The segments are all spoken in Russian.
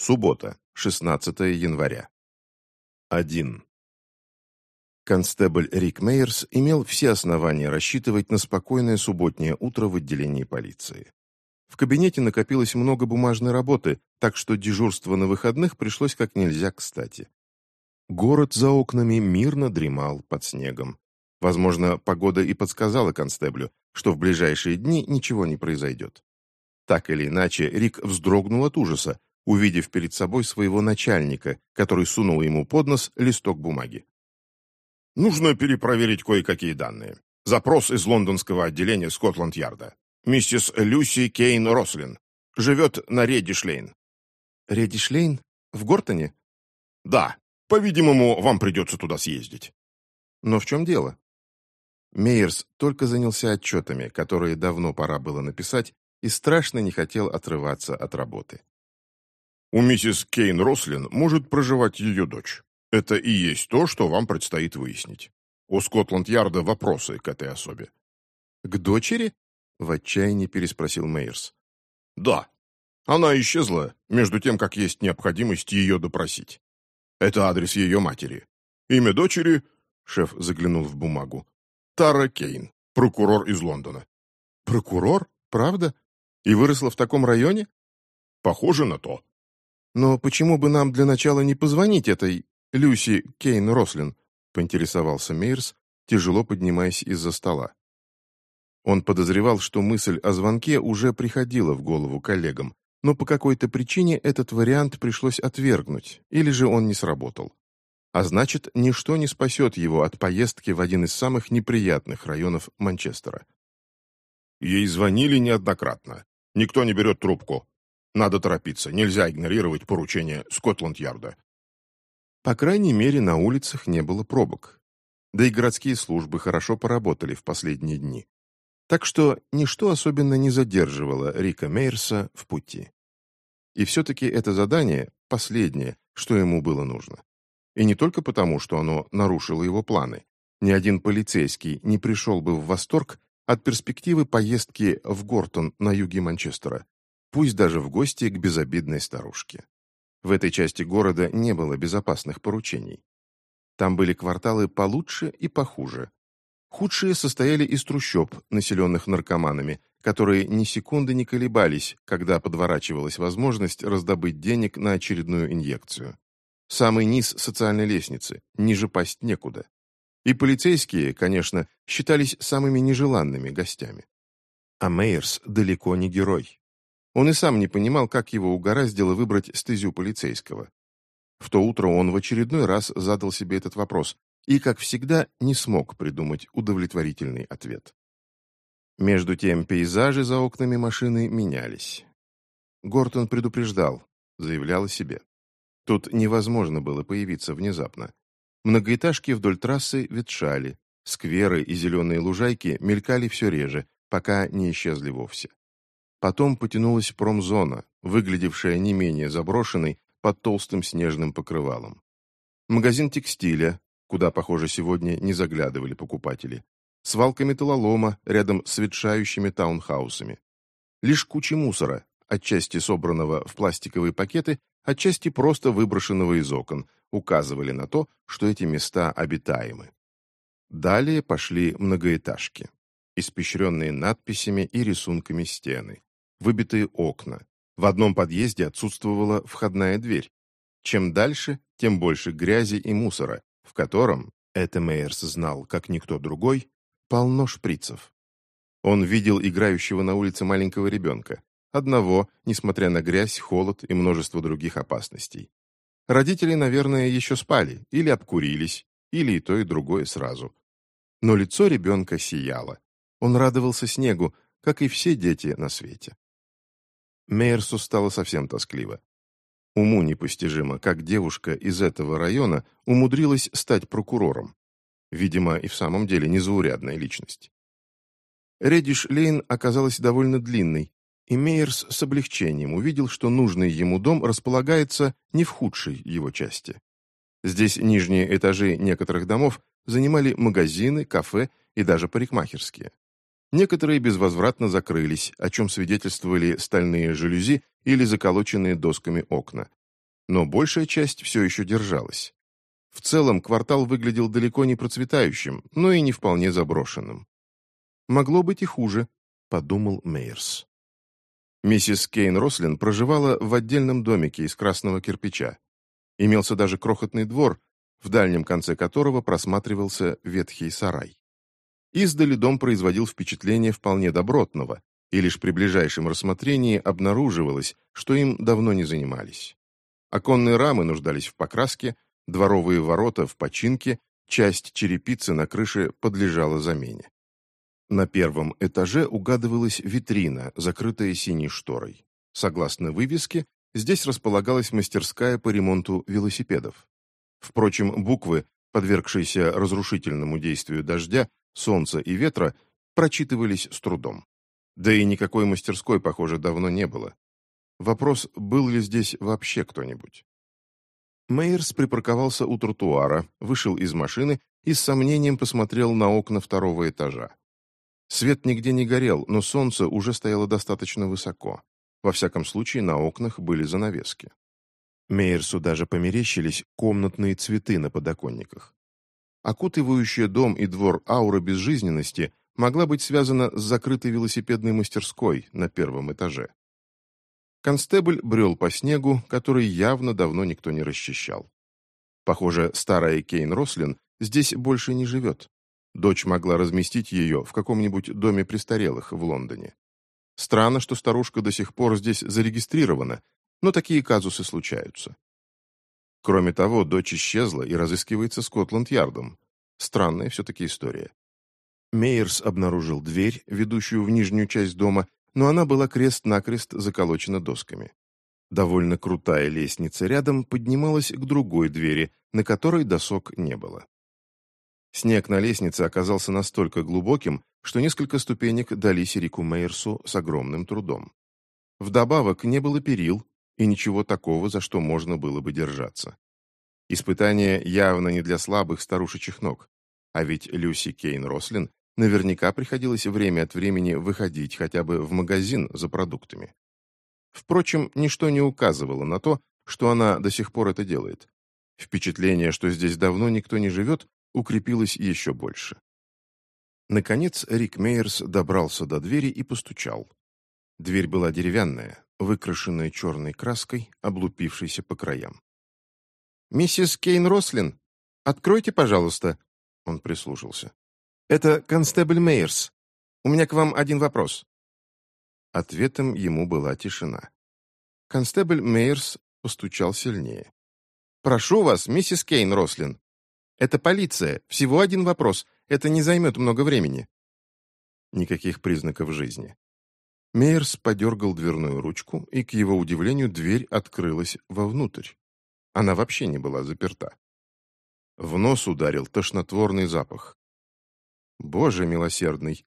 Суббота, 16 января. 1. Констебль Рик Мейерс имел все основания рассчитывать на спокойное субботнее утро в отделении полиции. В кабинете накопилось много бумажной работы, так что дежурство на выходных пришлось как нельзя кстати. Город за окнами мирно дремал под снегом. Возможно, погода и подсказала констеблю, что в ближайшие дни ничего не произойдет. Так или иначе, Рик вздрогнул от ужаса, увидев перед собой своего начальника, который сунул ему под нос листок бумаги. «Нужно перепроверить кое-какие данные. Запрос из лондонского отделения Скотланд-Ярда. Миссис Люси Кейн Рослин. Живет на Редишлейн». «Редишлейн? В Гортоне?» «Да. По-видимому, вам придется туда съездить». «Но в чем дело?» Мейерс только занялся отчетами, которые давно пора было написать, и страшно не хотел отрываться от работы. У миссис Кейн Рослин может проживать ее дочь. Это и есть то, что вам предстоит выяснить. У Скотланд-Ярда вопросы к этой особе. «К дочери?» — в отчаянии переспросил Мейерс. «Да. Она исчезла, между тем, как есть необходимость ее допросить. Это адрес ее матери. Имя дочери...» — шеф заглянул в бумагу. «Тара Кейн, прокурор из Лондона». «Прокурор? Правда? И выросла в таком районе?» «Похоже на то», «Но почему бы нам для начала не позвонить этой Люси Кейн Рослин?» — поинтересовался Мейерс, тяжело поднимаясь из-за стола. Он подозревал, что мысль о звонке уже приходила в голову коллегам, но по какой-то причине этот вариант пришлось отвергнуть, или же он не сработал. А значит, ничто не спасет его от поездки в один из самых неприятных районов Манчестера. Ей звонили неоднократно. Никто не берет трубку. Надо торопиться, нельзя игнорировать поручение Скотланд-Ярда. По крайней мере, на улицах не было пробок. Да и городские службы хорошо поработали в последние дни. Так что ничто особенно не задерживало Рика Мейерса в пути. И все-таки это задание – последнее, что ему было нужно. И не только потому, что оно нарушило его планы. Ни один полицейский не пришел бы в восторг от перспективы поездки в Гортон на юге Манчестера, пусть даже в гости к безобидной старушке. В этой части города не было безопасных поручений. Там были кварталы получше и похуже. Худшие состояли из трущоб, населенных наркоманами, которые ни секунды не колебались, когда подворачивалась возможность раздобыть денег на очередную инъекцию. Самый низ социальной лестницы, ниже пасть некуда. И полицейские, конечно, считались самыми нежеланными гостями. А Мейерс далеко не герой. Он и сам не понимал, как его угораздило выбрать стезю полицейского. В то утро он в очередной раз задал себе этот вопрос и, как всегда, не смог придумать удовлетворительный ответ. Между тем пейзажи за окнами машины менялись. Гортон предупреждал, заявлял о себе. Тут невозможно было появиться внезапно. Многоэтажки вдоль трассы ветшали, скверы и зеленые лужайки мелькали все реже, пока не исчезли вовсе. Потом потянулась промзона, выглядевшая не менее заброшенной под толстым снежным покрывалом. Магазин текстиля, куда, похоже, сегодня не заглядывали покупатели. Свалка металлолома рядом с ветшающими таунхаусами. Лишь куча мусора, отчасти собранного в пластиковые пакеты, отчасти просто выброшенного из окон, указывали на то, что эти места обитаемы. Далее пошли многоэтажки, испещренные надписями и рисунками стены выбитые окна. В одном подъезде отсутствовала входная дверь. Чем дальше, тем больше грязи и мусора, в котором, это Мейерс знал, как никто другой, полно шприцев. Он видел играющего на улице маленького ребенка, одного, несмотря на грязь, холод и множество других опасностей. Родители, наверное, еще спали, или обкурились, или и то, и другое сразу. Но лицо ребенка сияло. Он радовался снегу, как и все дети на свете. Мейерсу стало совсем тоскливо. Уму непостижимо, как девушка из этого района умудрилась стать прокурором. Видимо, и в самом деле незаурядная личность. Редиш Лейн оказалась довольно длинной, и Мейерс с облегчением увидел, что нужный ему дом располагается не в худшей его части. Здесь нижние этажи некоторых домов занимали магазины, кафе и даже парикмахерские. Некоторые безвозвратно закрылись, о чем свидетельствовали стальные жалюзи или заколоченные досками окна. но большая часть все еще держалась. В целом квартал выглядел далеко не процветающим, но и не вполне заброшенным. «Могло быть и хуже», — подумал Мейерс. Миссис Кейн Рослин проживала в отдельном домике из красного кирпича. Имелся даже крохотный двор, в дальнем конце которого просматривался ветхий сарай. Издали дом производил впечатление вполне добротного, и лишь при ближайшем рассмотрении обнаруживалось, что им давно не занимались. Оконные рамы нуждались в покраске, дворовые ворота в починке, часть черепицы на крыше подлежала замене. На первом этаже угадывалась витрина, закрытая синей шторой. Согласно вывеске, здесь располагалась мастерская по ремонту велосипедов. Впрочем, буквы, подвергшиеся разрушительному действию дождя, солнца и ветра, прочитывались с трудом. Да и никакой мастерской, похоже, давно не было. Вопрос, был ли здесь вообще кто-нибудь. Мейерс припарковался у тротуара, вышел из машины и с сомнением посмотрел на окна второго этажа. Свет нигде не горел, но солнце уже стояло достаточно высоко. Во всяком случае, на окнах были занавески. Мейерсу даже померещились комнатные цветы на подоконниках. Окутывающая дом и двор аура безжизненности могла быть связана с закрытой велосипедной мастерской на первом этаже. Констебль брел по снегу, который явно давно никто не расчищал. Похоже, старая Кейн Рослин здесь больше не живет. Дочь могла разместить ее в каком-нибудь доме престарелых в Лондоне. Странно, что старушка до сих пор здесь зарегистрирована, но такие казусы случаются. Кроме того, дочь исчезла и разыскивается Скотланд-Ярдом. Странная все-таки история. Мейерс обнаружил дверь, ведущую в нижнюю часть дома, но она была крест-накрест заколочена досками. Довольно крутая лестница рядом поднималась к другой двери, на которой досок не было. Снег на лестнице оказался настолько глубоким, что несколько ступенек дались Рику Мейерсу с огромным трудом. Вдобавок не было перил и ничего такого, за что можно было бы держаться. Испытание явно не для слабых старушечьих ног, а ведь Люси Кейн Рослин наверняка приходилось время от времени выходить хотя бы в магазин за продуктами. Впрочем, ничто не указывало на то, что она до сих пор это делает. Впечатление, что здесь давно никто не живет, укрепилось еще больше. Наконец Рик Мейерс добрался до двери и постучал. Дверь была деревянная, выкрашенная черной краской, облупившейся по краям. «Миссис Кейн Рослин, откройте, пожалуйста!» Он прислушался. «Это констебль Мейерс. У меня к вам один вопрос». Ответом ему была тишина. Констебль Мейерс постучал сильнее. «Прошу вас, миссис Кейн Рослин. Это полиция. Всего один вопрос. Это не займет много времени». Никаких признаков жизни. Мейерс подергал дверную ручку, и, к его удивлению, дверь открылась вовнутрь. Она вообще не была заперта. В нос ударил тошнотворный запах. Боже милосердный!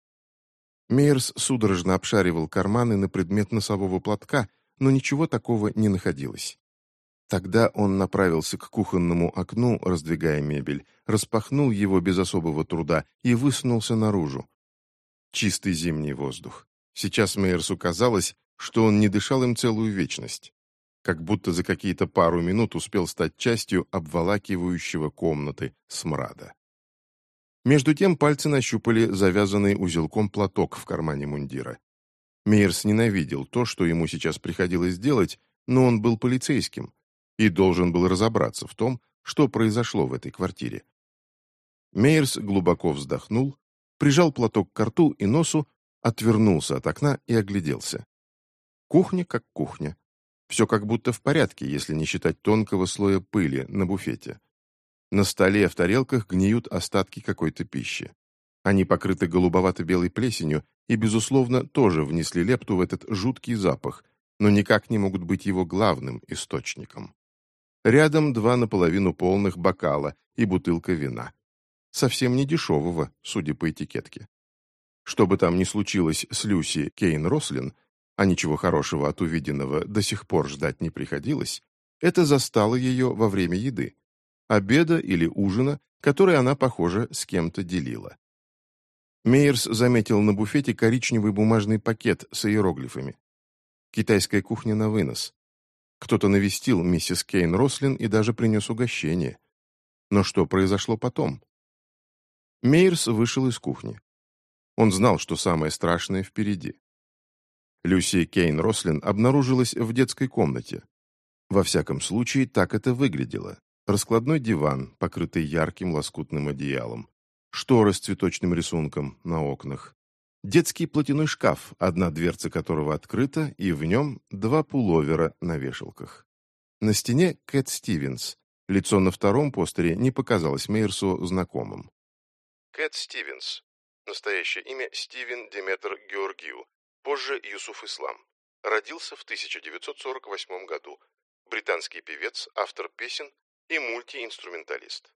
Мейерс судорожно обшаривал карманы на предмет носового платка, но ничего такого не находилось. Тогда он направился к кухонному окну, раздвигая мебель, распахнул его без особого труда и высунулся наружу. Чистый зимний воздух. Сейчас Мейерсу казалось, что он не дышал им целую вечность. Как будто за какие-то пару минут успел стать частью обволакивающего комнаты смрада. Между тем пальцы нащупали завязанный узелком платок в кармане мундира. Мейерс ненавидел то, что ему сейчас приходилось делать, но он был полицейским и должен был разобраться в том, что произошло в этой квартире. Мейерс глубоко вздохнул, прижал платок к рту и носу, отвернулся от окна и огляделся. Кухня как кухня. Все как будто в порядке, если не считать тонкого слоя пыли на буфете. На столе в тарелках гниют остатки какой-то пищи. Они покрыты голубовато-белой плесенью и, безусловно, тоже внесли лепту в этот жуткий запах, но никак не могут быть его главным источником. Рядом два наполовину полных бокала и бутылка вина. Совсем не дешевого, судя по этикетке. Что бы там ни случилось с Люси Кейн Рослин, а ничего хорошего от увиденного до сих пор ждать не приходилось, это застало ее во время еды обеда или ужина, который она, похоже, с кем-то делила. Мейерс заметил на буфете коричневый бумажный пакет с иероглифами. Китайская кухня на вынос. Кто-то навестил миссис Кейн Рослин и даже принес угощение. Но что произошло потом? Мейерс вышел из кухни. Он знал, что самое страшное впереди. Люси Кейн Рослин обнаружилась в детской комнате. Во всяком случае, так это выглядело. Раскладной диван, покрытый ярким лоскутным одеялом. Шторы с цветочным рисунком на окнах. Детский платяной шкаф, одна дверца которого открыта, и в нем два пуловера на вешалках. На стене Кэт Стивенс. Лицо на втором постере не показалось Мейерсу знакомым. Кэт Стивенс. Настоящее имя Стивен Деметр Георгию. Позже Юсуф Ислам. Родился в 1948 году. Британский певец, автор песен и мультиинструменталист.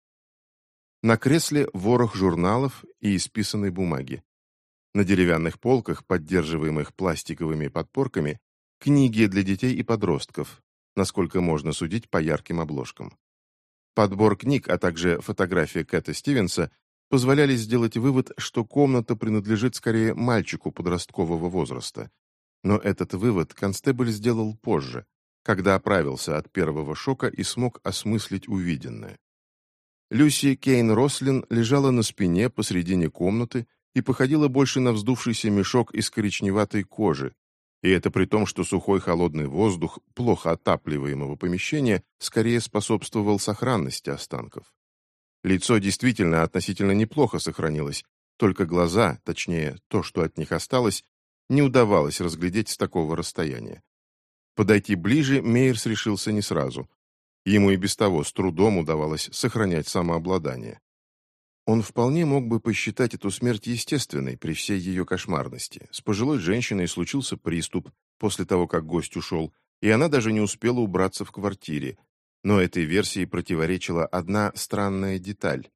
На кресле ворох журналов и исписанной бумаги. На деревянных полках, поддерживаемых пластиковыми подпорками, книги для детей и подростков, насколько можно судить по ярким обложкам. Подбор книг, а также фотография Кэта Стивенса позволяли сделать вывод, что комната принадлежит скорее мальчику подросткового возраста. Но этот вывод констебль сделал позже, когда оправился от первого шока и смог осмыслить увиденное. Люси Кейн Рослин лежала на спине посредине комнаты и походила больше на вздувшийся мешок из коричневатой кожи, и это при том, что сухой холодный воздух плохо отапливаемого помещения скорее способствовал сохранности останков. Лицо действительно относительно неплохо сохранилось, только глаза, точнее, то, что от них осталось, не удавалось разглядеть с такого расстояния. Подойти ближе Мейерс решился не сразу. Ему и без того с трудом удавалось сохранять самообладание. Он вполне мог бы посчитать эту смерть естественной при всей ее кошмарности. С пожилой женщиной случился приступ после того, как гость ушел, и она даже не успела убраться в квартире. Но этой версии противоречила одна странная деталь.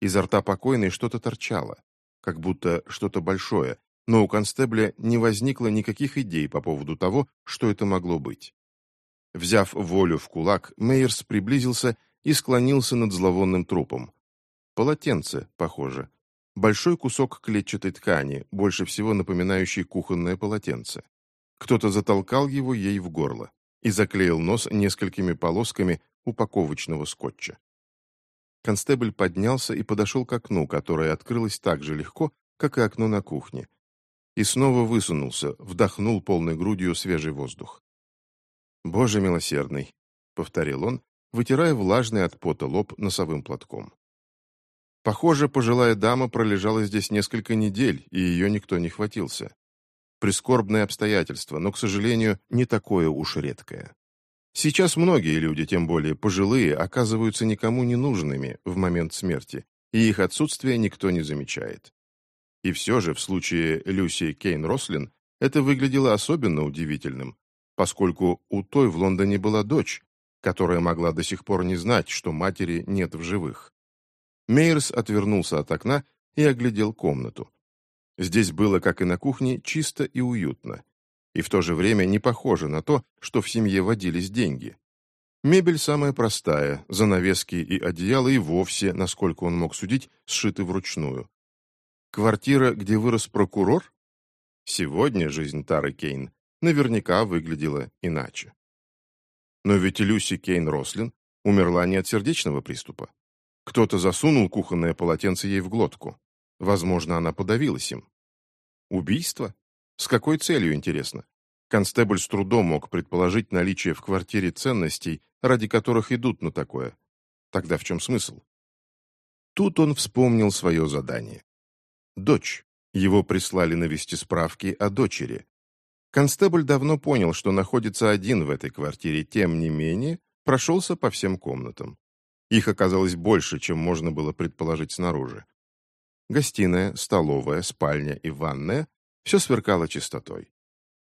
Изо рта покойной что-то торчало, как будто что-то большое, но у констебля не возникло никаких идей по поводу того, что это могло быть. Взяв волю в кулак, Мейерс приблизился и склонился над зловонным трупом. Полотенце, похоже. Большой кусок клетчатой ткани, больше всего напоминающий кухонное полотенце. Кто-то затолкал его ей в горло и заклеил нос несколькими полосками упаковочного скотча. Констебль поднялся и подошел к окну, которое открылось так же легко, как и окно на кухне, и снова высунулся, вдохнул полной грудью свежий воздух. «Боже милосердный!» — повторил он, вытирая влажный от пота лоб носовым платком. Похоже, пожилая дама пролежала здесь несколько недель, и ее никто не хватился. Прискорбное обстоятельство, но, к сожалению, не такое уж редкое. Сейчас многие люди, тем более пожилые, оказываются никому не нужными в момент смерти, и их отсутствие никто не замечает. И все же в случае Люси Кейн Рослин это выглядело особенно удивительным, поскольку у той в Лондоне была дочь, которая могла до сих пор не знать, что матери нет в живых. Мейерс отвернулся от окна и оглядел комнату. Здесь было, как и на кухне, чисто и уютно, и в то же время не похоже на то, что в семье водились деньги. Мебель самая простая, занавески и одеяло и вовсе, насколько он мог судить, сшиты вручную. Квартира, где вырос прокурор? Сегодня жизнь Тары Кейн наверняка выглядела иначе. Но ведь Люси Кейн Рослин умерла не от сердечного приступа. Кто-то засунул кухонное полотенце ей в глотку. Возможно, она подавилась им. Убийство? С какой целью, интересно? Констебль с трудом мог предположить наличие в квартире ценностей, ради которых идут на такое. Тогда в чем смысл? Тут он вспомнил свое задание. Дочь. Его прислали навести справки о дочери. Констебль давно понял, что находится один в этой квартире, тем не менее, прошелся по всем комнатам. Их оказалось больше, чем можно было предположить снаружи. Гостиная, столовая, спальня и ванная – все сверкало чистотой.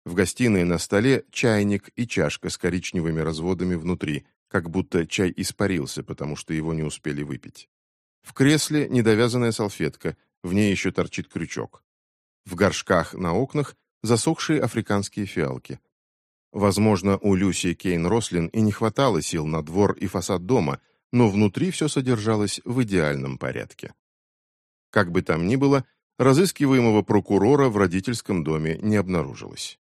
В гостиной на столе чайник и чашка с коричневыми разводами внутри, как будто чай испарился, потому что его не успели выпить. В кресле недовязанная салфетка, в ней еще торчит крючок. В горшках на окнах засохшие африканские фиалки. Возможно, у Люси Кейн Рослин и не хватало сил на двор и фасад дома, но внутри все содержалось в идеальном порядке. Как бы там ни было, разыскиваемого прокурора в родительском доме не обнаружилось.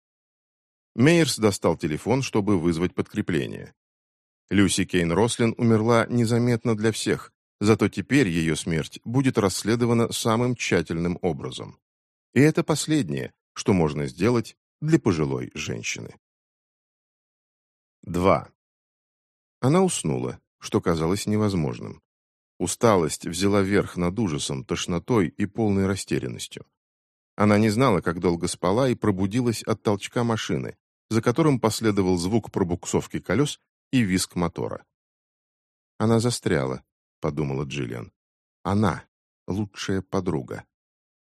Мейерс достал телефон, чтобы вызвать подкрепление. Люси Кейн Рослин умерла незаметно для всех, зато теперь ее смерть будет расследована самым тщательным образом. И это последнее, что можно сделать для пожилой женщины. 2. Она уснула, что казалось невозможным. Усталость взяла верх над ужасом, тошнотой и полной растерянностью. Она не знала, как долго спала, и пробудилась от толчка машины, за которым последовал звук пробуксовки колес и визг мотора. «Она застряла», — подумала Джиллиан. «Она — лучшая подруга.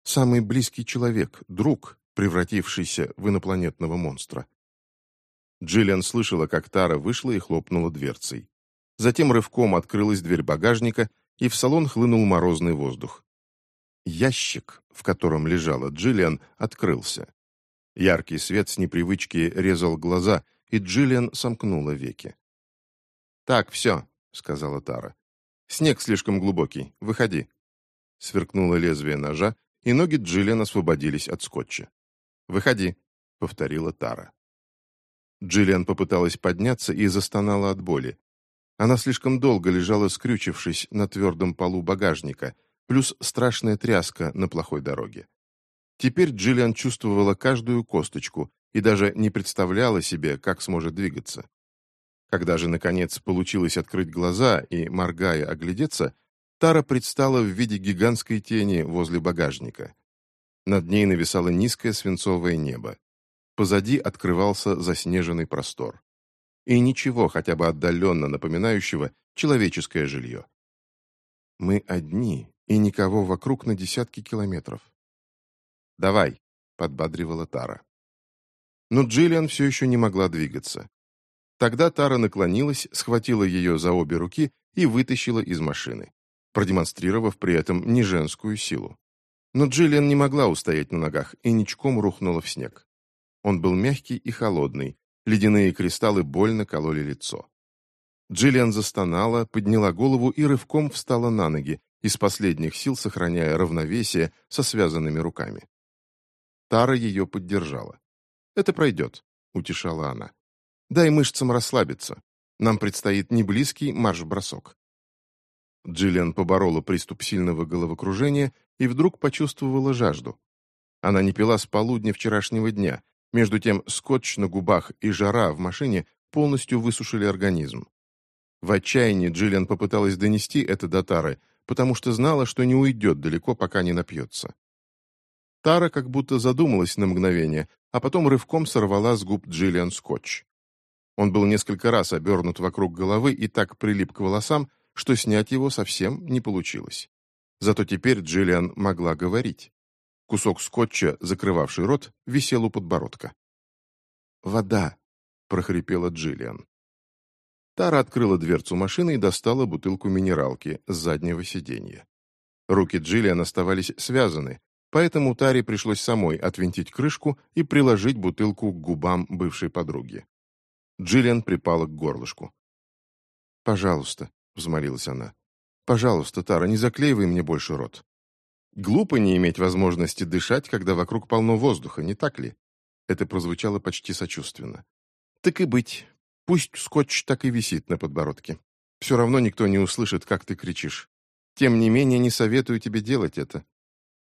Самый близкий человек, друг, превратившийся в инопланетного монстра». Джиллиан слышала, как Тара вышла и хлопнула дверцей. Затем рывком открылась дверь багажника, и в салон хлынул морозный воздух. Ящик, в котором лежала Джиллиан, открылся. Яркий свет с непривычки резал глаза, и Джиллиан сомкнула веки. «Так, все», — сказала Тара. «Снег слишком глубокий. Выходи». Сверкнуло лезвие ножа, и ноги Джиллиан освободились от скотча. «Выходи», — повторила Тара. Джиллиан попыталась подняться и застонала от боли. Она слишком долго лежала, скрючившись на твердом полу багажника, плюс страшная тряска на плохой дороге. Теперь Джиллиан чувствовала каждую косточку и даже не представляла себе, как сможет двигаться. Когда же, наконец, получилось открыть глаза и, моргая, оглядеться, Тара предстала в виде гигантской тени возле багажника. Над ней нависало низкое свинцовое небо. Позади открывался заснеженный простор. И ничего, хотя бы отдаленно напоминающего человеческое жилье. Мы одни, и никого вокруг на десятки километров. «Давай», — подбадривала Тара. Но Джиллиан все еще не могла двигаться. Тогда Тара наклонилась, схватила ее за обе руки и вытащила из машины, продемонстрировав при этом не женскую силу. Но Джиллиан не могла устоять на ногах и ничком рухнула в снег. Он был мягкий и холодный, ледяные кристаллы больно кололи лицо. Джиллиан застонала, подняла голову и рывком встала на ноги, из последних сил сохраняя равновесие со связанными руками. Тара ее поддержала. «Это пройдет», — утешала она. Дай мышцам расслабиться. Нам предстоит неблизкий марш-бросок. Джиллиан поборола приступ сильного головокружения и вдруг почувствовала жажду. Она не пила с полудня вчерашнего дня. Между тем скотч на губах и жара в машине полностью высушили организм. В отчаянии Джиллиан попыталась донести это до Тары, потому что знала, что не уйдет далеко, пока не напьется. Тара как будто задумалась на мгновение, а потом рывком сорвала с губ Джиллиан скотч. Он был несколько раз обернут вокруг головы и так прилип к волосам, что снять его совсем не получилось. Зато теперь Джиллиан могла говорить. Кусок скотча, закрывавший рот, висел у подбородка. «Вода!» — прохрипела Джиллиан. Тара открыла дверцу машины и достала бутылку минералки с заднего сиденья. Руки Джиллиан оставались связаны, поэтому Таре пришлось самой отвинтить крышку и приложить бутылку к губам бывшей подруги. Джиллиан припала к горлышку. «Пожалуйста», — взмолилась она. «Пожалуйста, Тара, не заклеивай мне больше рот. Глупо не иметь возможности дышать, когда вокруг полно воздуха, не так ли?» Это прозвучало почти сочувственно. «Так и быть. Пусть скотч так и висит на подбородке. Все равно никто не услышит, как ты кричишь. Тем не менее, не советую тебе делать это.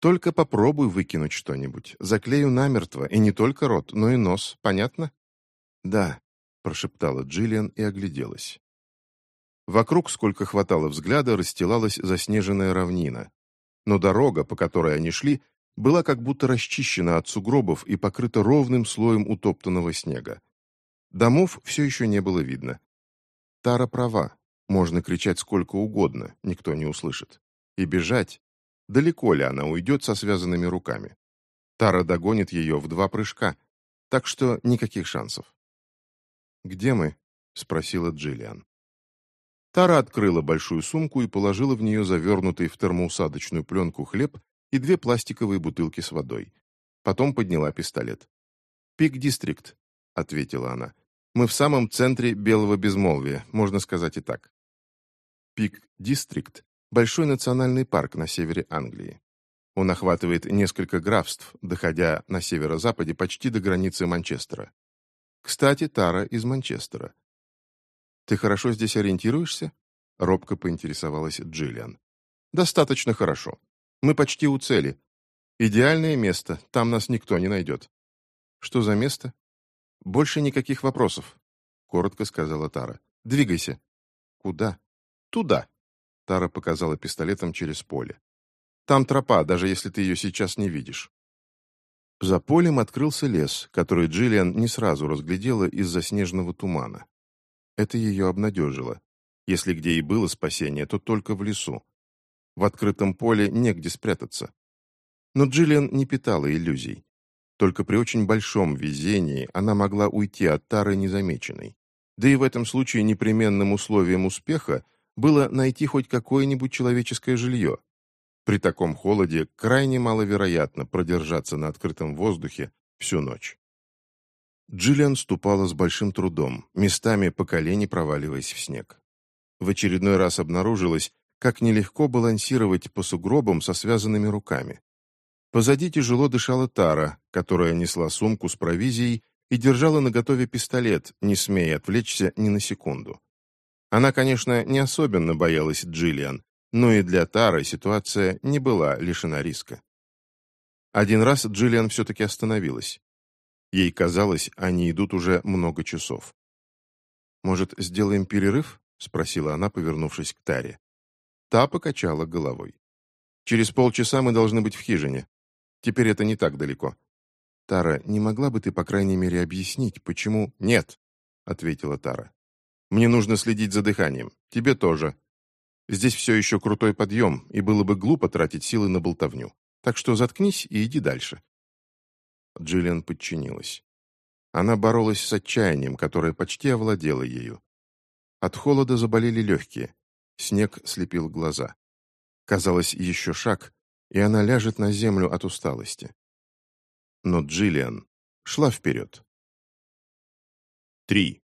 Только попробуй выкинуть что-нибудь. Заклею намертво, и не только рот, но и нос. Понятно?» «Да», прошептала Джиллиан и огляделась. Вокруг, сколько хватало взгляда, расстилалась заснеженная равнина. Но дорога, по которой они шли, была как будто расчищена от сугробов и покрыта ровным слоем утоптанного снега. Домов все еще не было видно. Тара права. Можно кричать сколько угодно, никто не услышит. И бежать. Далеко ли она уйдет со связанными руками? Тара догонит ее в два прыжка, так что никаких шансов. «Где мы?» — спросила Джиллиан. Тара открыла большую сумку и положила в нее завернутый в термоусадочную пленку хлеб и две пластиковые бутылки с водой. Потом подняла пистолет. «Пик-дистрикт», — ответила она. «Мы в самом центре белого безмолвия, можно сказать и так». Пик-дистрикт — большой национальный парк на севере Англии. Он охватывает несколько графств, доходя на северо-западе почти до границы Манчестера. Кстати, Тара из Манчестера. «Ты хорошо здесь ориентируешься?» — робко поинтересовалась Джиллиан. «Достаточно хорошо. Мы почти у цели. Идеальное место, там нас никто не найдет». «Что за место?» «Больше никаких вопросов», — коротко сказала Тара. «Двигайся». «Куда?» «Туда», — Тара показала пистолетом через поле. «Там тропа, даже если ты ее сейчас не видишь». За полем открылся лес, который Джиллиан не сразу разглядела из-за снежного тумана. Это ее обнадежило. Если где и было спасение, то только в лесу. В открытом поле негде спрятаться. Но Джиллиан не питала иллюзий. Только при очень большом везении она могла уйти от Тары незамеченной. Да и в этом случае непременным условием успеха было найти хоть какое-нибудь человеческое жилье, при таком холоде крайне маловероятно продержаться на открытом воздухе всю ночь. Джиллиан ступала с большим трудом, местами по колени проваливаясь в снег. В очередной раз обнаружилось, как нелегко балансировать по сугробам со связанными руками. Позади тяжело дышала Тара, которая несла сумку с провизией и держала наготове пистолет, не смея отвлечься ни на секунду. Она, конечно, не особенно боялась Джиллиан, но и для Тары ситуация не была лишена риска. Один раз Джиллиан все-таки остановилась. Ей казалось, они идут уже много часов. «Может, сделаем перерыв?» — спросила она, повернувшись к Таре. Та покачала головой. «Через полчаса мы должны быть в хижине. Теперь это не так далеко. Тара, не могла бы ты, по крайней мере, объяснить, почему...» «Нет», — ответила Тара. «Мне нужно следить за дыханием. Тебе тоже. Здесь все еще крутой подъем, и было бы глупо тратить силы на болтовню. Так что заткнись и иди дальше». Джиллиан подчинилась. Она боролась с отчаянием, которое почти овладело ею. От холода заболели легкие. Снег слепил глаза. Казалось, еще шаг, и она ляжет на землю от усталости. Но Джиллиан шла вперед. Три.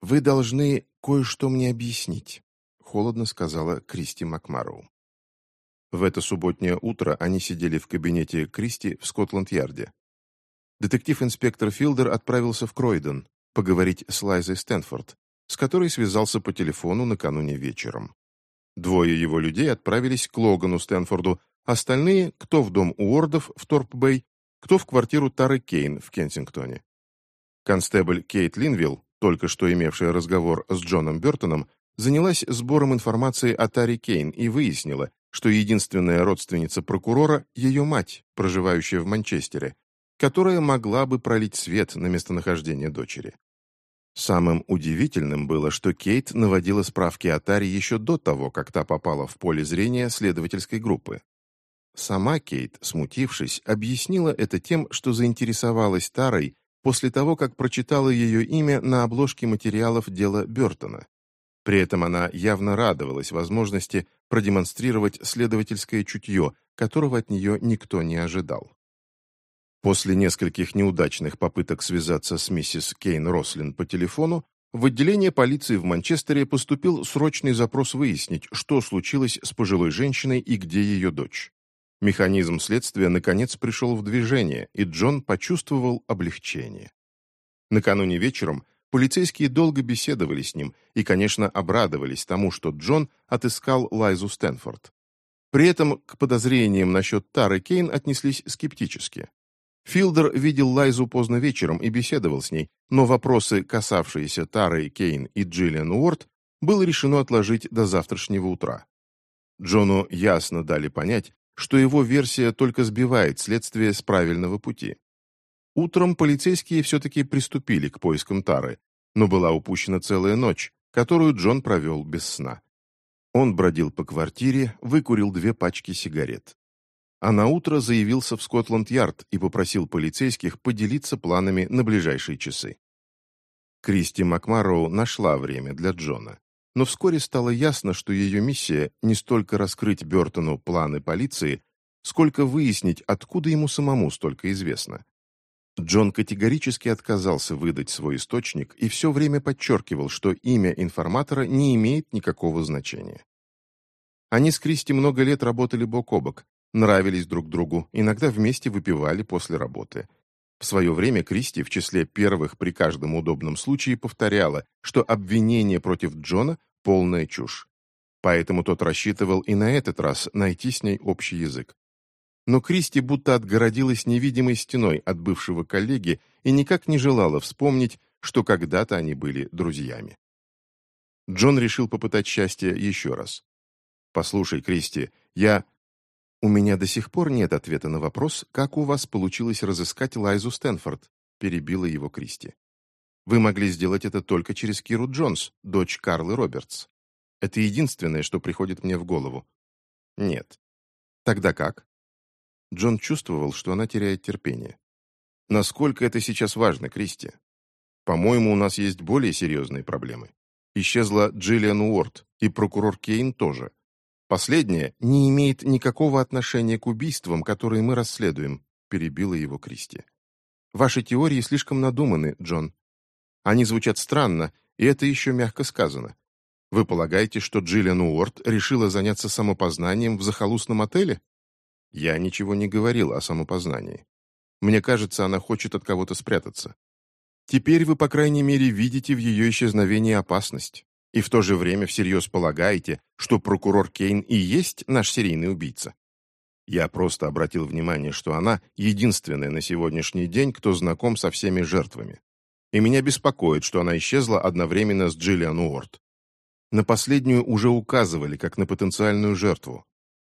«Вы должны кое-что мне объяснить», холодно сказала Кристи Макмароу. В это субботнее утро они сидели в кабинете Кристи в Скотланд-Ярде. Детектив-инспектор Филдер отправился в Кройден поговорить с Лайзой Стэнфорд, с которой связался по телефону накануне вечером. Двое его людей отправились к Логану Стэнфорду, остальные – кто в дом Уордов в Торп-Бэй, кто в квартиру Тары Кейн в Кенсингтоне. Констебль Кейт Линвилл, только что имевшая разговор с Джоном Бертоном, занялась сбором информации о Таре Кейн и выяснила, что единственная родственница прокурора – ее мать, проживающая в Манчестере, которая могла бы пролить свет на местонахождение дочери. Самым удивительным было, что Кейт наводила справки о Таре еще до того, как та попала в поле зрения следовательской группы. Сама Кейт, смутившись, объяснила это тем, что заинтересовалась Тарой после того, как прочитала ее имя на обложке материалов дела Бертона. При этом она явно радовалась возможности продемонстрировать следовательское чутье, которого от нее никто не ожидал. После нескольких неудачных попыток связаться с миссис Кейн Рослин по телефону, в отделение полиции в Манчестере поступил срочный запрос выяснить, что случилось с пожилой женщиной и где ее дочь. Механизм следствия наконец пришел в движение, и Джон почувствовал облегчение. Накануне вечером Полицейские долго беседовали с ним и, конечно, обрадовались тому, что Джон отыскал Лайзу Стэнфорд. При этом к подозрениям насчет Тары Кейн отнеслись скептически. Филдер видел Лайзу поздно вечером и беседовал с ней, но вопросы, касавшиеся Тары Кейн и Джиллиан Уорд, было решено отложить до завтрашнего утра. Джону ясно дали понять, что его версия только сбивает следствие с правильного пути. Утром полицейские все-таки приступили к поискам Тары, но была упущена целая ночь, которую Джон провел без сна. Он бродил по квартире, выкурил две пачки сигарет. А на утро заявился в Скотланд-Ярд и попросил полицейских поделиться планами на ближайшие часы. Кристи Макмароу нашла время для Джона, но вскоре стало ясно, что ее миссия не столько раскрыть Бертону планы полиции, сколько выяснить, откуда ему самому столько известно. Джон категорически отказался выдать свой источник и все время подчеркивал, что имя информатора не имеет никакого значения. Они с Кристи много лет работали бок о бок, нравились друг другу, иногда вместе выпивали после работы. В свое время Кристи в числе первых при каждом удобном случае повторяла, что обвинение против Джона – полная чушь. Поэтому тот рассчитывал и на этот раз найти с ней общий язык. Но Кристи будто отгородилась невидимой стеной от бывшего коллеги и никак не желала вспомнить, что когда-то они были друзьями. Джон решил попытать счастье еще раз. «Послушай, Кристи, я...» «У меня до сих пор нет ответа на вопрос, как у вас получилось разыскать Лайзу Стэнфорд», перебила его Кристи. «Вы могли сделать это только через Киру Джонс, дочь Карлы Робертс. Это единственное, что приходит мне в голову». «Нет». «Тогда как?» Джон чувствовал, что она теряет терпение. «Насколько это сейчас важно, Кристи? По-моему, у нас есть более серьезные проблемы. Исчезла Джиллиан Уорд, и прокурор Кейн тоже. Последнее не имеет никакого отношения к убийствам, которые мы расследуем, перебила его Кристи. Ваши теории слишком надуманы, Джон. Они звучат странно, и это еще мягко сказано. Вы полагаете, что Джиллиан Уорд решила заняться самопознанием в захолустном отеле? Я ничего не говорил о самопознании. Мне кажется, она хочет от кого-то спрятаться. Теперь вы, по крайней мере, видите в ее исчезновении опасность. И в то же время всерьез полагаете, что прокурор Кейн и есть наш серийный убийца. Я просто обратил внимание, что она единственная на сегодняшний день, кто знаком со всеми жертвами. И меня беспокоит, что она исчезла одновременно с Джиллиан Уорд. На последнюю уже указывали, как на потенциальную жертву.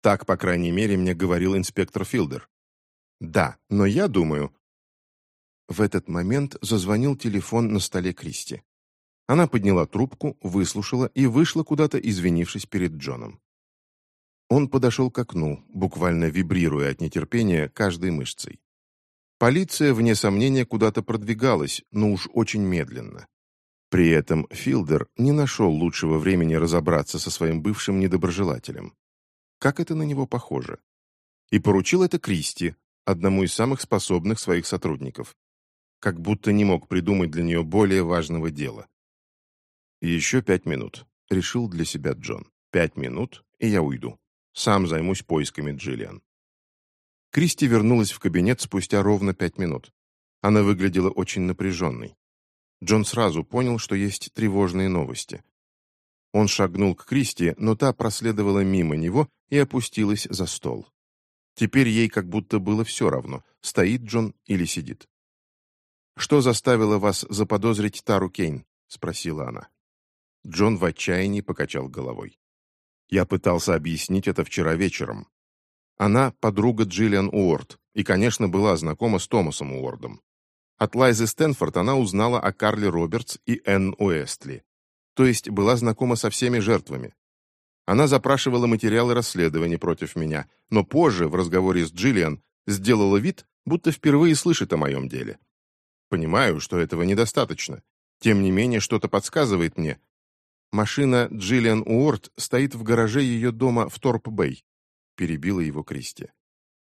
Так, по крайней мере, мне говорил инспектор Филдер. Да, но я думаю, в этот момент зазвонил телефон на столе Кристи. Она подняла трубку, выслушала и вышла куда-то, извинившись перед Джоном. Он подошел к окну, буквально вибрируя от нетерпения каждой мышцей. Полиция, вне сомнения, куда-то продвигалась, но уж очень медленно. При этом Филдер не нашел лучшего времени разобраться со своим бывшим недоброжелателем. Как это на него похоже? И поручил это Кристи, одному из самых способных своих сотрудников как будто не мог придумать для нее более важного дела. «Еще пять минут», — решил для себя Джон. «Пять минут, и я уйду. Сам займусь поисками Джиллиан». Кристи вернулась в кабинет спустя ровно пять минут. Она выглядела очень напряженной. Джон сразу понял, что есть тревожные новости. Он шагнул к Кристи, но та проследовала мимо него и опустилась за стол. Теперь ей как будто было все равно, стоит Джон или сидит. «Что заставило вас заподозрить Тару Кейн?» — спросила она. Джон в отчаянии покачал головой. Я пытался объяснить это вчера вечером. Она подруга Джиллиан Уорд и, конечно, была знакома с Томасом Уордом. От Лайзы Стэнфорд она узнала о Карле Робертс и Энн Уэстли, то есть была знакома со всеми жертвами. Она запрашивала материалы расследования против меня, но позже, в разговоре с Джиллиан, сделала вид, будто впервые слышит о моем деле. Понимаю, что этого недостаточно. Тем не менее, что-то подсказывает мне. Машина Джиллиан Уорд стоит в гараже ее дома в Торп-Бэй. Перебила его Кристи.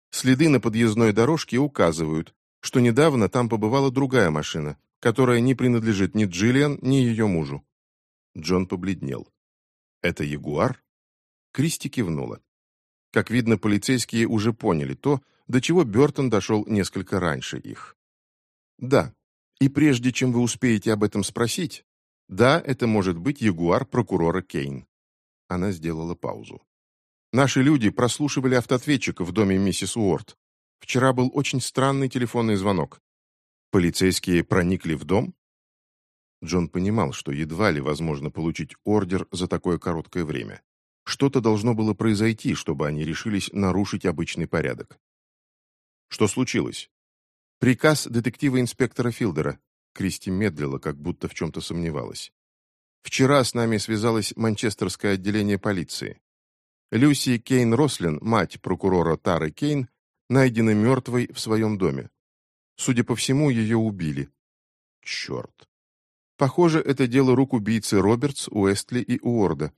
Следы на подъездной дорожке указывают, что недавно там побывала другая машина, которая не принадлежит ни Джиллиан, ни ее мужу. Джон побледнел. «Это Ягуар?» Кристи кивнула. Как видно, полицейские уже поняли то, до чего Бертон дошел несколько раньше их. Да. И прежде чем вы успеете об этом спросить, да, это может быть ягуар прокурора Кейн. Она сделала паузу. Наши люди прослушивали автоответчика в доме миссис Уорд. Вчера был очень странный телефонный звонок. Полицейские проникли в дом? Джон понимал, что едва ли возможно получить ордер за такое короткое время. Что-то должно было произойти, чтобы они решились нарушить обычный порядок. Что случилось? «Приказ детектива-инспектора Филдера». Кристи медлила, как будто в чем-то сомневалась. «Вчера с нами связалось Манчестерское отделение полиции. Люси Кейн Рослин, мать прокурора Тары Кейн, найдена мертвой в своем доме. Судя по всему, ее убили. Черт. Похоже, это дело рук убийцы Робертс, Уэстли и Уорда.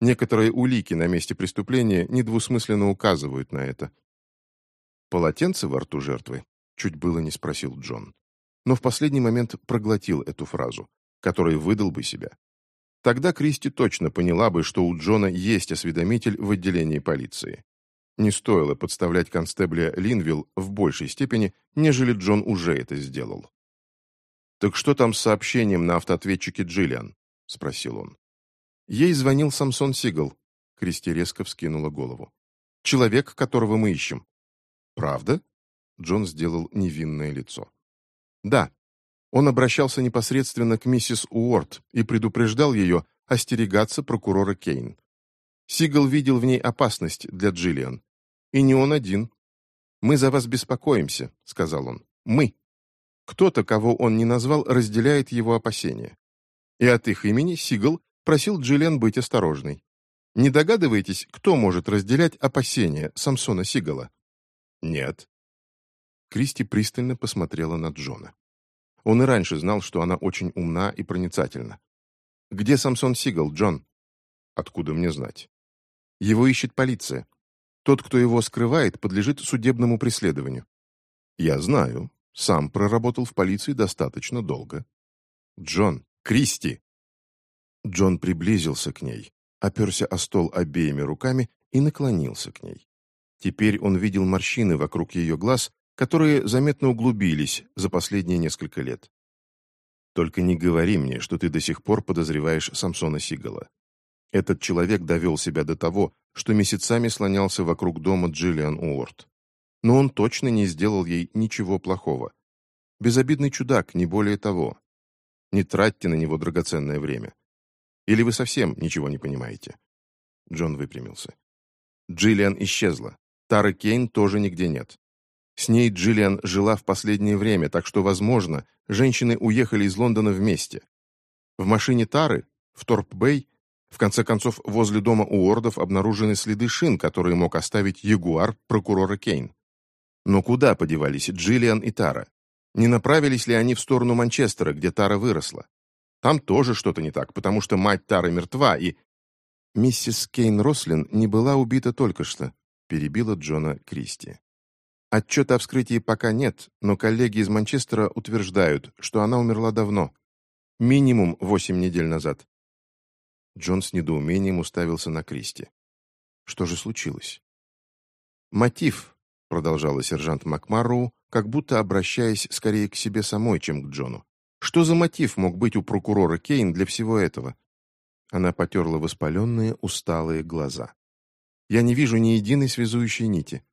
Некоторые улики на месте преступления недвусмысленно указывают на это. Полотенце во рту жертвы Чуть было не спросил Джон. Но в последний момент проглотил эту фразу, которой выдал бы себя. Тогда Кристи точно поняла бы, что у Джона есть осведомитель в отделении полиции. Не стоило подставлять констебля Линвилл в большей степени, нежели Джон уже это сделал. «Так что там с сообщением на автоответчике Джиллиан?» — спросил он. Ей звонил Самсон Сигал. Кристи резко вскинула голову. «Человек, которого мы ищем». «Правда?» — Джон сделал невинное лицо. «Да». Он обращался непосредственно к миссис Уорд и предупреждал ее остерегаться прокурора Кейн. Сигал видел в ней опасность для Джиллиан. И не он один. «Мы за вас беспокоимся», — сказал он. «Мы». Кто-то, кого он не назвал, разделяет его опасения. И от их имени Сигал просил Джиллиан быть осторожной. Не догадываетесь, кто может разделять опасения Самсона Сигала? Нет. Кристи пристально посмотрела на Джона. Он и раньше знал, что она очень умна и проницательна. «Где Самсон Сигал, Джон?» «Откуда мне знать?» «Его ищет полиция. Тот, кто его скрывает, подлежит судебному преследованию». «Я знаю. Сам проработал в полиции достаточно долго. Джон, Кристи!» Джон приблизился к ней, оперся о стол обеими руками и наклонился к ней. Теперь он видел морщины вокруг ее глаз, которые заметно углубились за последние несколько лет. «Только не говори мне, что ты до сих пор подозреваешь Самсона Сигала. Этот человек довел себя до того, что месяцами слонялся вокруг дома Джиллиан Уорд но он точно не сделал ей ничего плохого. Безобидный чудак, не более того. Не тратьте на него драгоценное время. Или вы совсем ничего не понимаете?» Джон выпрямился. Джиллиан исчезла. Тары Кейн тоже нигде нет. С ней Джиллиан жила в последнее время, так что, возможно, женщины уехали из Лондона вместе. В машине Тары, в Торп-Бэй, в конце концов, возле дома Уордов обнаружены следы шин, которые мог оставить ягуар прокурора Кейн. Но куда подевались Джиллиан и Тара? Не направились ли они в сторону Манчестера, где Тара выросла? Там тоже что-то не так, потому что мать Тары мертва, и... Миссис Кейн Рослин не была убита только что, перебила Джона Кристи. Отчета о вскрытии пока нет, но коллеги из Манчестера утверждают, что она умерла давно. Минимум восемь недель назад. Джон с недоумением уставился на Кристи. Что же случилось? Мотив, продолжала сержант Макмарроу, как будто обращаясь скорее к себе самой, чем к Джону. Что за мотив мог быть у прокурора Кейн для всего этого? Она потерла воспаленные, усталые глаза. «Я не вижу ни единой связующей нити».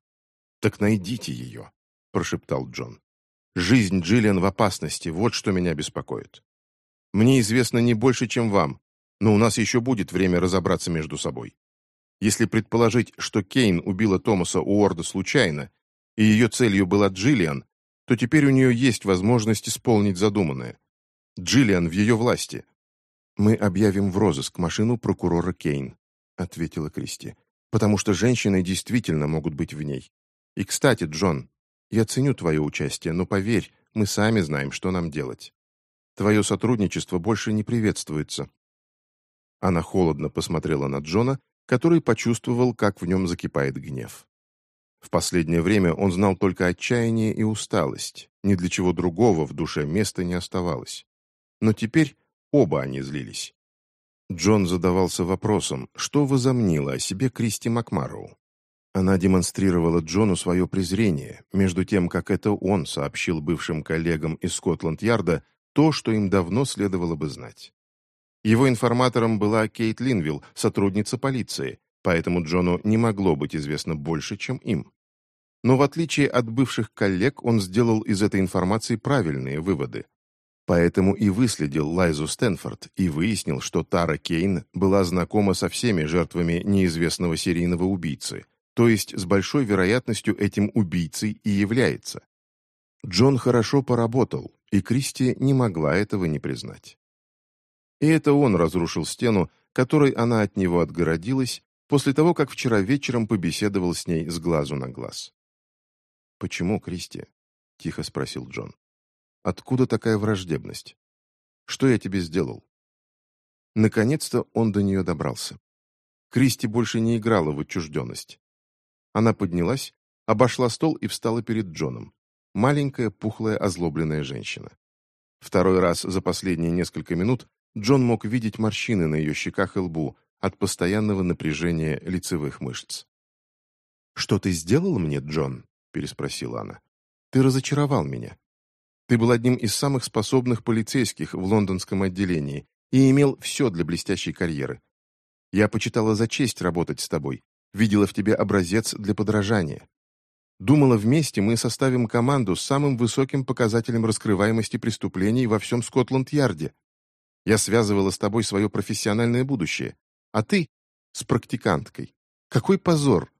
«Так найдите ее», — прошептал Джон. «Жизнь Джиллиан в опасности, вот что меня беспокоит. Мне известно не больше, чем вам, но у нас еще будет время разобраться между собой. Если предположить, что Кейн убила Томаса Уорда случайно, и ее целью была Джиллиан, то теперь у нее есть возможность исполнить задуманное. Джиллиан в ее власти. «Мы объявим в розыск машину прокурора Кейн», — ответила Кристи, «потому что женщины действительно могут быть в ней. И, кстати, Джон, я ценю твое участие, но поверь, мы сами знаем, что нам делать. Твое сотрудничество больше не приветствуется». Она холодно посмотрела на Джона, который почувствовал, как в нем закипает гнев. В последнее время он знал только отчаяние и усталость, ни для чего другого в душе места не оставалось. Но теперь оба они злились. Джон задавался вопросом, что возомнила о себе Кристи Макмароу. Она демонстрировала Джону свое презрение, между тем, как это он сообщил бывшим коллегам из Скотланд-Ярда то, что им давно следовало бы знать. Его информатором была Кейт Линвилл, сотрудница полиции, поэтому Джону не могло быть известно больше, чем им. Но в отличие от бывших коллег, он сделал из этой информации правильные выводы. Поэтому и выследил Лайзу Стэнфорд и выяснил, что Тара Кейн была знакома со всеми жертвами неизвестного серийного убийцы, то есть с большой вероятностью этим убийцей и является. Джон хорошо поработал, и Кристи не могла этого не признать. И это он разрушил стену, которой она от него отгородилась, после того, как вчера вечером побеседовал с ней с глазу на глаз. «Почему, Кристи?» — тихо спросил Джон. «Откуда такая враждебность? Что я тебе сделал?» Наконец-то он до нее добрался. Кристи больше не играла в отчужденность. Она поднялась, обошла стол и встала перед Джоном. Маленькая, пухлая, озлобленная женщина. Второй раз за последние несколько минут Джон мог видеть морщины на ее щеках и лбу от постоянного напряжения лицевых мышц. «Что ты сделал мне, Джон?» — переспросила она. «Ты разочаровал меня. Ты был одним из самых способных полицейских в лондонском отделении и имел все для блестящей карьеры. Я почитала за честь работать с тобой, видела в тебе образец для подражания. Думала, вместе мы составим команду с самым высоким показателем раскрываемости преступлений во всем Скотланд-Ярде. Я связывала с тобой свое профессиональное будущее, а ты — с практиканткой. Какой позор!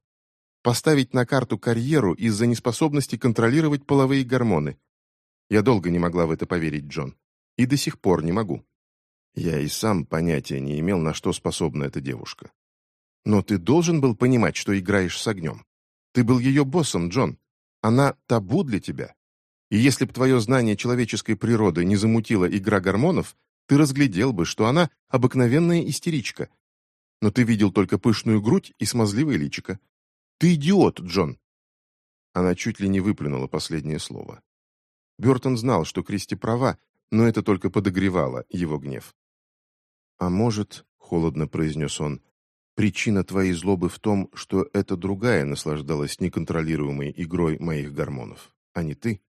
Поставить на карту карьеру из-за неспособности контролировать половые гормоны. Я долго не могла в это поверить, Джон. И до сих пор не могу. Я и сам понятия не имел, на что способна эта девушка. Но ты должен был понимать, что играешь с огнем. Ты был ее боссом, Джон. Она табу для тебя. И если б твое знание человеческой природы не замутила игра гормонов, ты разглядел бы, что она обыкновенная истеричка. Но ты видел только пышную грудь и смазливое личико. Ты идиот, Джон!» Она чуть ли не выплюнула последнее слово. Бертон знал, что Кристи права, но это только подогревало его гнев. «А может, — холодно произнес он, Причина твоей злобы в том, что эта другая наслаждалась неконтролируемой игрой моих гормонов, а не ты.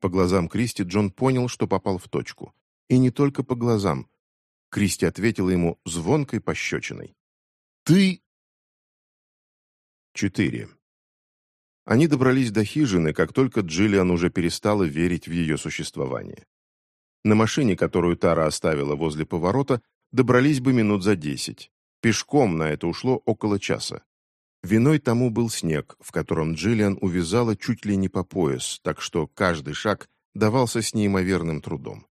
По глазам Кристи Джон понял, что попал в точку. И не только по глазам. Кристи ответила ему звонкой пощечиной. «Ты...» Четыре. Они добрались до хижины, как только Джиллиан уже перестала верить в ее существование. На машине, которую Тара оставила возле поворота, добрались бы минут за десять. Пешком на это ушло около часа. Виной тому был снег, в котором Джиллиан увязала чуть ли не по пояс, так что каждый шаг давался с неимоверным трудом.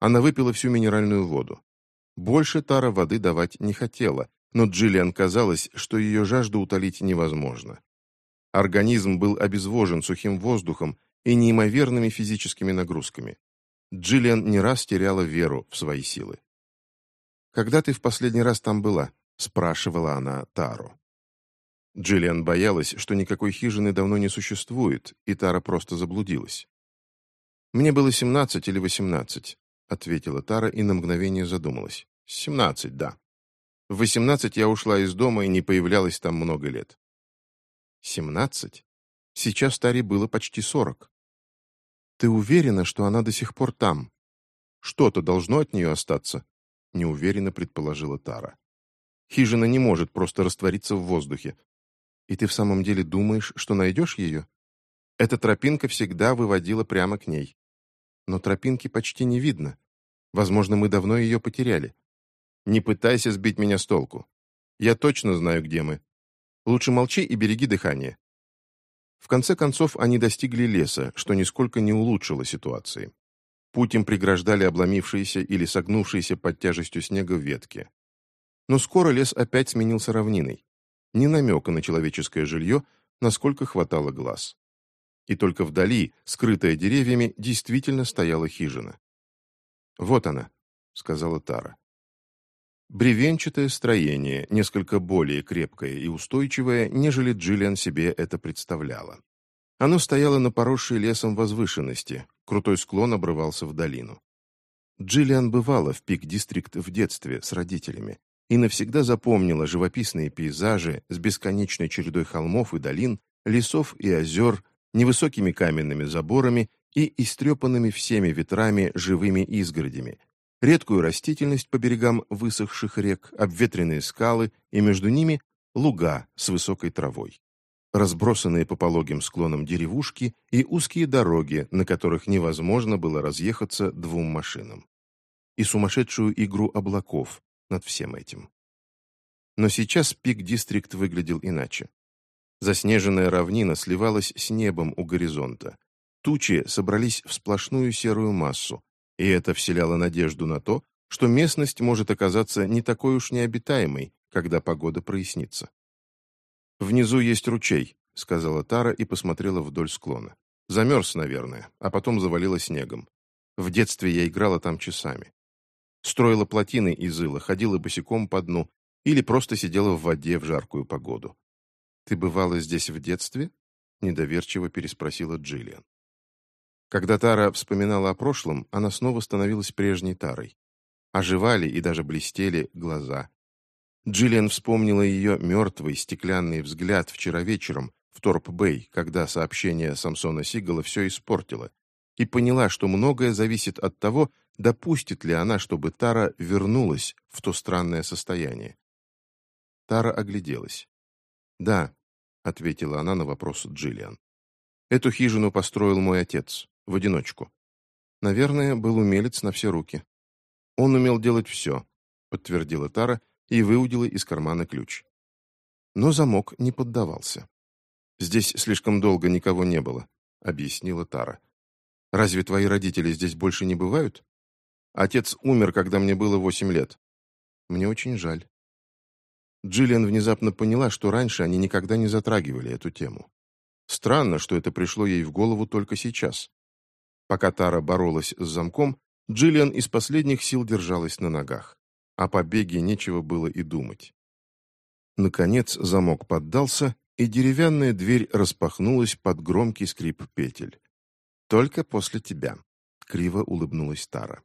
Она выпила всю минеральную воду. Больше Тара воды давать не хотела, но Джиллиан казалось, что ее жажду утолить невозможно. Организм был обезвожен сухим воздухом и неимоверными физическими нагрузками. Джиллиан не раз теряла веру в свои силы. «Когда ты в последний раз там была?» — спрашивала она Тару. Джиллиан боялась, что никакой хижины давно не существует, и Тара просто заблудилась. «Мне было семнадцать или восемнадцать», — ответила Тара и на мгновение задумалась. «Семнадцать, да. В восемнадцать я ушла из дома и не появлялась там много лет». «Семнадцать? Сейчас Таре было почти сорок. Ты уверена, что она до сих пор там? Что-то должно от нее остаться?» — неуверенно предположила Тара. «Хижина не может просто раствориться в воздухе. И ты в самом деле думаешь, что найдешь ее? Эта тропинка всегда выводила прямо к ней. Но тропинки почти не видно. Возможно, мы давно ее потеряли. Не пытайся сбить меня с толку. Я точно знаю, где мы. Лучше молчи и береги дыхание». В конце концов, они достигли леса, что нисколько не улучшило ситуации. Путь им преграждали обломившиеся или согнувшиеся под тяжестью снега ветки. Но скоро лес опять сменился равниной. Ни намека на человеческое жилье, насколько хватало глаз. И только вдали, скрытая деревьями, действительно стояла хижина. «Вот она», — сказала Тара. Бревенчатое строение, несколько более крепкое и устойчивое, нежели Джиллиан себе это представляла. Оно стояло на поросшей лесом возвышенности, крутой склон обрывался в долину. Джиллиан бывала в Пик-Дистрикт в детстве с родителями и навсегда запомнила живописные пейзажи с бесконечной чередой холмов и долин, лесов и озер, невысокими каменными заборами и истрепанными всеми ветрами живыми изгородями, редкую растительность по берегам высохших рек, обветренные скалы и между ними луга с высокой травой разбросанные по пологим склонам деревушки и узкие дороги, на которых невозможно было разъехаться двум машинам. И сумасшедшую игру облаков над всем этим. Но сейчас Пик-Дистрикт выглядел иначе. Заснеженная равнина сливалась с небом у горизонта. Тучи собрались в сплошную серую массу, и это вселяло надежду на то, что местность может оказаться не такой уж необитаемой, когда погода прояснится. «Внизу есть ручей», — сказала Тара и посмотрела вдоль склона. «Замерз, наверное, а потом завалило снегом. В детстве я играла там часами. Строила плотины из ила, ходила босиком по дну или просто сидела в воде в жаркую погоду. «Ты бывала здесь в детстве?» — недоверчиво переспросила Джиллиан. Когда Тара вспоминала о прошлом, она снова становилась прежней Тарой. Оживали и даже блестели глаза. Джиллиан вспомнила ее мертвый стеклянный взгляд вчера вечером в Торп-Бэй, когда сообщение Самсона Сигала все испортило, и поняла, что многое зависит от того, допустит ли она, чтобы Тара вернулась в то странное состояние. Тара огляделась. «Да», — ответила она на вопрос Джиллиан. «Эту хижину построил мой отец, в одиночку. Наверное, был умелец на все руки. Он умел делать все», — подтвердила Тара и выудила из кармана ключ. Но замок не поддавался. «Здесь слишком долго никого не было», — объяснила Тара. «Разве твои родители здесь больше не бывают? Отец умер, когда мне было восемь лет. Мне очень жаль». Джиллиан внезапно поняла, что раньше они никогда не затрагивали эту тему. Странно, что это пришло ей в голову только сейчас. Пока Тара боролась с замком, Джиллиан из последних сил держалась на ногах. О побеге нечего было и думать. Наконец замок поддался, и деревянная дверь распахнулась под громкий скрип петель. «Только после тебя», — криво улыбнулась Тара.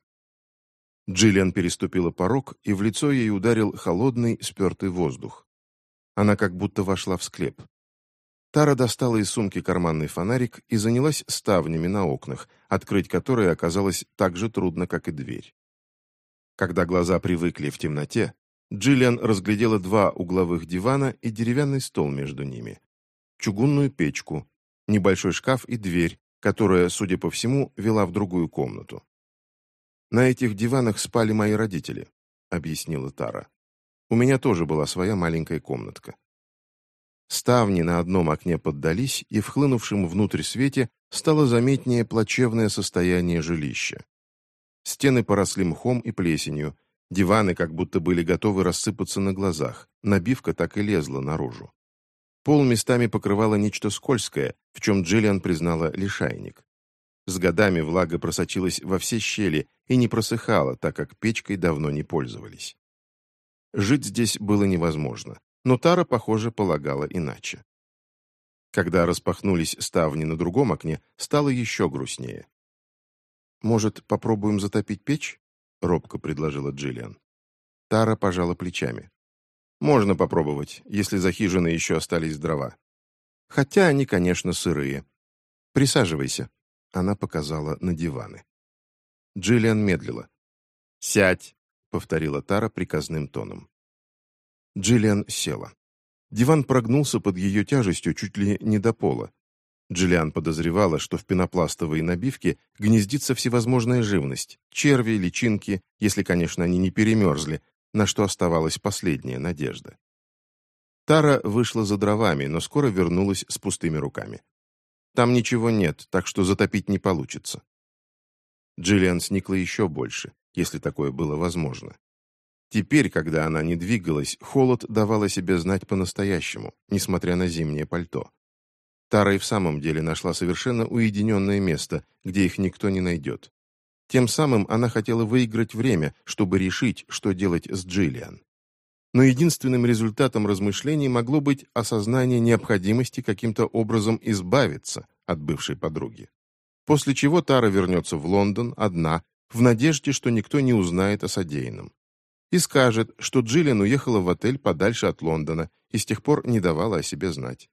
Джиллиан переступила порог, и в лицо ей ударил холодный, спертый воздух. Она как будто вошла в склеп. Тара достала из сумки карманный фонарик и занялась ставнями на окнах, открыть которые оказалось так же трудно, как и дверь. Когда глаза привыкли в темноте, Джиллиан разглядела два угловых дивана и деревянный стол между ними, чугунную печку, небольшой шкаф и дверь, которая, судя по всему, вела в другую комнату. «На этих диванах спали мои родители», — объяснила Тара. «У меня тоже была своя маленькая комнатка». Ставни на одном окне поддались, и в хлынувшем внутрь свете стало заметнее плачевное состояние жилища. Стены поросли мхом и плесенью, диваны как будто были готовы рассыпаться на глазах, набивка так и лезла наружу. Пол местами покрывало нечто скользкое, в чем Джиллиан признала лишайник. С годами влага просочилась во все щели и не просыхала, так как печкой давно не пользовались. Жить здесь было невозможно, но Тара, похоже, полагала иначе. Когда распахнулись ставни на другом окне, стало еще грустнее. «Может, попробуем затопить печь?» — робко предложила Джиллиан. Тара пожала плечами. «Можно попробовать, если за хижиной еще остались дрова. Хотя они, конечно, сырые. Присаживайся». Она показала на диваны. Джиллиан медлила. «Сядь», — повторила Тара приказным тоном. Джиллиан села. Диван прогнулся под ее тяжестью чуть ли не до пола, Джиллиан подозревала, что в пенопластовой набивке гнездится всевозможная живность, черви, личинки, если, конечно, они не перемерзли, на что оставалась последняя надежда. Тара вышла за дровами, но скоро вернулась с пустыми руками. Там ничего нет, так что затопить не получится. Джиллиан сникла еще больше, если такое было возможно. Теперь, когда она не двигалась, холод давал о себе знать по-настоящему, несмотря на зимнее пальто. Тара и в самом деле нашла совершенно уединенное место, где их никто не найдет. Тем самым она хотела выиграть время, чтобы решить, что делать с Джиллиан. Но единственным результатом размышлений могло быть осознание необходимости каким-то образом избавиться от бывшей подруги. После чего Тара вернется в Лондон одна, в надежде, что никто не узнает о содеянном. И скажет, что Джиллиан уехала в отель подальше от Лондона и с тех пор не давала о себе знать.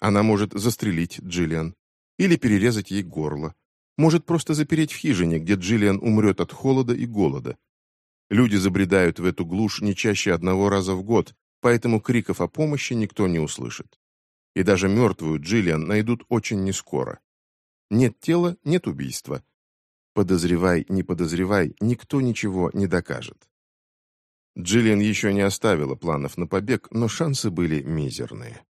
Она может застрелить Джиллиан или перерезать ей горло. Может просто запереть в хижине, где Джиллиан умрет от холода и голода. Люди забредают в эту глушь не чаще одного раза в год, поэтому криков о помощи никто не услышит. И даже мертвую Джиллиан найдут очень нескоро. Нет тела – нет убийства. Подозревай, не подозревай, никто ничего не докажет. Джиллиан еще не оставила планов на побег, но шансы были мизерные.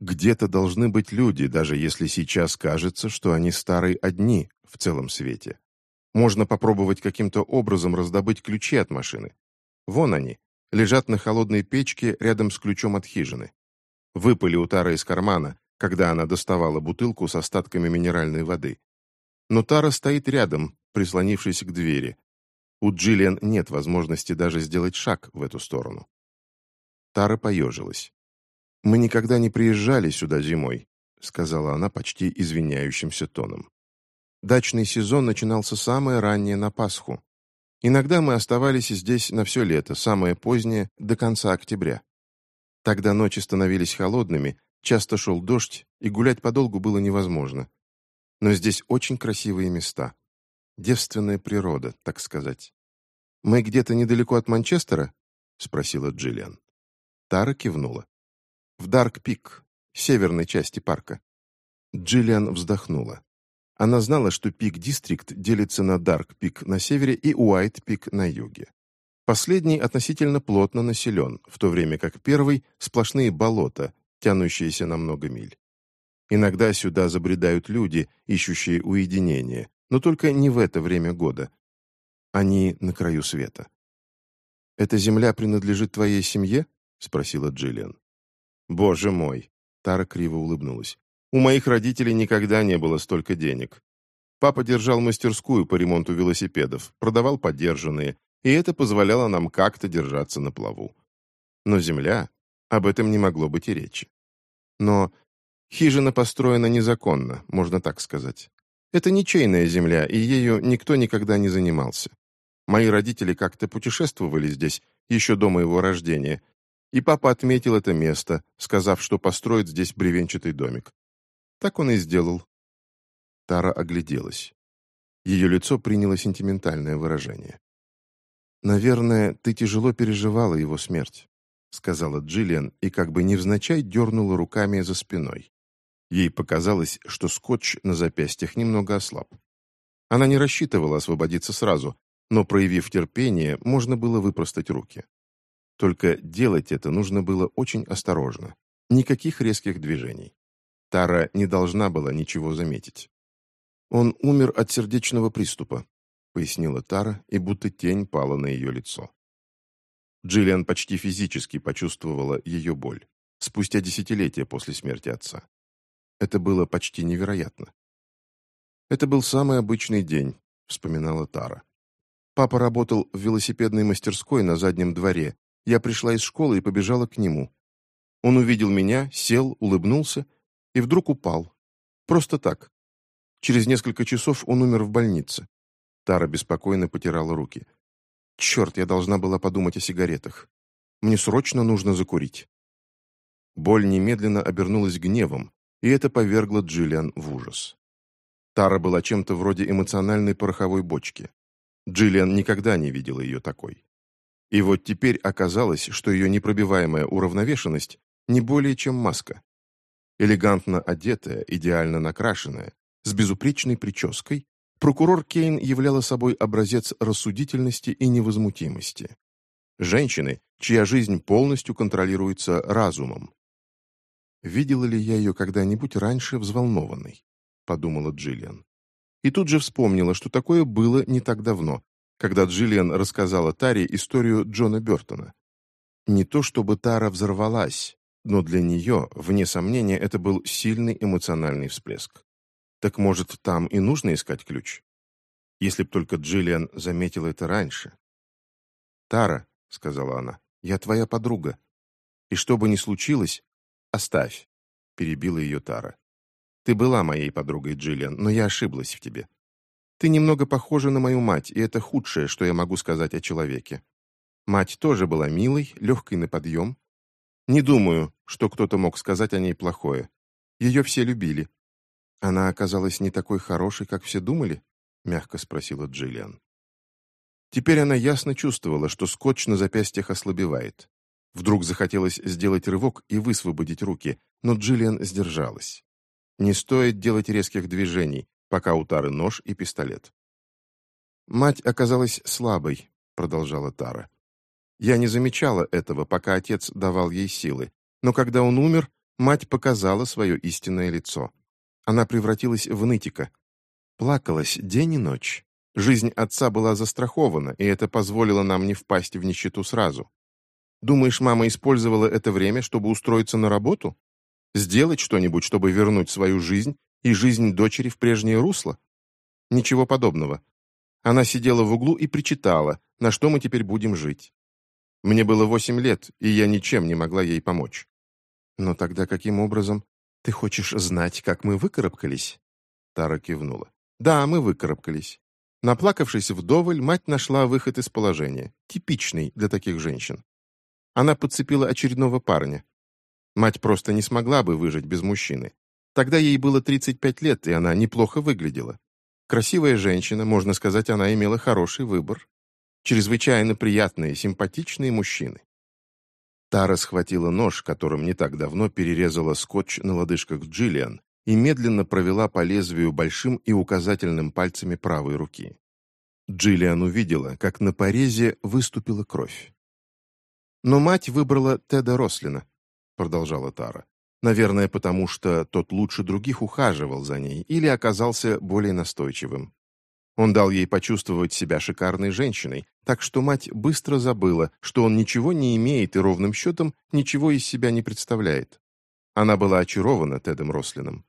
Где-то должны быть люди, даже если сейчас кажется, что они старые одни в целом свете. Можно попробовать каким-то образом раздобыть ключи от машины. Вон они, лежат на холодной печке рядом с ключом от хижины. Выпали у Тары из кармана, когда она доставала бутылку с остатками минеральной воды. Но Тара стоит рядом, прислонившись к двери. У Джиллиан нет возможности даже сделать шаг в эту сторону. Тара поежилась. «Мы никогда не приезжали сюда зимой», — сказала она почти извиняющимся тоном. Дачный сезон начинался самое раннее на Пасху. Иногда мы оставались здесь на все лето, самое позднее, до конца октября. Тогда ночи становились холодными, часто шел дождь, и гулять подолгу было невозможно. Но здесь очень красивые места. Девственная природа, так сказать. «Мы где-то недалеко от Манчестера?» — спросила Джиллиан. Тара кивнула. «В Дарк-Пик, северной части парка». Джиллиан вздохнула. Она знала, что Пик-Дистрикт делится на Дарк-Пик на севере и Уайт-Пик на юге. Последний относительно плотно населен, в то время как первый – сплошные болота, тянущиеся на много миль. Иногда сюда забредают люди, ищущие уединение, но только не в это время года. Они на краю света. «Эта земля принадлежит твоей семье?» — спросила Джиллиан. «Боже мой!» — Тара криво улыбнулась. «У моих родителей никогда не было столько денег. Папа держал мастерскую по ремонту велосипедов, продавал подержанные, и это позволяло нам как-то держаться на плаву. Но земля, об этом не могло быть и речи. Но хижина построена незаконно, можно так сказать. Это ничейная земля, и ею никто никогда не занимался. Мои родители как-то путешествовали здесь еще до моего рождения, и папа отметил это место, сказав, что построит здесь бревенчатый домик. Так он и сделал. Тара огляделась. Ее лицо приняло сентиментальное выражение. «Наверное, ты тяжело переживала его смерть», — сказала Джиллиан и как бы невзначай дернула руками за спиной. Ей показалось, что скотч на запястьях немного ослаб. Она не рассчитывала освободиться сразу, но, проявив терпение, можно было выпростать руки. Только делать это нужно было очень осторожно. Никаких резких движений. Тара не должна была ничего заметить. Он умер от сердечного приступа, пояснила Тара, и будто тень пала на ее лицо. Джиллиан почти физически почувствовала ее боль, спустя десятилетия после смерти отца. Это было почти невероятно. «Это был самый обычный день», — вспоминала Тара. «Папа работал в велосипедной мастерской на заднем дворе. Я пришла из школы и побежала к нему. Он увидел меня, сел, улыбнулся и вдруг упал. Просто так. Через несколько часов он умер в больнице. Тара беспокойно потирала руки. «Черт, я должна была подумать о сигаретах. Мне срочно нужно закурить». Боль немедленно обернулась гневом, и это повергло Джиллиан в ужас. Тара была чем-то вроде эмоциональной пороховой бочки. Джиллиан никогда не видела ее такой. И вот теперь оказалось, что ее непробиваемая уравновешенность не более чем маска. Элегантно одетая, идеально накрашенная, с безупречной прической, Прокурор Кейн являла собой образец рассудительности и невозмутимости. Женщины, чья жизнь полностью контролируется разумом. «Видела ли я ее когда-нибудь раньше взволнованной?» — подумала Джиллиан. И тут же вспомнила, что такое было не так давно, когда Джиллиан рассказала Таре историю Джона Бертона. Не то чтобы Тара взорвалась, но для нее, вне сомнения, это был сильный эмоциональный всплеск. Так может, там и нужно искать ключ? Если б только Джиллиан заметила это раньше. «Тара», — сказала она, — «я твоя подруга. И что бы ни случилось, оставь», — перебила ее Тара. «Ты была моей подругой, Джиллиан, но я ошиблась в тебе. Ты немного похожа на мою мать, и это худшее, что я могу сказать о человеке. Мать тоже была милой, легкой на подъем. Не думаю, что кто-то мог сказать о ней плохое. Ее все любили. «Она оказалась не такой хорошей, как все думали?» — мягко спросила Джиллиан. Теперь она ясно чувствовала, что скотч на запястьях ослабевает. Вдруг захотелось сделать рывок и высвободить руки, но Джиллиан сдержалась. Не стоит делать резких движений, пока у Тары нож и пистолет. «Мать оказалась слабой», — продолжала Тара. «Я не замечала этого, пока отец давал ей силы, но когда он умер, мать показала свое истинное лицо. Она превратилась в нытика. Плакалась день и ночь. Жизнь отца была застрахована, и это позволило нам не впасть в нищету сразу. Думаешь, мама использовала это время, чтобы устроиться на работу? Сделать что-нибудь, чтобы вернуть свою жизнь и жизнь дочери в прежнее русло? Ничего подобного. Она сидела в углу и причитала, на что мы теперь будем жить. Мне было восемь лет, и я ничем не могла ей помочь. Но тогда каким образом «Ты хочешь знать, как мы выкарабкались?» Тара кивнула. «Да, мы выкарабкались. Наплакавшись вдоволь, мать нашла выход из положения, типичный для таких женщин. Она подцепила очередного парня. Мать просто не смогла бы выжить без мужчины. Тогда ей было 35 лет, и она неплохо выглядела. Красивая женщина, можно сказать, она имела хороший выбор. Чрезвычайно приятные, симпатичные мужчины. Тара схватила нож, которым не так давно перерезала скотч на лодыжках Джиллиан, и медленно провела по лезвию большим и указательным пальцами правой руки. Джиллиан увидела, как на порезе выступила кровь. «Но мать выбрала Теда Рослина», — продолжала Тара. «Наверное, потому что тот лучше других ухаживал за ней или оказался более настойчивым. Он дал ей почувствовать себя шикарной женщиной, так что мать быстро забыла, что он ничего не имеет и ровным счетом ничего из себя не представляет. Она была очарована Тедом Рослином.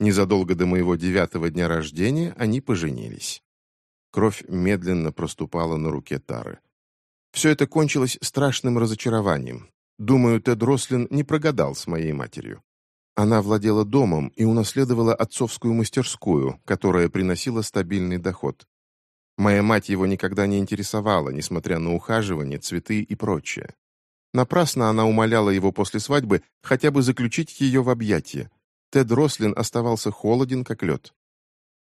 Незадолго до моего девятого дня рождения они поженились. Кровь медленно проступала на руке Тары. Все это кончилось страшным разочарованием. Думаю, Тед Рослин не прогадал с моей матерью. Она владела домом и унаследовала отцовскую мастерскую, которая приносила стабильный доход. Моя мать его никогда не интересовала, несмотря на ухаживание, цветы и прочее. Напрасно она умоляла его после свадьбы хотя бы заключить ее в объятия. Тед Рослин оставался холоден, как лед.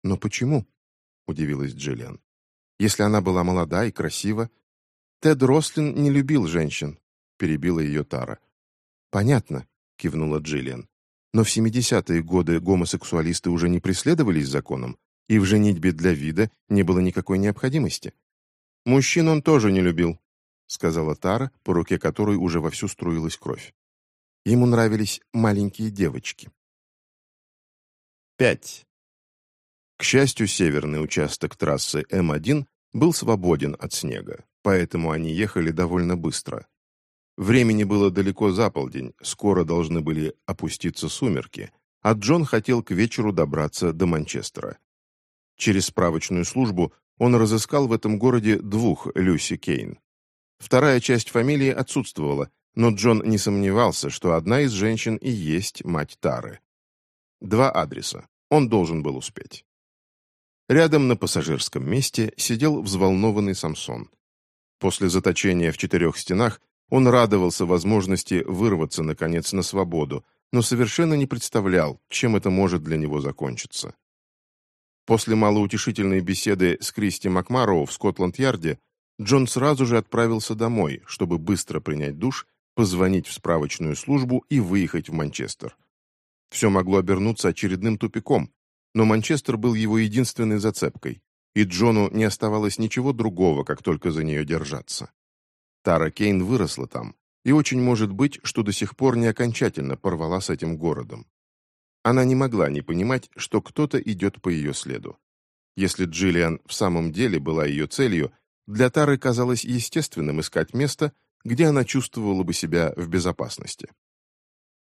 «Но почему?» — удивилась Джиллиан. «Если она была молода и красива...» «Тед Рослин не любил женщин», — перебила ее Тара. «Понятно», — кивнула Джиллиан. Но в 70-е годы гомосексуалисты уже не преследовались законом, и в женитьбе для вида не было никакой необходимости. «Мужчин он тоже не любил», — сказала Тара, по руке которой уже вовсю струилась кровь. Ему нравились маленькие девочки. 5. К счастью, северный участок трассы М1 был свободен от снега, поэтому они ехали довольно быстро. Времени было далеко за полдень, скоро должны были опуститься сумерки, а Джон хотел к вечеру добраться до Манчестера. Через справочную службу он разыскал в этом городе двух Люси Кейн. Вторая часть фамилии отсутствовала, но Джон не сомневался, что одна из женщин и есть мать Тары. Два адреса. Он должен был успеть. Рядом на пассажирском месте сидел взволнованный Самсон. После заточения в четырех стенах он радовался возможности вырваться, наконец, на свободу, но совершенно не представлял, чем это может для него закончиться. После малоутешительной беседы с Кристи Макмароу в Скотланд-Ярде Джон сразу же отправился домой, чтобы быстро принять душ, позвонить в справочную службу и выехать в Манчестер. Все могло обернуться очередным тупиком, но Манчестер был его единственной зацепкой, и Джону не оставалось ничего другого, как только за нее держаться. Тара Кейн выросла там, и очень может быть, что до сих пор не окончательно порвала с этим городом. Она не могла не понимать, что кто-то идет по ее следу. Если Джиллиан в самом деле была ее целью, для Тары казалось естественным искать место, где она чувствовала бы себя в безопасности.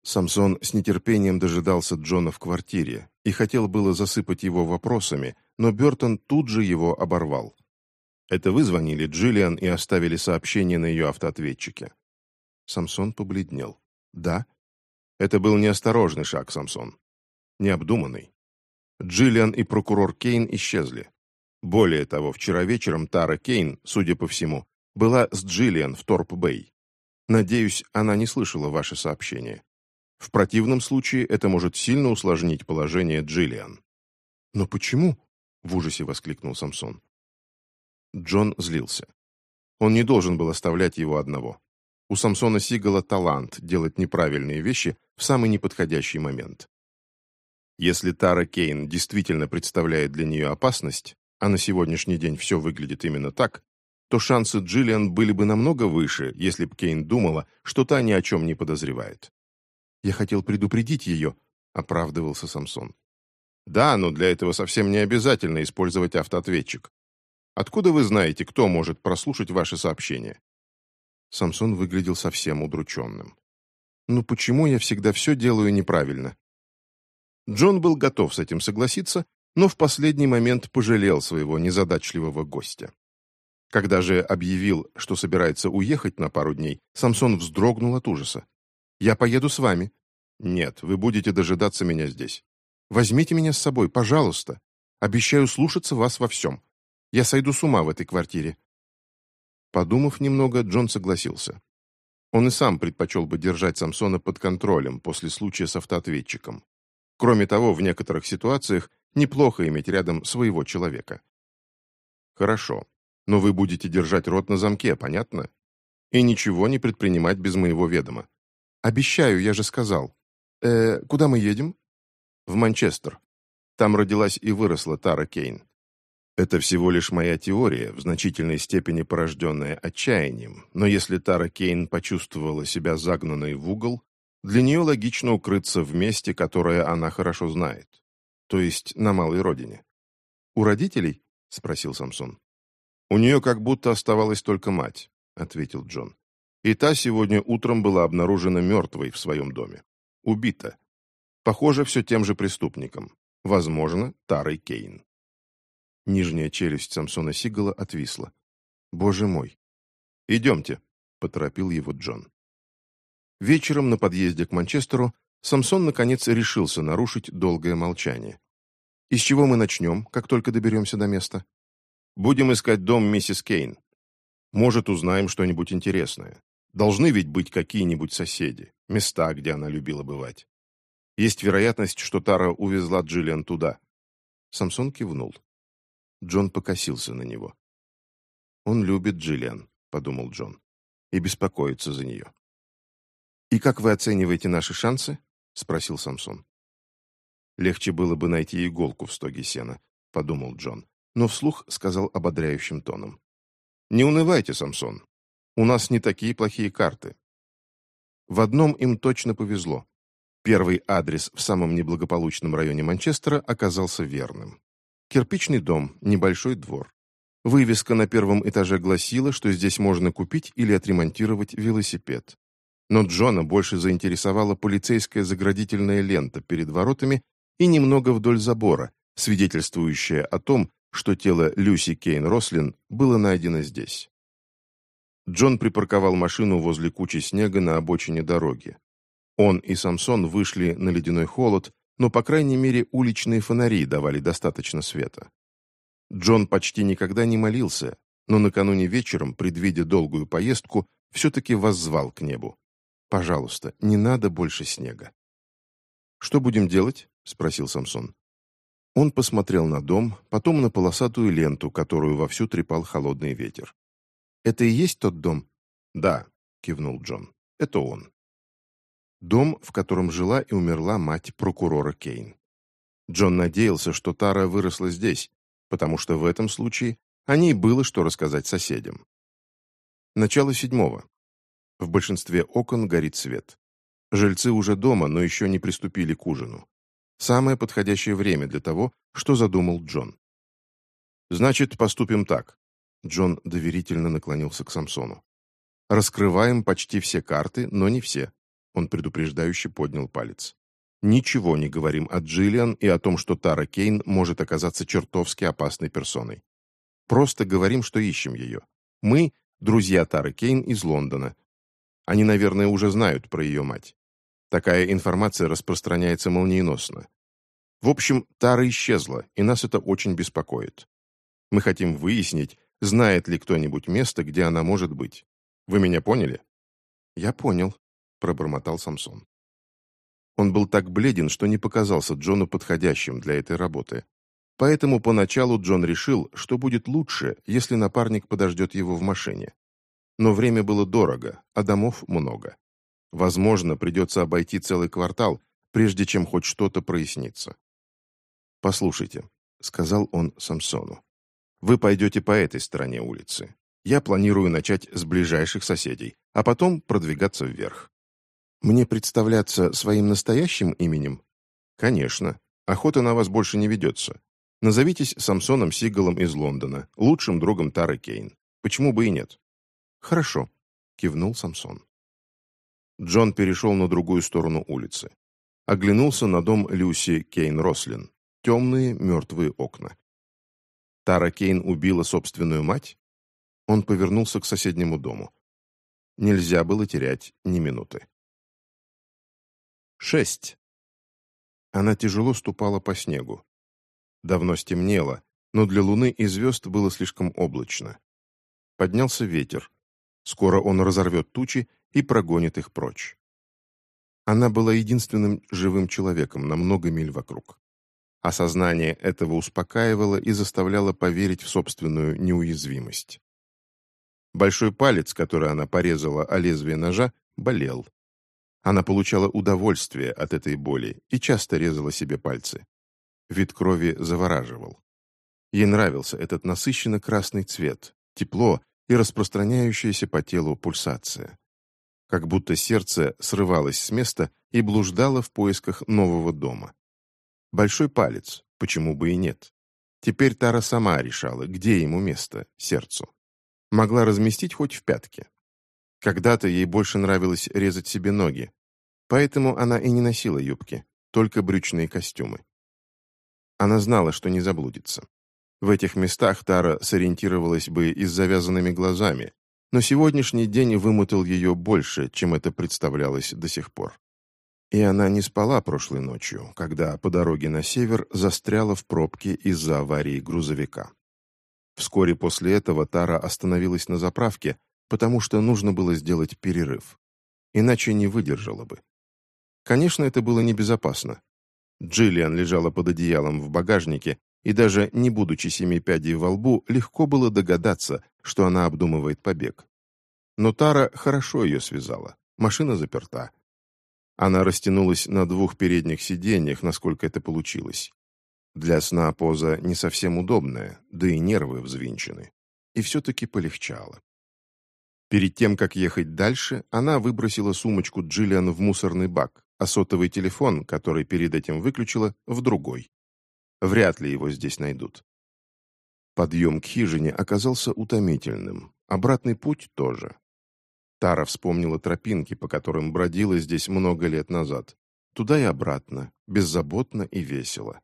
Самсон с нетерпением дожидался Джона в квартире и хотел было засыпать его вопросами, но Бертон тут же его оборвал. Это вы звонили Джиллиан и оставили сообщение на ее автоответчике?» Самсон побледнел. «Да». Это был неосторожный шаг, Самсон. Необдуманный. Джиллиан и прокурор Кейн исчезли. Более того, вчера вечером Тара Кейн, судя по всему, была с Джиллиан в Торп-Бэй. Надеюсь, она не слышала ваше сообщение. В противном случае это может сильно усложнить положение Джиллиан. «Но почему?» — в ужасе воскликнул Самсон. Джон злился. Он не должен был оставлять его одного. У Самсона Сигала талант делать неправильные вещи в самый неподходящий момент. Если Тара Кейн действительно представляет для нее опасность, а на сегодняшний день все выглядит именно так, то шансы Джиллиан были бы намного выше, если б Кейн думала, что та ни о чем не подозревает. «Я хотел предупредить ее», — оправдывался Самсон. «Да, но для этого совсем не обязательно использовать автоответчик. Откуда вы знаете, кто может прослушать ваши сообщения?» Самсон выглядел совсем удрученным. «Ну почему я всегда все делаю неправильно?» Джон был готов с этим согласиться, но в последний момент пожалел своего незадачливого гостя. Когда же объявил, что собирается уехать на пару дней, Самсон вздрогнул от ужаса. «Я поеду с вами». «Нет, вы будете дожидаться меня здесь. Возьмите меня с собой, пожалуйста. Обещаю слушаться вас во всем. Я сойду с ума в этой квартире». Подумав немного, Джон согласился. Он и сам предпочел бы держать Самсона под контролем после случая с автоответчиком. Кроме того, в некоторых ситуациях неплохо иметь рядом своего человека. «Хорошо, но вы будете держать рот на замке, понятно? И ничего не предпринимать без моего ведома. Обещаю, я же сказал. Э, куда мы едем? В Манчестер. Там родилась и выросла Тара Кейн. Это всего лишь моя теория, в значительной степени порожденная отчаянием, но если Тара Кейн почувствовала себя загнанной в угол, для нее логично укрыться в месте, которое она хорошо знает, то есть на малой родине. «У родителей?» — спросил Самсон. «У нее как будто оставалась только мать», — ответил Джон. «И та сегодня утром была обнаружена мертвой в своем доме. Убита. Похоже, все тем же преступником. Возможно, Тарой Кейн». Нижняя челюсть Самсона Сигала отвисла. «Боже мой!» «Идемте», — поторопил его Джон. Вечером на подъезде к Манчестеру Самсон наконец решился нарушить долгое молчание. «Из чего мы начнем, как только доберемся до места?» «Будем искать дом миссис Кейн. Может, узнаем что-нибудь интересное. Должны ведь быть какие-нибудь соседи, места, где она любила бывать. Есть вероятность, что Тара увезла Джиллиан туда». Самсон кивнул. Джон покосился на него. «Он любит Джиллиан», — подумал Джон, — «и беспокоится за нее». «И как вы оцениваете наши шансы?» — спросил Самсон. «Легче было бы найти иголку в стоге сена», — подумал Джон, но вслух сказал ободряющим тоном. «Не унывайте, Самсон. У нас не такие плохие карты». В одном им точно повезло. Первый адрес в самом неблагополучном районе Манчестера оказался верным. Кирпичный дом, небольшой двор. Вывеска на первом этаже гласила, что здесь можно купить или отремонтировать велосипед. Но Джона больше заинтересовала полицейская заградительная лента перед воротами и немного вдоль забора, свидетельствующая о том, что тело Люси Кейн Рослин было найдено здесь. Джон припарковал машину возле кучи снега на обочине дороги. Он и Самсон вышли на ледяной холод, но, по крайней мере, уличные фонари давали достаточно света. Джон почти никогда не молился, но накануне вечером, предвидя долгую поездку, все-таки воззвал к небу. «Пожалуйста, не надо больше снега». «Что будем делать?» — спросил Самсон. Он посмотрел на дом, потом на полосатую ленту, которую вовсю трепал холодный ветер. «Это и есть тот дом?» «Да», — кивнул Джон. «Это он». Дом, в котором жила и умерла мать прокурора Кейн. Джон надеялся, что Тара выросла здесь, потому что в этом случае о ней было что рассказать соседям. Начало седьмого. В большинстве окон горит свет. Жильцы уже дома, но еще не приступили к ужину. Самое подходящее время для того, что задумал Джон. «Значит, поступим так». Джон доверительно наклонился к Самсону. «Раскрываем почти все карты, но не все. Он предупреждающе поднял палец. «Ничего не говорим о Джиллиан и о том, что Тара Кейн может оказаться чертовски опасной персоной. Просто говорим, что ищем ее. Мы – друзья Тары Кейн из Лондона. Они, наверное, уже знают про ее мать. Такая информация распространяется молниеносно. В общем, Тара исчезла, и нас это очень беспокоит. Мы хотим выяснить, знает ли кто-нибудь место, где она может быть. Вы меня поняли?» «Я понял», — пробормотал Самсон. Он был так бледен, что не показался Джону подходящим для этой работы. Поэтому поначалу Джон решил, что будет лучше, если напарник подождет его в машине. Но время было дорого, а домов много. Возможно, придется обойти целый квартал, прежде чем хоть что-то прояснится. «Послушайте», — сказал он Самсону, — «вы пойдете по этой стороне улицы. Я планирую начать с ближайших соседей, а потом продвигаться вверх. Мне представляться своим настоящим именем? Конечно. Охота на вас больше не ведется. Назовитесь Самсоном Сигалом из Лондона, лучшим другом Тары Кейн. Почему бы и нет? Хорошо, кивнул Самсон. Джон перешел на другую сторону улицы. Оглянулся на дом Люси Кейн Рослин. Темные мертвые окна. Тара Кейн убила собственную мать? Он повернулся к соседнему дому. Нельзя было терять ни минуты. Шесть. Она тяжело ступала по снегу. Давно стемнело, но для Луны и звезд было слишком облачно. Поднялся ветер. Скоро он разорвет тучи и прогонит их прочь. Она была единственным живым человеком на много миль вокруг. Осознание этого успокаивало и заставляло поверить в собственную неуязвимость. Большой палец, который она порезала о лезвие ножа, болел. Она получала удовольствие от этой боли и часто резала себе пальцы. Вид крови завораживал. Ей нравился этот насыщенно красный цвет, тепло и распространяющаяся по телу пульсация. Как будто сердце срывалось с места и блуждало в поисках нового дома. Большой палец, почему бы и нет. Теперь Тара сама решала, где ему место, сердцу. Могла разместить хоть в пятке. Когда-то ей больше нравилось резать себе ноги, поэтому она и не носила юбки, только брючные костюмы. Она знала, что не заблудится. В этих местах Тара сориентировалась бы и с завязанными глазами, но сегодняшний день вымотал ее больше, чем это представлялось до сих пор. И она не спала прошлой ночью, когда по дороге на север застряла в пробке из-за аварии грузовика. Вскоре после этого Тара остановилась на заправке, потому что нужно было сделать перерыв. Иначе не выдержала бы. Конечно, это было небезопасно. Джиллиан лежала под одеялом в багажнике, и даже не будучи семи пядей во лбу, легко было догадаться, что она обдумывает побег. Но Тара хорошо ее связала. Машина заперта. Она растянулась на двух передних сиденьях, насколько это получилось. Для сна поза не совсем удобная, да и нервы взвинчены. И все-таки полегчало. Перед тем, как ехать дальше, она выбросила сумочку Джиллиан в мусорный бак, а сотовый телефон, который перед этим выключила, в другой. Вряд ли его здесь найдут. Подъем к хижине оказался утомительным, обратный путь тоже. Тара вспомнила тропинки, по которым бродила здесь много лет назад. Туда и обратно, беззаботно и весело.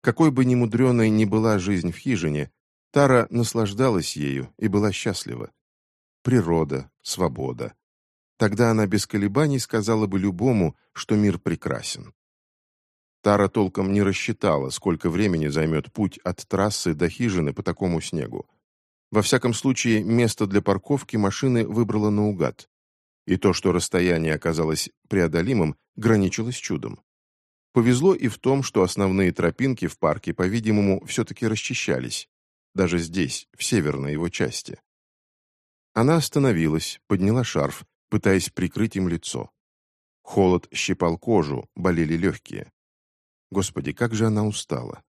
Какой бы ни мудреной ни была жизнь в хижине, Тара наслаждалась ею и была счастлива. Природа, свобода. Тогда она без колебаний сказала бы любому, что мир прекрасен. Тара толком не рассчитала, сколько времени займет путь от трассы до хижины по такому снегу. Во всяком случае, место для парковки машины выбрала наугад. И то, что расстояние оказалось преодолимым, граничило с чудом. Повезло и в том, что основные тропинки в парке, по-видимому, все-таки расчищались. Даже здесь, в северной его части. Она остановилась, подняла шарф, пытаясь прикрыть им лицо. Холод щипал кожу, болели легкие. Господи, как же она устала.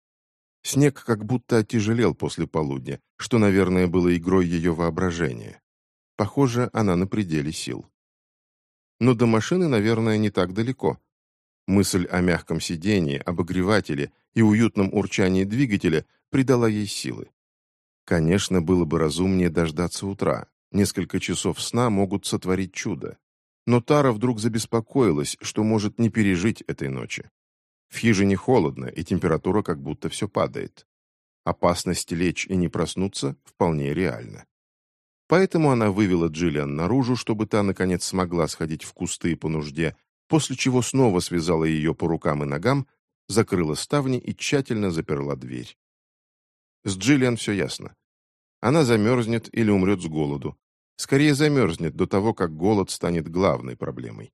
Снег как будто отяжелел после полудня, что, наверное, было игрой ее воображения. Похоже, она на пределе сил. Но до машины, наверное, не так далеко. Мысль о мягком сидении, обогревателе и уютном урчании двигателя придала ей силы. Конечно, было бы разумнее дождаться утра. Несколько часов сна могут сотворить чудо. Но Тара вдруг забеспокоилась, что может не пережить этой ночи. В хижине холодно, и температура как будто все падает. Опасность лечь и не проснуться вполне реальна. Поэтому она вывела Джиллиан наружу, чтобы та, наконец, смогла сходить в кусты по нужде, после чего снова связала ее по рукам и ногам, закрыла ставни и тщательно заперла дверь. С Джиллиан все ясно. Она замерзнет или умрет с голоду. Скорее замерзнет до того, как голод станет главной проблемой.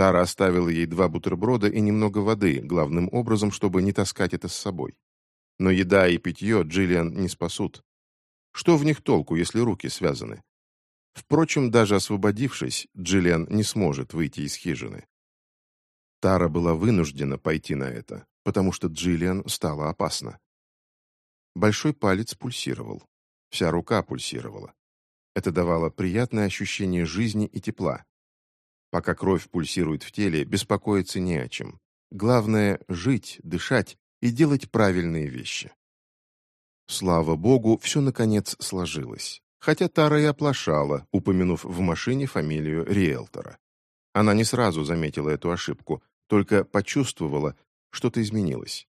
Тара оставила ей два бутерброда и немного воды, главным образом, чтобы не таскать это с собой. Но еда и питье Джиллиан не спасут. Что в них толку, если руки связаны? Впрочем, даже освободившись, Джиллиан не сможет выйти из хижины. Тара была вынуждена пойти на это, потому что Джиллиан стала опасна. Большой палец пульсировал. Вся рука пульсировала. Это давало приятное ощущение жизни и тепла. Пока кровь пульсирует в теле, беспокоиться не о чем. Главное — жить, дышать и делать правильные вещи. Слава богу, все наконец сложилось. Хотя Тара и оплошала, упомянув в машине фамилию риэлтора. Она не сразу заметила эту ошибку, только почувствовала, что-то изменилось.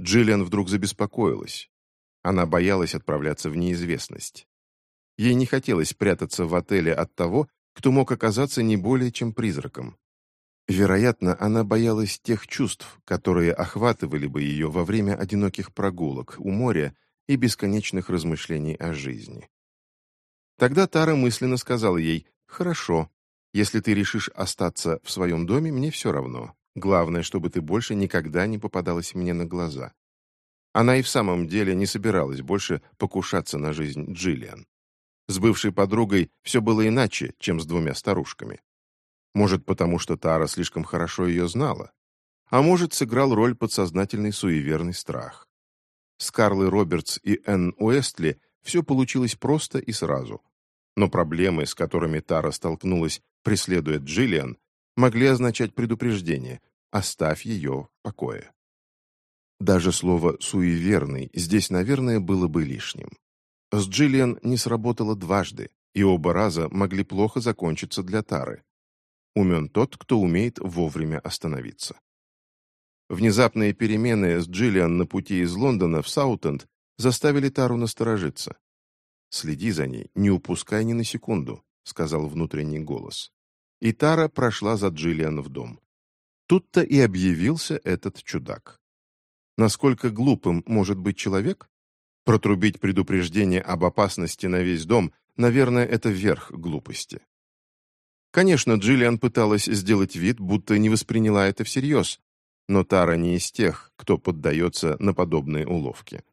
Джиллиан вдруг забеспокоилась. Она боялась отправляться в неизвестность. Ей не хотелось прятаться в отеле от того, кто мог оказаться не более чем призраком. Вероятно, она боялась тех чувств, которые охватывали бы ее во время одиноких прогулок у моря и бесконечных размышлений о жизни. Тогда Тара мысленно сказала ей «Хорошо, если ты решишь остаться в своем доме, мне все равно. Главное, чтобы ты больше никогда не попадалась мне на глаза». Она и в самом деле не собиралась больше покушаться на жизнь Джиллиан. С бывшей подругой все было иначе, чем с двумя старушками. Может, потому что Тара слишком хорошо ее знала, а может, сыграл роль подсознательный суеверный страх. С Карлой Робертс и Энн Уэстли все получилось просто и сразу. Но проблемы, с которыми Тара столкнулась, преследуя Джиллиан, могли означать предупреждение «оставь ее в покое». Даже слово «суеверный» здесь, наверное, было бы лишним. С Джиллиан не сработало дважды, и оба раза могли плохо закончиться для Тары. Умен тот, кто умеет вовремя остановиться. Внезапные перемены с Джиллиан на пути из Лондона в Саутенд заставили Тару насторожиться. «Следи за ней, не упускай ни на секунду», — сказал внутренний голос. И Тара прошла за Джиллиан в дом. Тут-то и объявился этот чудак. Насколько глупым может быть человек? Протрубить предупреждение об опасности на весь дом, наверное, это верх глупости. Конечно, Джиллиан пыталась сделать вид, будто не восприняла это всерьез, но Тара не из тех, кто поддается на подобные уловки.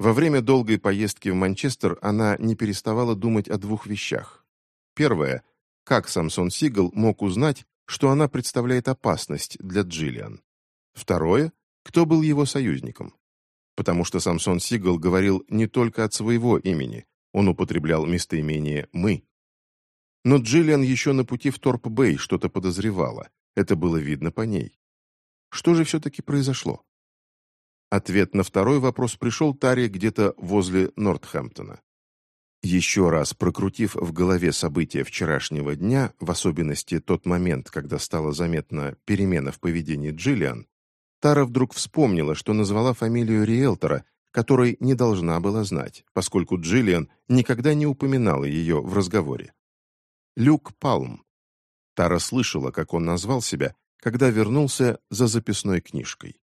Во время долгой поездки в Манчестер она не переставала думать о двух вещах. Первое. Как Самсон Сигал мог узнать, что она представляет опасность для Джиллиан? Второе. Кто был его союзником? Потому что Самсон Сигал говорил не только от своего имени, он употреблял местоимение «мы». Но Джиллиан еще на пути в Торп-Бэй что-то подозревала. Это было видно по ней. Что же все-таки произошло? Ответ на второй вопрос пришел Таре где-то возле Нортхэмптона. Еще раз прокрутив в голове события вчерашнего дня, в особенности тот момент, когда стала заметна перемена в поведении Джиллиан, Тара вдруг вспомнила, что назвала фамилию риэлтора, которой не должна была знать, поскольку Джиллиан никогда не упоминала ее в разговоре. Люк Палм. Тара слышала, как он назвал себя, когда вернулся за записной книжкой.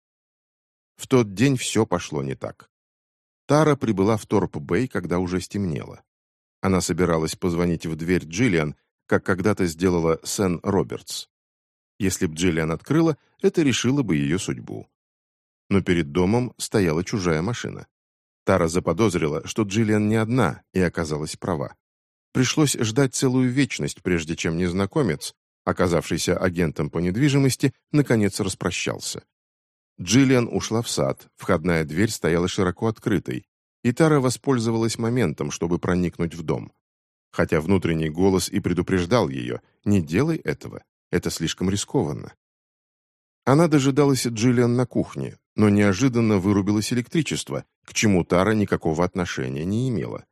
В тот день все пошло не так. Тара прибыла в Торп-Бэй, когда уже стемнело. Она собиралась позвонить в дверь Джиллиан, как когда-то сделала Сен Робертс. Если б Джиллиан открыла, это решило бы ее судьбу. Но перед домом стояла чужая машина. Тара заподозрила, что Джиллиан не одна, и оказалась права. Пришлось ждать целую вечность, прежде чем незнакомец, оказавшийся агентом по недвижимости, наконец распрощался. Джиллиан ушла в сад, входная дверь стояла широко открытой, и Тара воспользовалась моментом, чтобы проникнуть в дом. Хотя внутренний голос и предупреждал ее «не делай этого, это слишком рискованно». Она дожидалась Джиллиан на кухне, но неожиданно вырубилось электричество, к чему Тара никакого отношения не имела.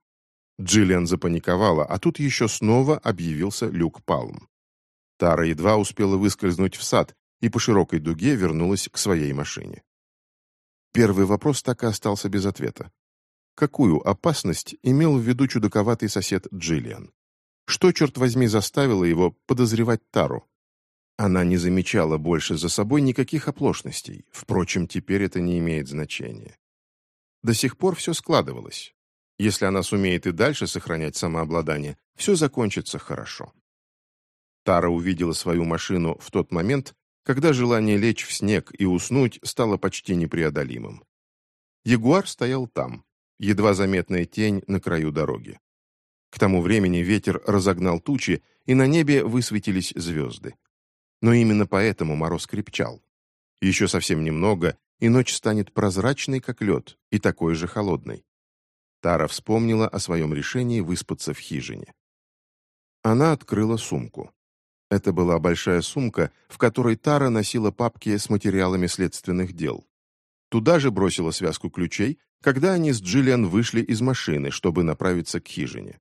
Джиллиан запаниковала, а тут еще снова объявился Люк Палм. Тара едва успела выскользнуть в сад и по широкой дуге вернулась к своей машине. Первый вопрос так и остался без ответа. Какую опасность имел в виду чудаковатый сосед Джиллиан? Что, черт возьми, заставило его подозревать Тару? Она не замечала больше за собой никаких оплошностей, впрочем, теперь это не имеет значения. До сих пор все складывалось. Если она сумеет и дальше сохранять самообладание, все закончится хорошо. Тара увидела свою машину в тот момент, когда желание лечь в снег и уснуть стало почти непреодолимым. Ягуар стоял там, едва заметная тень на краю дороги. К тому времени ветер разогнал тучи, и на небе высветились звезды. Но именно поэтому мороз крепчал. Еще совсем немного, и ночь станет прозрачной, как лед, и такой же холодной. Тара вспомнила о своем решении выспаться в хижине. Она открыла сумку. Это была большая сумка, в которой Тара носила папки с материалами следственных дел. Туда же бросила связку ключей, когда они с Джиллиан вышли из машины, чтобы направиться к хижине.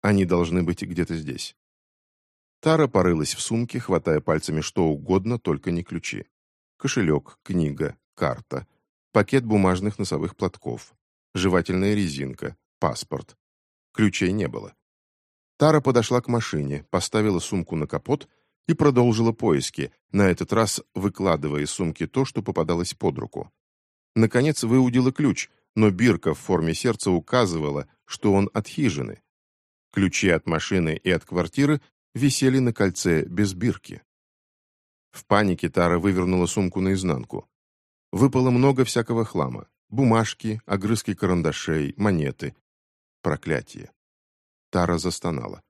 Они должны быть где-то здесь. Тара порылась в сумке, хватая пальцами что угодно, только не ключи. Кошелек, книга, карта, пакет бумажных носовых платков, жевательная резинка, паспорт. Ключей не было. Тара подошла к машине, поставила сумку на капот и продолжила поиски, на этот раз выкладывая из сумки то, что попадалось под руку. Наконец выудила ключ, но бирка в форме сердца указывала, что он от хижины. Ключи от машины и от квартиры висели на кольце без бирки. В панике Тара вывернула сумку наизнанку. Выпало много всякого хлама. Бумажки, огрызки карандашей, монеты. Проклятие. Тара застонала.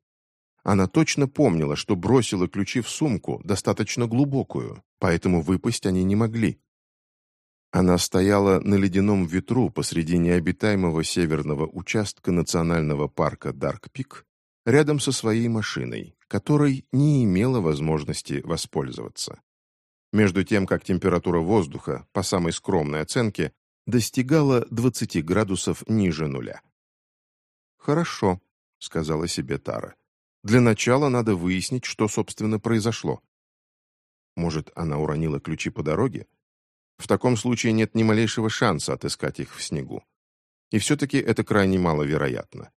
Она точно помнила, что бросила ключи в сумку, достаточно глубокую, поэтому выпасть они не могли. Она стояла на ледяном ветру посреди необитаемого северного участка национального парка Дарк-Пик, рядом со своей машиной, которой не имела возможности воспользоваться. Между тем, как температура воздуха, по самой скромной оценке, достигала 20 градусов ниже нуля. «Хорошо», — сказала себе Тара. «Для начала надо выяснить, что, собственно, произошло. Может, она уронила ключи по дороге? В таком случае нет ни малейшего шанса отыскать их в снегу. И все-таки это крайне маловероятно.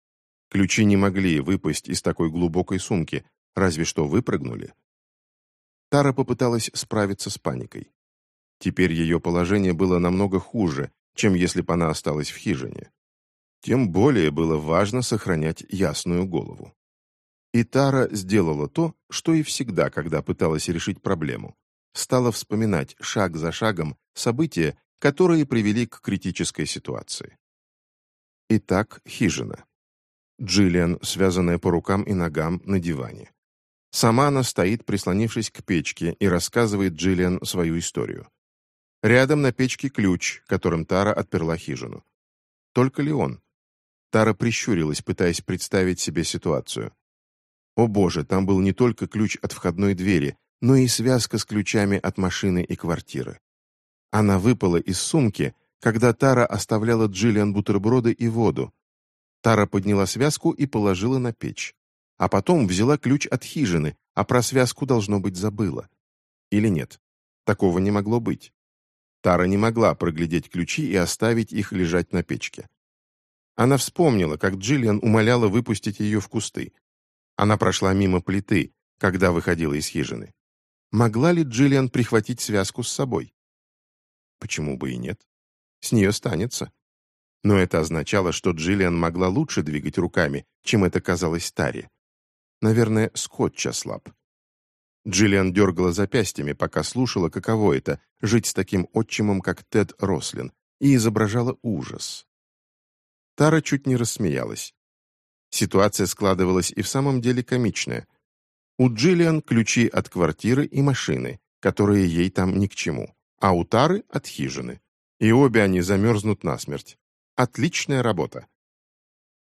Ключи не могли выпасть из такой глубокой сумки, разве что выпрыгнули. Тара попыталась справиться с паникой. Теперь ее положение было намного хуже, чем если бы она осталась в хижине. Тем более было важно сохранять ясную голову. И Тара сделала то, что и всегда, когда пыталась решить проблему. Стала вспоминать шаг за шагом события, которые привели к критической ситуации. Итак, хижина. Джиллиан, связанная по рукам и ногам на диване. Сама она стоит, прислонившись к печке, и рассказывает Джиллиан свою историю. Рядом на печке ключ, которым Тара отперла хижину. Только ли он? Тара прищурилась, пытаясь представить себе ситуацию. О боже, там был не только ключ от входной двери, но и связка с ключами от машины и квартиры. Она выпала из сумки, когда Тара оставляла Джиллиан бутерброды и воду. Тара подняла связку и положила на печь а потом взяла ключ от хижины, а про связку, должно быть, забыла. Или нет? Такого не могло быть. Тара не могла проглядеть ключи и оставить их лежать на печке. Она вспомнила, как Джиллиан умоляла выпустить ее в кусты. Она прошла мимо плиты, когда выходила из хижины. Могла ли Джиллиан прихватить связку с собой? Почему бы и нет? С нее станется. Но это означало, что Джиллиан могла лучше двигать руками, чем это казалось Таре. Наверное, скотч ослаб. Джиллиан дергала запястьями, пока слушала, каково это — жить с таким отчимом, как Тед Рослин, и изображала ужас. Тара чуть не рассмеялась. Ситуация складывалась и в самом деле комичная. У Джиллиан ключи от квартиры и машины, которые ей там ни к чему, а у Тары — от хижины. И обе они замерзнут насмерть. Отличная работа.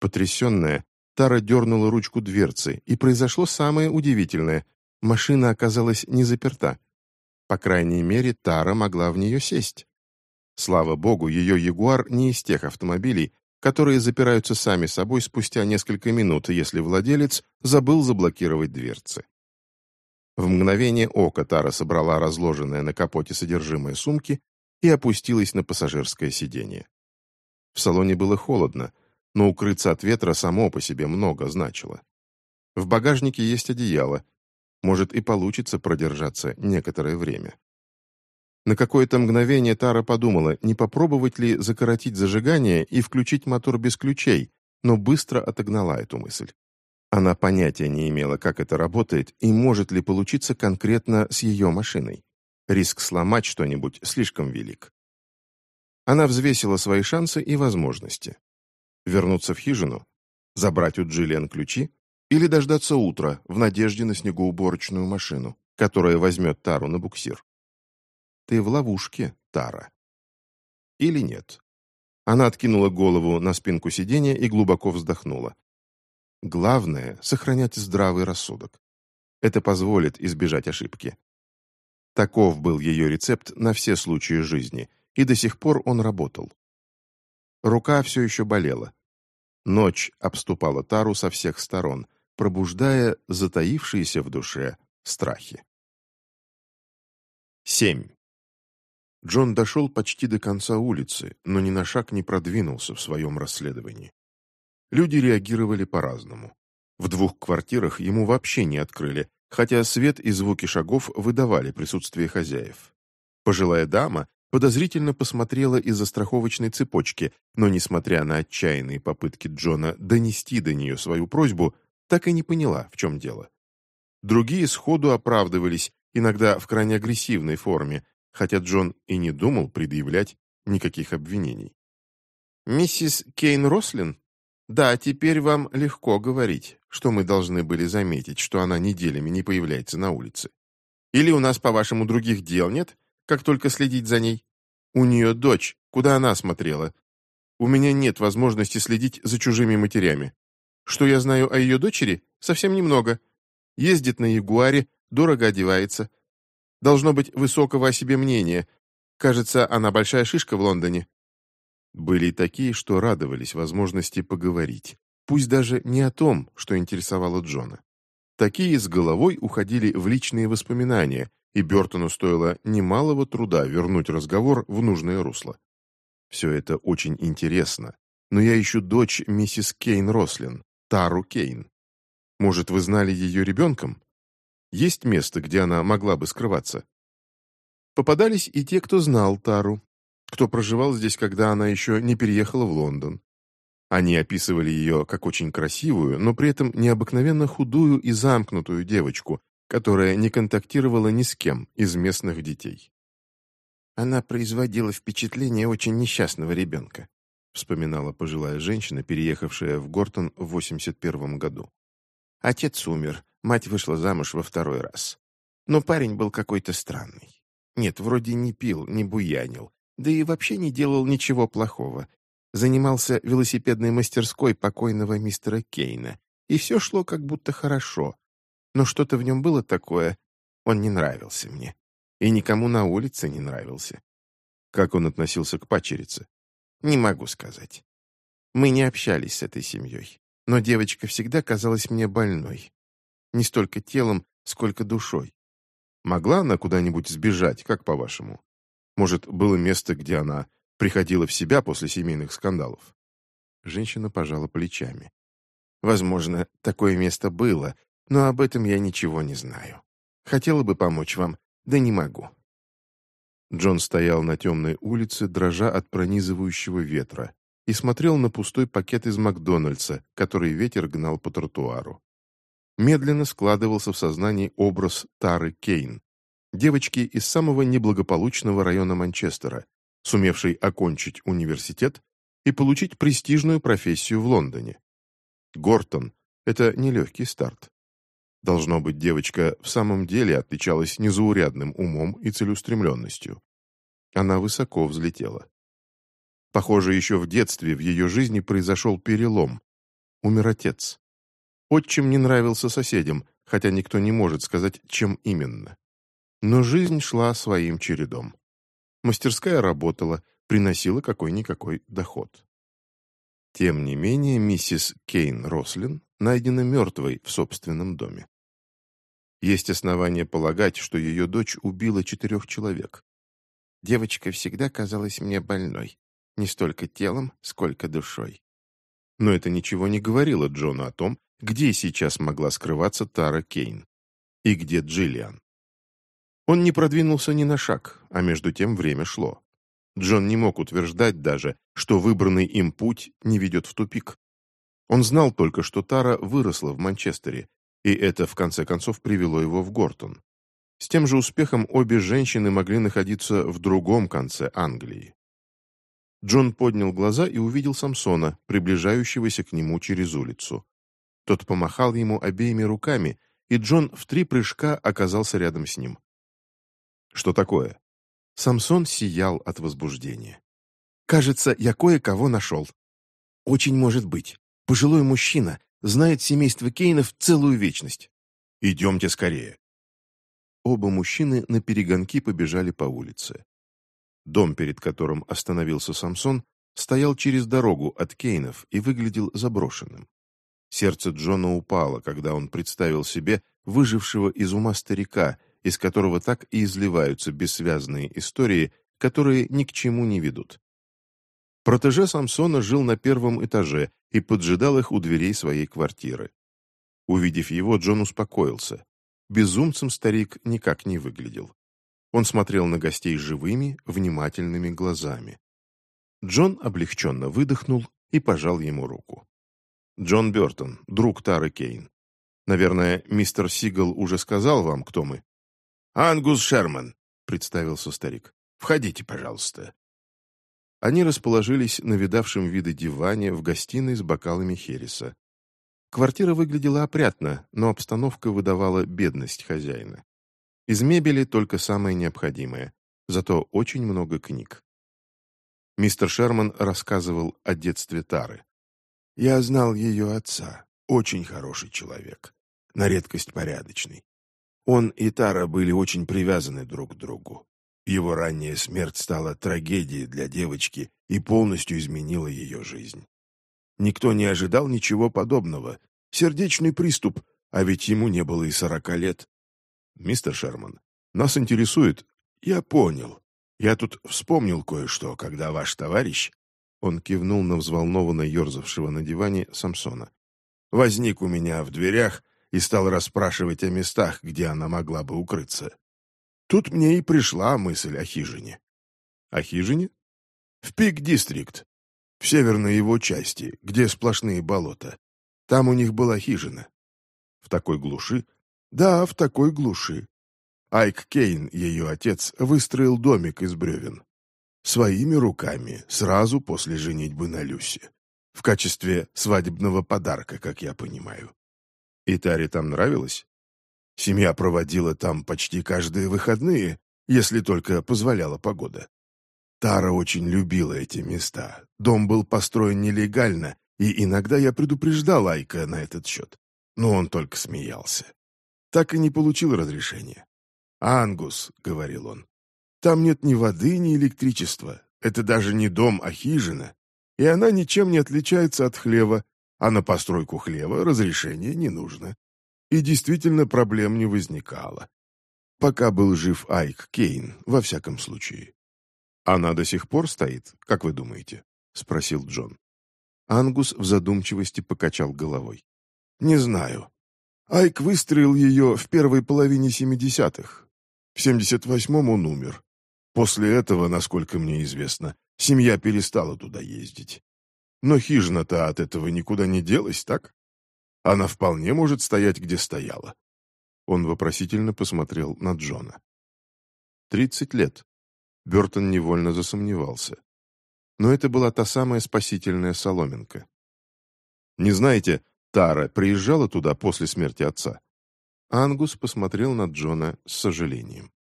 Потрясенная, Тара дернула ручку дверцы, и произошло самое удивительное. Машина оказалась не заперта. По крайней мере, Тара могла в нее сесть. Слава богу, ее Ягуар не из тех автомобилей, которые запираются сами собой спустя несколько минут, если владелец забыл заблокировать дверцы. В мгновение ока Тара собрала разложенное на капоте содержимое сумки и опустилась на пассажирское сиденье. В салоне было холодно, но укрыться от ветра само по себе много значило. В багажнике есть одеяло, может и получится продержаться некоторое время. На какое-то мгновение Тара подумала, не попробовать ли закоротить зажигание и включить мотор без ключей, но быстро отогнала эту мысль. Она понятия не имела, как это работает и может ли получиться конкретно с ее машиной. Риск сломать что-нибудь слишком велик. Она взвесила свои шансы и возможности. Вернуться в хижину? Забрать у Джиллиан ключи? Или дождаться утра в надежде на снегоуборочную машину, которая возьмет Тару на буксир? Ты в ловушке, Тара. Или нет? Она откинула голову на спинку сиденья и глубоко вздохнула. Главное — сохранять здравый рассудок. Это позволит избежать ошибки. Таков был ее рецепт на все случаи жизни, и до сих пор он работал. Рука все еще болела. Ночь обступала Тару со всех сторон, пробуждая затаившиеся в душе страхи. 7. Джон дошел почти до конца улицы, но ни на шаг не продвинулся в своем расследовании. Люди реагировали по-разному. В двух квартирах ему вообще не открыли, хотя свет и звуки шагов выдавали присутствие хозяев. Пожилая дама, подозрительно посмотрела из-за страховочной цепочки, но, несмотря на отчаянные попытки Джона донести до нее свою просьбу, так и не поняла, в чем дело. Другие сходу оправдывались, иногда в крайне агрессивной форме, хотя Джон и не думал предъявлять никаких обвинений. «Миссис Кейн Рослин? Да, теперь вам легко говорить, что мы должны были заметить, что она неделями не появляется на улице. Или у нас, по-вашему, других дел нет, как только следить за ней? У нее дочь, куда она смотрела? У меня нет возможности следить за чужими матерями. Что я знаю о ее дочери? Совсем немного. Ездит на Ягуаре, дорого одевается. Должно быть высокого о себе мнения. Кажется, она большая шишка в Лондоне. Были такие, что радовались возможности поговорить, пусть даже не о том, что интересовало Джона. Такие с головой уходили в личные воспоминания, и Бертону стоило немалого труда вернуть разговор в нужное русло. Все это очень интересно, но я ищу дочь миссис Кейн Рослин, Тару Кейн. Может, вы знали ее ребенком? Есть место, где она могла бы скрываться? Попадались и те, кто знал Тару, кто проживал здесь, когда она еще не переехала в Лондон. Они описывали ее как очень красивую, но при этом необыкновенно худую и замкнутую девочку, которая не контактировала ни с кем из местных детей. Она производила впечатление очень несчастного ребенка, вспоминала пожилая женщина, переехавшая в Гортон в 81 году. Отец умер, мать вышла замуж во второй раз. Но парень был какой-то странный. Нет, вроде не пил, не буянил, да и вообще не делал ничего плохого. Занимался велосипедной мастерской покойного мистера Кейна, и все шло как будто хорошо. Но что-то в нем было такое, он не нравился мне. И никому на улице не нравился. Как он относился к пачерице? Не могу сказать. Мы не общались с этой семьей, но девочка всегда казалась мне больной. Не столько телом, сколько душой. Могла она куда-нибудь сбежать, как по-вашему? Может, было место, где она приходила в себя после семейных скандалов? Женщина пожала плечами. Возможно, такое место было, но об этом я ничего не знаю. Хотела бы помочь вам, да не могу. Джон стоял на темной улице, дрожа от пронизывающего ветра, и смотрел на пустой пакет из Макдональдса, который ветер гнал по тротуару. Медленно складывался в сознании образ Тары Кейн, девочки из самого неблагополучного района Манчестера, сумевшей окончить университет и получить престижную профессию в Лондоне. Гортон — это нелегкий старт. Должно быть, девочка в самом деле отличалась незаурядным умом и целеустремленностью. Она высоко взлетела. Похоже, еще в детстве в ее жизни произошел перелом. Умер отец. Отчим не нравился соседям, хотя никто не может сказать, чем именно. Но жизнь шла своим чередом. Мастерская работала, приносила какой-никакой доход. Тем не менее, миссис Кейн Рослин найдена мертвой в собственном доме. Есть основания полагать, что ее дочь убила четырех человек. Девочка всегда казалась мне больной, не столько телом, сколько душой. Но это ничего не говорило Джону о том, где сейчас могла скрываться Тара Кейн и где Джиллиан. Он не продвинулся ни на шаг, а между тем время шло. Джон не мог утверждать даже, что выбранный им путь не ведет в тупик. Он знал только, что Тара выросла в Манчестере, и это, в конце концов, привело его в Гортон. С тем же успехом обе женщины могли находиться в другом конце Англии. Джон поднял глаза и увидел Самсона, приближающегося к нему через улицу. Тот помахал ему обеими руками, и Джон в три прыжка оказался рядом с ним. Что такое? Самсон сиял от возбуждения. Кажется, я кое-кого нашел. Очень может быть. Пожилой мужчина знает семейство Кейнов целую вечность. Идемте скорее. Оба мужчины на перегонки побежали по улице. Дом, перед которым остановился Самсон, стоял через дорогу от Кейнов и выглядел заброшенным. Сердце Джона упало, когда он представил себе выжившего из ума старика, из которого так и изливаются бессвязные истории, которые ни к чему не ведут. Протеже Самсона жил на первом этаже и поджидал их у дверей своей квартиры. Увидев его, Джон успокоился. Безумцем старик никак не выглядел. Он смотрел на гостей живыми, внимательными глазами. Джон облегченно выдохнул и пожал ему руку. «Джон Бертон, друг Тары Кейн. Наверное, мистер Сигал уже сказал вам, кто мы?» «Ангус Шерман», — представился старик. «Входите, пожалуйста». Они расположились на видавшем виды диване в гостиной с бокалами хереса. Квартира выглядела опрятно, но обстановка выдавала бедность хозяина. Из мебели только самое необходимое, зато очень много книг. Мистер Шерман рассказывал о детстве Тары. «Я знал ее отца. Очень хороший человек. На редкость порядочный. Он и Тара были очень привязаны друг к другу. Его ранняя смерть стала трагедией для девочки и полностью изменила ее жизнь. Никто не ожидал ничего подобного. Сердечный приступ, а ведь ему не было и сорока лет. «Мистер Шерман, нас интересует...» «Я понял. Я тут вспомнил кое-что, когда ваш товарищ...» Он кивнул на взволнованно ерзавшего на диване Самсона. «Возник у меня в дверях и стал расспрашивать о местах, где она могла бы укрыться. Тут мне и пришла мысль о хижине. О хижине? В Пик-Дистрикт, в северной его части, где сплошные болота. Там у них была хижина. В такой глуши? Да, в такой глуши. Айк Кейн, ее отец, выстроил домик из бревен. Своими руками, сразу после женитьбы на Люсе. В качестве свадебного подарка, как я понимаю. И Таре там нравилось? Семья проводила там почти каждые выходные, если только позволяла погода. Тара очень любила эти места. Дом был построен нелегально, и иногда я предупреждал Айка на этот счет. Но он только смеялся. Так и не получил разрешения. «Ангус», — говорил он, — «там нет ни воды, ни электричества. Это даже не дом, а хижина. И она ничем не отличается от хлева, а на постройку хлева разрешения не нужно и действительно проблем не возникало. Пока был жив Айк Кейн, во всяком случае. «Она до сих пор стоит, как вы думаете?» — спросил Джон. Ангус в задумчивости покачал головой. «Не знаю. Айк выстроил ее в первой половине семидесятых. В семьдесят восьмом он умер. После этого, насколько мне известно, семья перестала туда ездить. Но хижина-то от этого никуда не делась, так? Она вполне может стоять, где стояла. Он вопросительно посмотрел на Джона. «Тридцать лет». Бертон невольно засомневался. Но это была та самая спасительная соломинка. «Не знаете, Тара приезжала туда после смерти отца?» Ангус посмотрел на Джона с сожалением.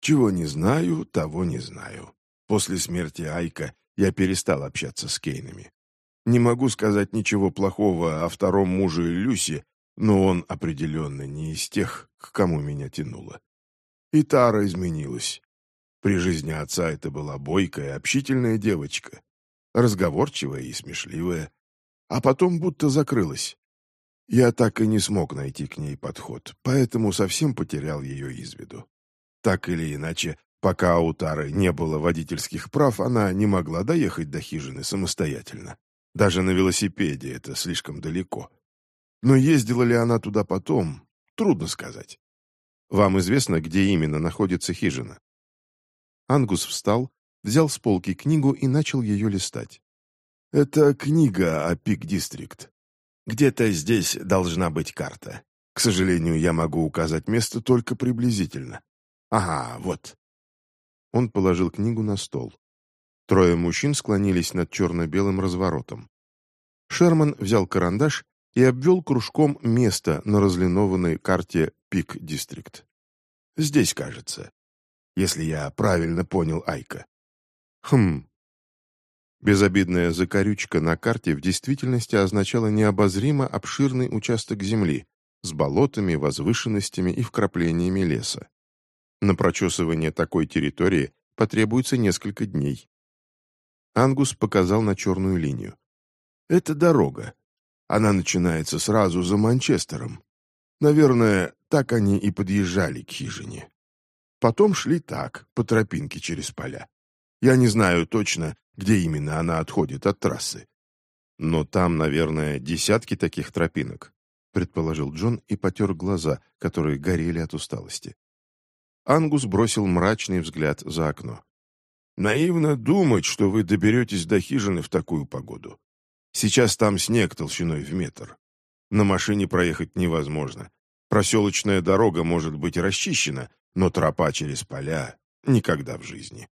«Чего не знаю, того не знаю. После смерти Айка я перестал общаться с Кейнами. Не могу сказать ничего плохого о втором муже Люси, но он определенно не из тех, к кому меня тянуло. И Тара изменилась. При жизни отца это была бойкая, общительная девочка, разговорчивая и смешливая, а потом будто закрылась. Я так и не смог найти к ней подход, поэтому совсем потерял ее из виду. Так или иначе, пока у Тары не было водительских прав, она не могла доехать до хижины самостоятельно. Даже на велосипеде это слишком далеко. Но ездила ли она туда потом, трудно сказать. Вам известно, где именно находится хижина? Ангус встал, взял с полки книгу и начал ее листать. «Это книга о Пик-Дистрикт. Где-то здесь должна быть карта. К сожалению, я могу указать место только приблизительно. Ага, вот». Он положил книгу на стол. Трое мужчин склонились над черно-белым разворотом. Шерман взял карандаш и обвел кружком место на разлинованной карте Пик-Дистрикт. «Здесь, кажется, если я правильно понял Айка». «Хм». Безобидная закорючка на карте в действительности означала необозримо обширный участок земли с болотами, возвышенностями и вкраплениями леса. На прочесывание такой территории потребуется несколько дней. Ангус показал на черную линию. «Это дорога. Она начинается сразу за Манчестером. Наверное, так они и подъезжали к хижине. Потом шли так, по тропинке через поля. Я не знаю точно, где именно она отходит от трассы. Но там, наверное, десятки таких тропинок, предположил Джон и потер глаза, которые горели от усталости. Ангус бросил мрачный взгляд за окно. «Наивно думать, что вы доберетесь до хижины в такую погоду. Сейчас там снег толщиной в метр. На машине проехать невозможно. Проселочная дорога может быть расчищена, но тропа через поля никогда в жизни».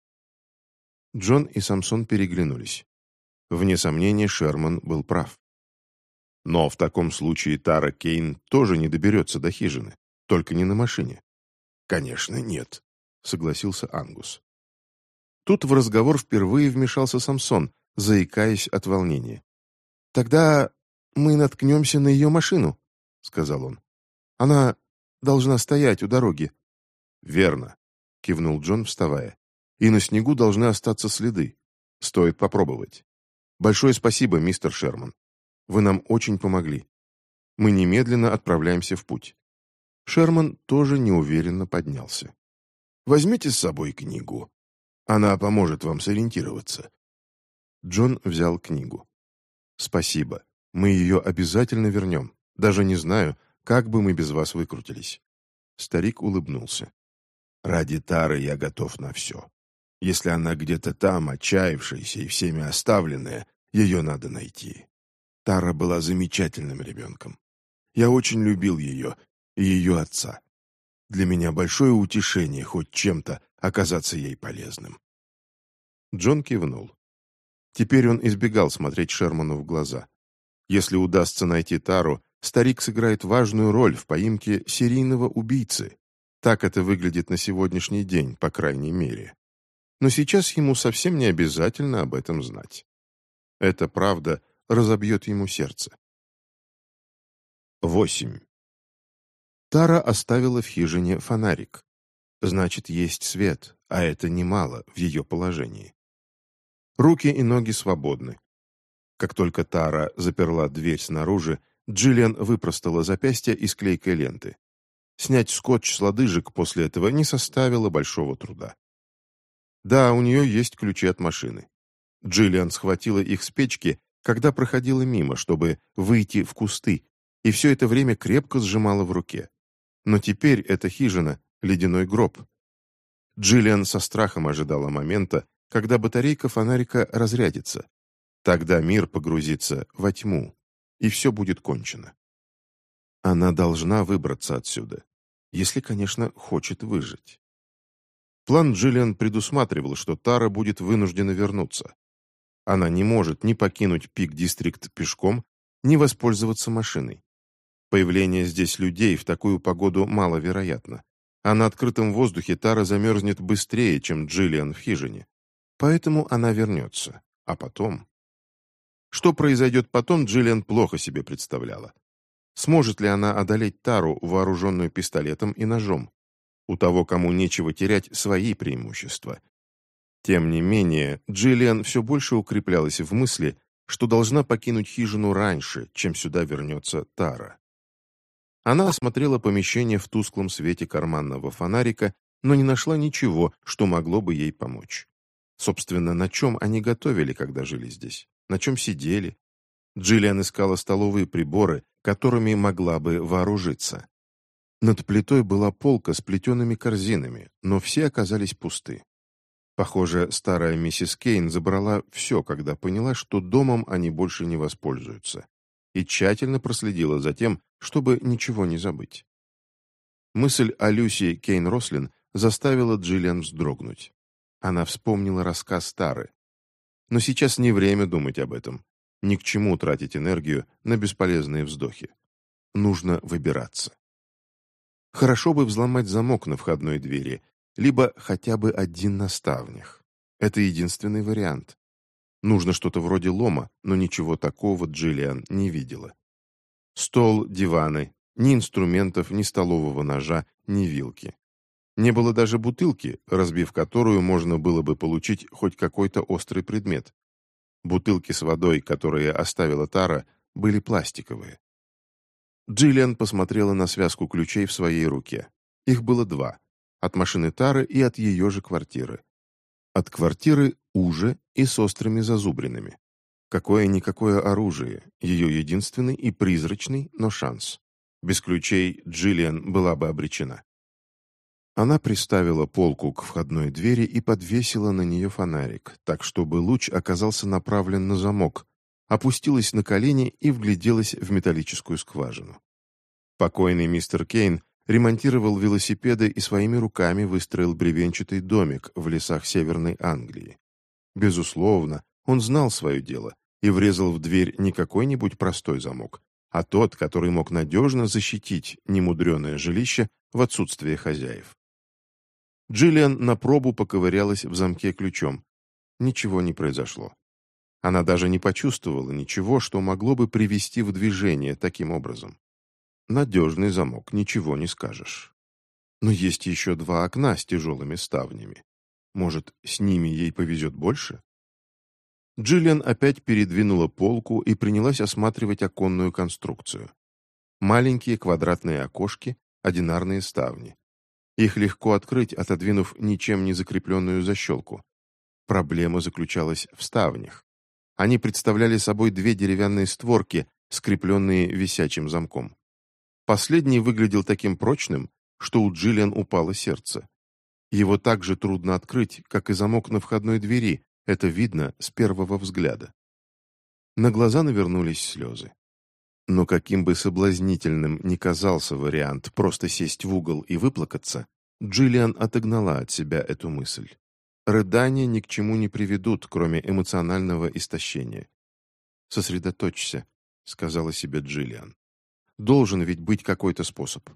Джон и Самсон переглянулись. Вне сомнения, Шерман был прав. Но в таком случае Тара Кейн тоже не доберется до хижины, только не на машине. «Конечно, нет», — согласился Ангус. Тут в разговор впервые вмешался Самсон, заикаясь от волнения. «Тогда мы наткнемся на ее машину», — сказал он. «Она должна стоять у дороги». «Верно», — кивнул Джон, вставая. «И на снегу должны остаться следы. Стоит попробовать. Большое спасибо, мистер Шерман. Вы нам очень помогли. Мы немедленно отправляемся в путь». Шерман тоже неуверенно поднялся. «Возьмите с собой книгу. Она поможет вам сориентироваться». Джон взял книгу. «Спасибо. Мы ее обязательно вернем. Даже не знаю, как бы мы без вас выкрутились». Старик улыбнулся. «Ради Тары я готов на все. Если она где-то там, отчаявшаяся и всеми оставленная, ее надо найти. Тара была замечательным ребенком. Я очень любил ее и ее отца. Для меня большое утешение хоть чем-то оказаться ей полезным. Джон кивнул. Теперь он избегал смотреть Шерману в глаза. Если удастся найти Тару, старик сыграет важную роль в поимке серийного убийцы. Так это выглядит на сегодняшний день, по крайней мере. Но сейчас ему совсем не обязательно об этом знать. Эта правда разобьет ему сердце. 8. Тара оставила в хижине фонарик. Значит, есть свет, а это немало в ее положении. Руки и ноги свободны. Как только Тара заперла дверь снаружи, Джиллиан выпростала запястье из клейкой ленты. Снять скотч с лодыжек после этого не составило большого труда. Да, у нее есть ключи от машины. Джиллиан схватила их с печки, когда проходила мимо, чтобы выйти в кусты, и все это время крепко сжимала в руке. Но теперь эта хижина — ледяной гроб. Джиллиан со страхом ожидала момента, когда батарейка фонарика разрядится. Тогда мир погрузится во тьму, и все будет кончено. Она должна выбраться отсюда, если, конечно, хочет выжить. План Джиллиан предусматривал, что Тара будет вынуждена вернуться. Она не может ни покинуть Пик-Дистрикт пешком, ни воспользоваться машиной. Появление здесь людей в такую погоду маловероятно, а на открытом воздухе Тара замерзнет быстрее, чем Джиллиан в хижине. Поэтому она вернется. А потом... Что произойдет потом, Джиллиан плохо себе представляла. Сможет ли она одолеть Тару, вооруженную пистолетом и ножом? У того, кому нечего терять, свои преимущества. Тем не менее, Джиллиан все больше укреплялась в мысли, что должна покинуть хижину раньше, чем сюда вернется Тара. Она осмотрела помещение в тусклом свете карманного фонарика, но не нашла ничего, что могло бы ей помочь. Собственно, на чем они готовили, когда жили здесь? На чем сидели? Джиллиан искала столовые приборы, которыми могла бы вооружиться. Над плитой была полка с плетеными корзинами, но все оказались пусты. Похоже, старая миссис Кейн забрала все, когда поняла, что домом они больше не воспользуются, и тщательно проследила за тем, чтобы ничего не забыть. Мысль о Люси Кейн-Рослин заставила Джиллиан вздрогнуть. Она вспомнила рассказ Тары. Но сейчас не время думать об этом. Ни к чему тратить энергию на бесполезные вздохи. Нужно выбираться. Хорошо бы взломать замок на входной двери, либо хотя бы один на ставнях. Это единственный вариант. Нужно что-то вроде лома, но ничего такого Джиллиан не видела. Стол, диваны, ни инструментов, ни столового ножа, ни вилки. Не было даже бутылки, разбив которую можно было бы получить хоть какой-то острый предмет. Бутылки с водой, которые оставила Тара, были пластиковые. Джиллиан посмотрела на связку ключей в своей руке. Их было два. От машины Тары и от ее же квартиры. От квартиры уже и с острыми зазубринами. Какое-никакое оружие, ее единственный и призрачный, но шанс. Без ключей Джиллиан была бы обречена. Она приставила полку к входной двери и подвесила на нее фонарик, так чтобы луч оказался направлен на замок, опустилась на колени и вгляделась в металлическую скважину. Покойный мистер Кейн ремонтировал велосипеды и своими руками выстроил бревенчатый домик в лесах Северной Англии. Безусловно, он знал свое дело и врезал в дверь не какой-нибудь простой замок, а тот, который мог надежно защитить немудреное жилище в отсутствие хозяев. Джиллиан на пробу поковырялась в замке ключом. Ничего не произошло. Она даже не почувствовала ничего, что могло бы привести в движение таким образом. Надежный замок, ничего не скажешь. Но есть еще два окна с тяжелыми ставнями. Может, с ними ей повезет больше? Джиллиан опять передвинула полку и принялась осматривать оконную конструкцию. Маленькие квадратные окошки, одинарные ставни. Их легко открыть, отодвинув ничем не закрепленную защелку. Проблема заключалась в ставнях. Они представляли собой две деревянные створки, скрепленные висячим замком. Последний выглядел таким прочным, что у Джиллиан упало сердце. Его так же трудно открыть, как и замок на входной двери, это видно с первого взгляда. На глаза навернулись слезы. Но каким бы соблазнительным ни казался вариант просто сесть в угол и выплакаться, Джиллиан отогнала от себя эту мысль. Рыдания ни к чему не приведут, кроме эмоционального истощения. «Сосредоточься», — сказала себе Джиллиан. «Должен ведь быть какой-то способ.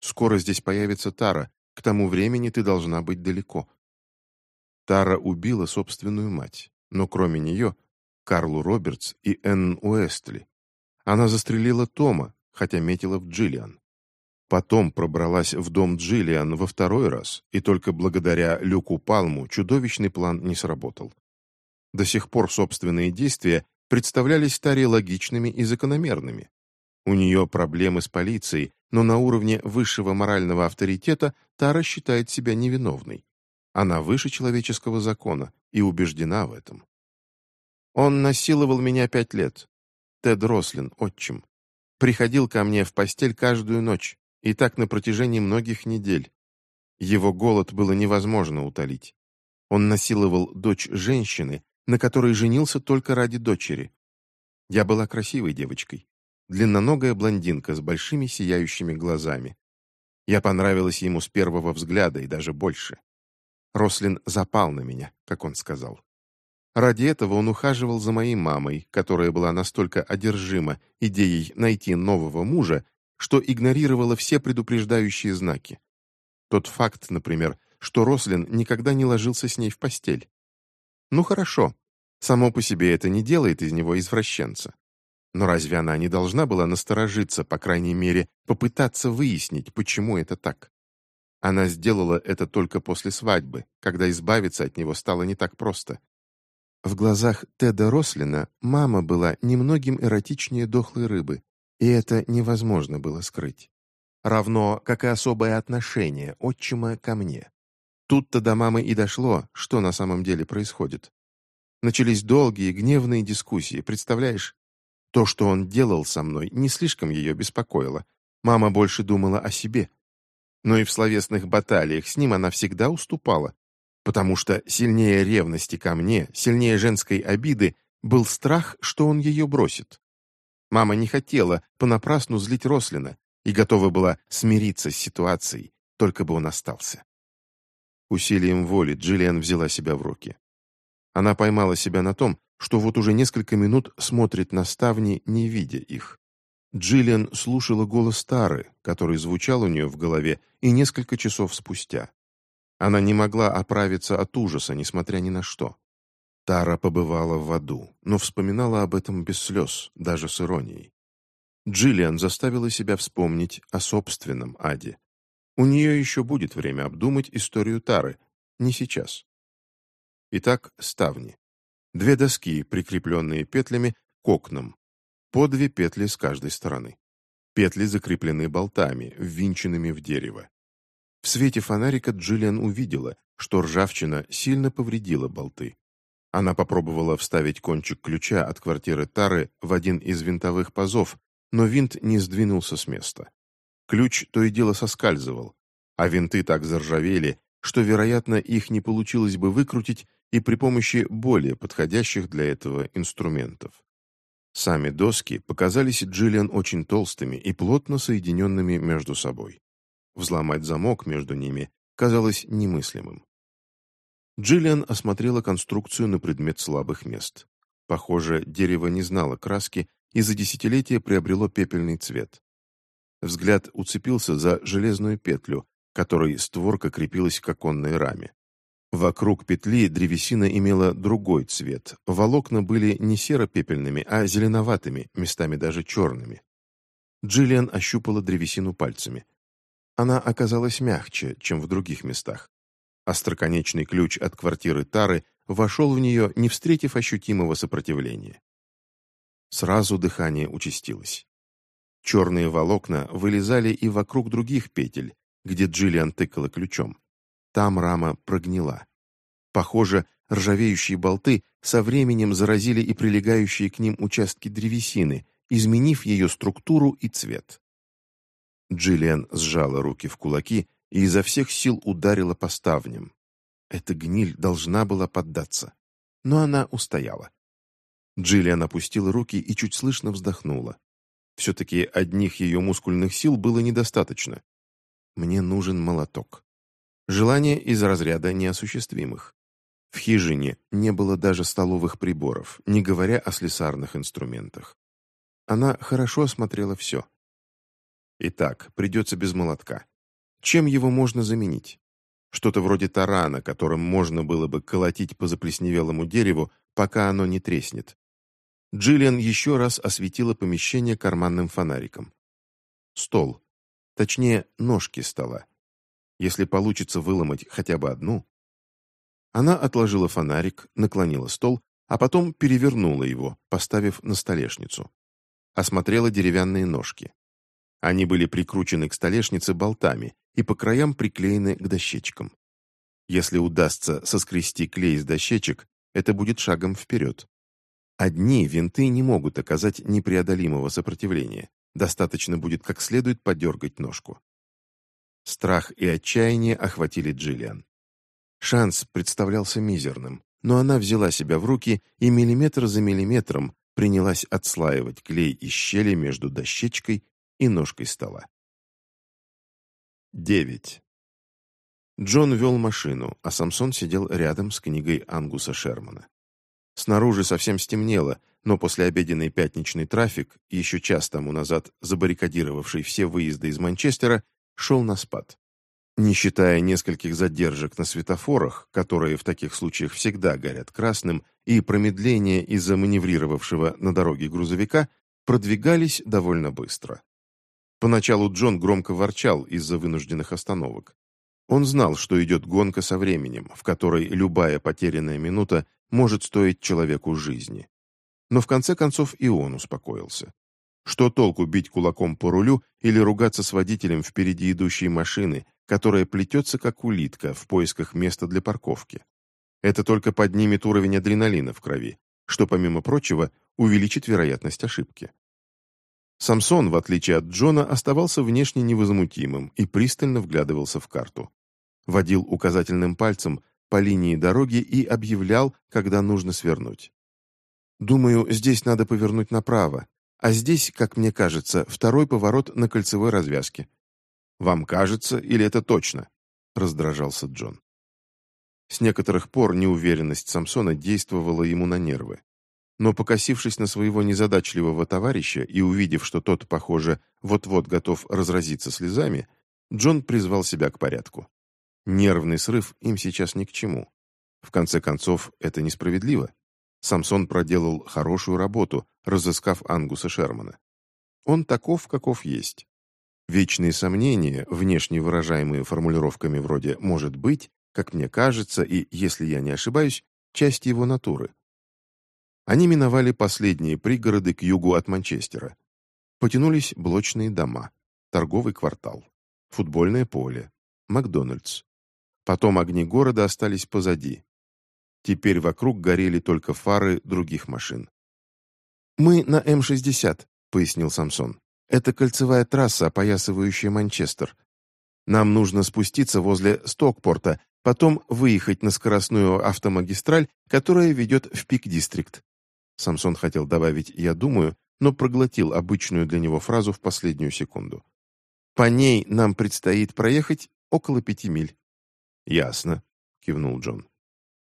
Скоро здесь появится Тара, к тому времени ты должна быть далеко». Тара убила собственную мать, но кроме нее — Карлу Робертс и Энн Уэстли, она застрелила Тома, хотя метила в Джиллиан. Потом пробралась в дом Джиллиан во второй раз, и только благодаря Люку Палму чудовищный план не сработал. До сих пор собственные действия представлялись Таре логичными и закономерными. У нее проблемы с полицией, но на уровне высшего морального авторитета Тара считает себя невиновной. Она выше человеческого закона и убеждена в этом. «Он насиловал меня пять лет. Тед Рослин, отчим. Приходил ко мне в постель каждую ночь, и так на протяжении многих недель. Его голод было невозможно утолить. Он насиловал дочь женщины, на которой женился только ради дочери. Я была красивой девочкой, длинноногая блондинка с большими сияющими глазами. Я понравилась ему с первого взгляда и даже больше. Рослин запал на меня, как он сказал. Ради этого он ухаживал за моей мамой, которая была настолько одержима идеей найти нового мужа, что игнорировала все предупреждающие знаки. Тот факт, например, что Рослин никогда не ложился с ней в постель. Ну хорошо, само по себе это не делает из него извращенца. Но разве она не должна была насторожиться, по крайней мере, попытаться выяснить, почему это так? Она сделала это только после свадьбы, когда избавиться от него стало не так просто. В глазах Теда Рослина мама была немногим эротичнее дохлой рыбы, и это невозможно было скрыть. Равно, как и особое отношение отчима ко мне. Тут-то до мамы и дошло, что на самом деле происходит. Начались долгие, гневные дискуссии, представляешь? То, что он делал со мной, не слишком ее беспокоило. Мама больше думала о себе. Но и в словесных баталиях с ним она всегда уступала, потому что сильнее ревности ко мне, сильнее женской обиды был страх, что он ее бросит. Мама не хотела понапрасну злить Рослина и готова была смириться с ситуацией, только бы он остался. Усилием воли Джиллиан взяла себя в руки. Она поймала себя на том, что вот уже несколько минут смотрит на ставни, не видя их. Джиллиан слушала голос Тары, который звучал у нее в голове, и несколько часов спустя. Она не могла оправиться от ужаса, несмотря ни на что. Тара побывала в аду, но вспоминала об этом без слез, даже с иронией. Джиллиан заставила себя вспомнить о собственном аде. У нее еще будет время обдумать историю Тары, не сейчас. Итак, ставни. Две доски, прикрепленные петлями к окнам. По две петли с каждой стороны. Петли закреплены болтами, ввинченными в дерево. В свете фонарика Джиллиан увидела, что ржавчина сильно повредила болты. Она попробовала вставить кончик ключа от квартиры Тары в один из винтовых пазов, но винт не сдвинулся с места. Ключ то и дело соскальзывал, а винты так заржавели, что, вероятно, их не получилось бы выкрутить и при помощи более подходящих для этого инструментов. Сами доски показались Джиллиан очень толстыми и плотно соединенными между собой. Взломать замок между ними казалось немыслимым. Джиллиан осмотрела конструкцию на предмет слабых мест. Похоже, дерево не знало краски и за десятилетия приобрело пепельный цвет. Взгляд уцепился за железную петлю, которой створка крепилась к оконной раме. Вокруг петли древесина имела другой цвет. Волокна были не серо-пепельными, а зеленоватыми, местами даже черными. Джиллиан ощупала древесину пальцами. Она оказалась мягче, чем в других местах. Остроконечный ключ от квартиры Тары вошел в нее, не встретив ощутимого сопротивления. Сразу дыхание участилось. Черные волокна вылезали и вокруг других петель, где Джиллиан тыкала ключом. Там рама прогнила. Похоже, ржавеющие болты со временем заразили и прилегающие к ним участки древесины, изменив ее структуру и цвет. Джиллиан сжала руки в кулаки и изо всех сил ударила по ставням. Эта гниль должна была поддаться. Но она устояла. Джиллиан опустила руки и чуть слышно вздохнула. Все-таки одних ее мускульных сил было недостаточно. Мне нужен молоток. Желание из разряда неосуществимых. В хижине не было даже столовых приборов, не говоря о слесарных инструментах. Она хорошо осмотрела все. Итак, придется без молотка. Чем его можно заменить? Что-то вроде тарана, которым можно было бы колотить по заплесневелому дереву, пока оно не треснет. Джиллиан еще раз осветила помещение карманным фонариком. Стол. Точнее, ножки стола. Если получится выломать хотя бы одну... Она отложила фонарик, наклонила стол, а потом перевернула его, поставив на столешницу. Осмотрела деревянные ножки. Они были прикручены к столешнице болтами и по краям приклеены к дощечкам. Если удастся соскрести клей с дощечек, это будет шагом вперед. Одни винты не могут оказать непреодолимого сопротивления. Достаточно будет как следует подергать ножку. Страх и отчаяние охватили Джиллиан. Шанс представлялся мизерным, но она взяла себя в руки и миллиметр за миллиметром принялась отслаивать клей из щели между дощечкой и ножкой стола. 9. Джон вел машину, а Самсон сидел рядом с книгой Ангуса Шермана. Снаружи совсем стемнело, но послеобеденный пятничный трафик, еще час тому назад забаррикадировавший все выезды из Манчестера, шел на спад. Не считая нескольких задержек на светофорах, которые в таких случаях всегда горят красным, и промедления из-за маневрировавшего на дороге грузовика, продвигались довольно быстро. Поначалу Джон громко ворчал из-за вынужденных остановок. Он знал, что идет гонка со временем, в которой любая потерянная минута может стоить человеку жизни. Но в конце концов и он успокоился. Что толку бить кулаком по рулю или ругаться с водителем впереди идущей машины, которая плетется как улитка в поисках места для парковки? Это только поднимет уровень адреналина в крови, что, помимо прочего, увеличит вероятность ошибки. Самсон, в отличие от Джона, оставался внешне невозмутимым и пристально вглядывался в карту. Водил указательным пальцем по линии дороги и объявлял, когда нужно свернуть. «Думаю, здесь надо повернуть направо, а здесь, как мне кажется, второй поворот на кольцевой развязке». «Вам кажется, или это точно?» — раздражался Джон. С некоторых пор неуверенность Самсона действовала ему на нервы. Но покосившись на своего незадачливого товарища и увидев, что тот, похоже, вот-вот готов разразиться слезами, Джон призвал себя к порядку. Нервный срыв им сейчас ни к чему. В конце концов, это несправедливо. Самсон проделал хорошую работу, разыскав Ангуса Шермана. Он таков, каков есть. Вечные сомнения, внешне выражаемые формулировками вроде «может быть», как мне кажется, и, если я не ошибаюсь, часть его натуры. Они миновали последние пригороды к югу от Манчестера. Потянулись блочные дома, торговый квартал, футбольное поле, Макдональдс. Потом огни города остались позади. Теперь вокруг горели только фары других машин. «Мы на М-60», — пояснил Самсон. «Это кольцевая трасса, опоясывающая Манчестер. Нам нужно спуститься возле Стокпорта, потом выехать на скоростную автомагистраль, которая ведет в Пик-Дистрикт». Самсон хотел добавить «я думаю», но проглотил обычную для него фразу в последнюю секунду. «По ней нам предстоит проехать около пяти миль». «Ясно», — кивнул Джон.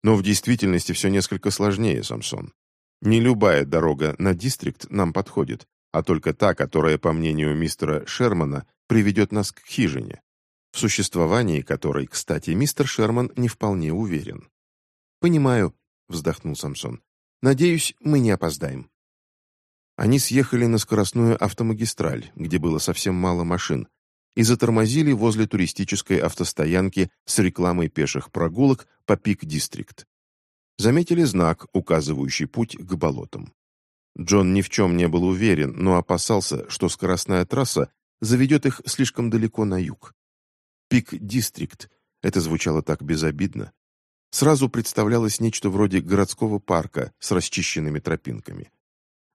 «Но в действительности все несколько сложнее, Самсон. Не любая дорога на Дистрикт нам подходит, а только та, которая, по мнению мистера Шермана, приведет нас к хижине, в существовании которой, кстати, мистер Шерман не вполне уверен. «Понимаю», — вздохнул Самсон. «Надеюсь, мы не опоздаем». Они съехали на скоростную автомагистраль, где было совсем мало машин, и затормозили возле туристической автостоянки с рекламой пеших прогулок по Пик-Дистрикт заметили знак, указывающий путь к болотам. Джон ни в чем не был уверен, но опасался, что скоростная трасса заведет их слишком далеко на юг. Пик-дистрикт — это звучало так безобидно. Сразу представлялось нечто вроде городского парка с расчищенными тропинками.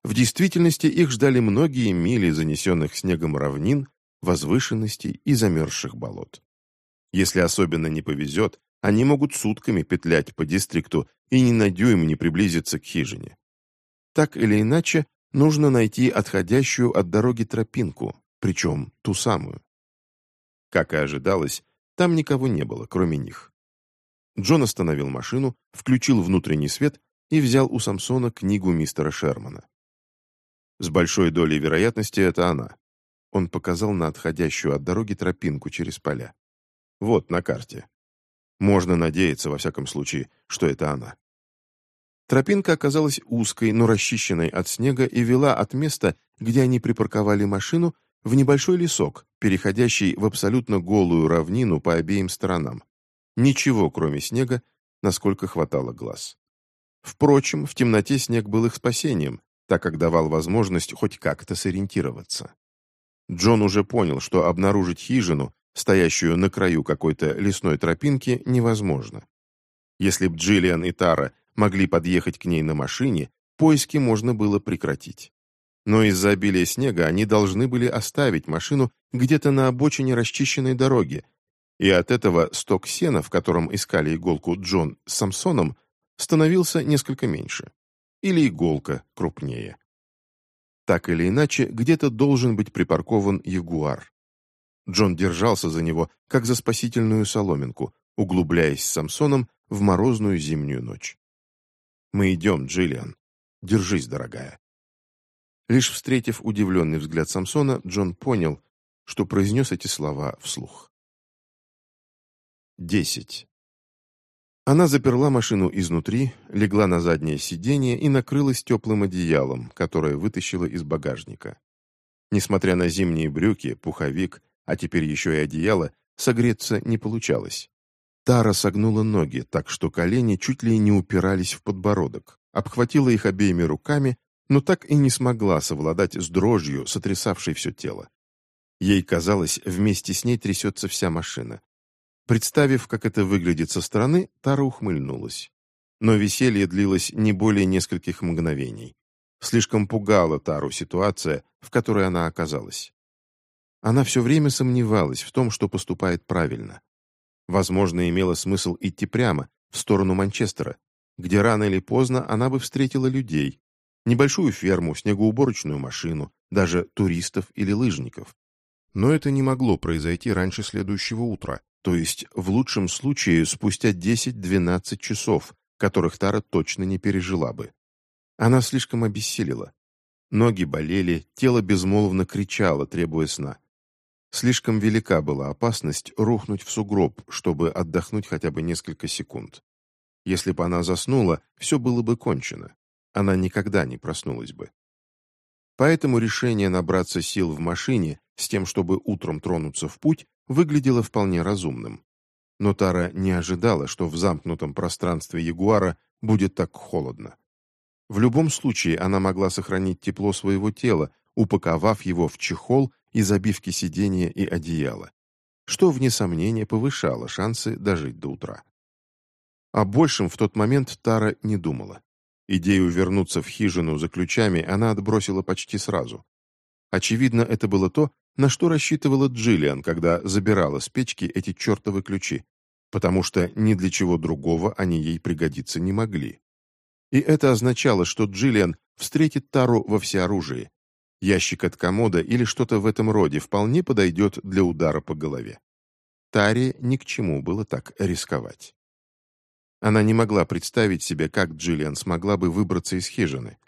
В действительности их ждали многие мили занесенных снегом равнин, возвышенностей и замерзших болот. Если особенно не повезет, они могут сутками петлять по дистрикту и ни на дюйм не приблизиться к хижине. Так или иначе, нужно найти отходящую от дороги тропинку, причем ту самую. Как и ожидалось, там никого не было, кроме них. Джон остановил машину, включил внутренний свет и взял у Самсона книгу мистера Шермана. С большой долей вероятности это она. Он показал на отходящую от дороги тропинку через поля. Вот на карте. Можно надеяться, во всяком случае, что это она. Тропинка оказалась узкой, но расчищенной от снега и вела от места, где они припарковали машину, в небольшой лесок, переходящий в абсолютно голую равнину по обеим сторонам. Ничего, кроме снега, насколько хватало глаз. Впрочем, в темноте снег был их спасением, так как давал возможность хоть как-то сориентироваться. Джон уже понял, что обнаружить хижину, стоящую на краю какой-то лесной тропинки, невозможно. Если б Джиллиан и Тара могли подъехать к ней на машине, поиски можно было прекратить. Но из-за обилия снега они должны были оставить машину где-то на обочине расчищенной дороги, и от этого сток сена, в котором искали иголку Джон с Самсоном, становился несколько меньше. Или иголка крупнее. Так или иначе, где-то должен быть припаркован ягуар. Джон держался за него, как за спасительную соломинку, углубляясь с Самсоном в морозную зимнюю ночь. «Мы идем, Джиллиан. Держись, дорогая». Лишь встретив удивленный взгляд Самсона, Джон понял, что произнес эти слова вслух. Десять. Она заперла машину изнутри, легла на заднее сиденье и накрылась теплым одеялом, которое вытащила из багажника. Несмотря на зимние брюки, пуховик а теперь еще и одеяло, согреться не получалось. Тара согнула ноги, так что колени чуть ли не упирались в подбородок, обхватила их обеими руками, но так и не смогла совладать с дрожью, сотрясавшей все тело. Ей казалось, вместе с ней трясется вся машина. Представив, как это выглядит со стороны, Тара ухмыльнулась. Но веселье длилось не более нескольких мгновений. Слишком пугала Тару ситуация, в которой она оказалась. Она все время сомневалась в том, что поступает правильно. Возможно, имело смысл идти прямо, в сторону Манчестера, где рано или поздно она бы встретила людей, небольшую ферму, снегоуборочную машину, даже туристов или лыжников. Но это не могло произойти раньше следующего утра, то есть в лучшем случае спустя 10-12 часов, которых Тара точно не пережила бы. Она слишком обессилила. Ноги болели, тело безмолвно кричало, требуя сна. Слишком велика была опасность рухнуть в сугроб, чтобы отдохнуть хотя бы несколько секунд. Если бы она заснула, все было бы кончено. Она никогда не проснулась бы. Поэтому решение набраться сил в машине с тем, чтобы утром тронуться в путь, выглядело вполне разумным. Но Тара не ожидала, что в замкнутом пространстве Ягуара будет так холодно. В любом случае она могла сохранить тепло своего тела, упаковав его в чехол из обивки сиденья и одеяла, что, вне сомнения, повышало шансы дожить до утра. О большем в тот момент Тара не думала. Идею вернуться в хижину за ключами она отбросила почти сразу. Очевидно, это было то, на что рассчитывала Джиллиан, когда забирала с печки эти чертовы ключи, потому что ни для чего другого они ей пригодиться не могли. И это означало, что Джиллиан встретит Тару во всеоружии. Ящик от комода или что-то в этом роде вполне подойдет для удара по голове. Таре ни к чему было так рисковать. Она не могла представить себе, как Джиллиан смогла бы выбраться из хижины.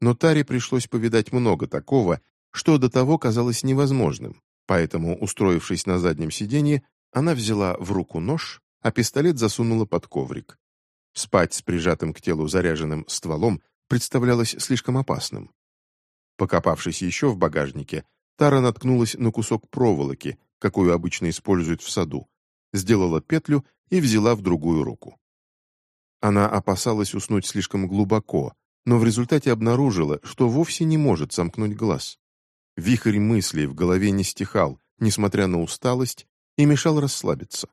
Но Таре пришлось повидать много такого, что до того казалось невозможным, поэтому, устроившись на заднем сиденье, она взяла в руку нож, а пистолет засунула под коврик. Спать с прижатым к телу заряженным стволом представлялось слишком опасным. Покопавшись еще в багажнике, Тара наткнулась на кусок проволоки, какую обычно используют в саду, сделала петлю и взяла в другую руку. Она опасалась уснуть слишком глубоко, но в результате обнаружила, что вовсе не может сомкнуть глаз. Вихрь мыслей в голове не стихал, несмотря на усталость, и мешал расслабиться.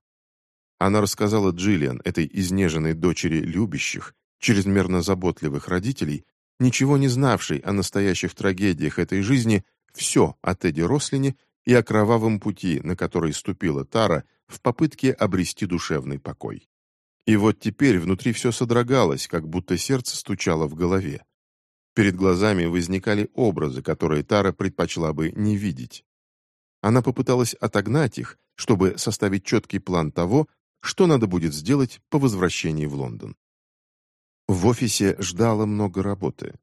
Она рассказала Джиллиан, этой изнеженной дочери любящих, чрезмерно заботливых родителей, ничего не знавшей о настоящих трагедиях этой жизни, все о Тедди Рослине и о кровавом пути, на который ступила Тара в попытке обрести душевный покой. И вот теперь внутри все содрогалось, как будто сердце стучало в голове. Перед глазами возникали образы, которые Тара предпочла бы не видеть. Она попыталась отогнать их, чтобы составить четкий план того, что надо будет сделать по возвращении в Лондон. В офисе ждало много работы.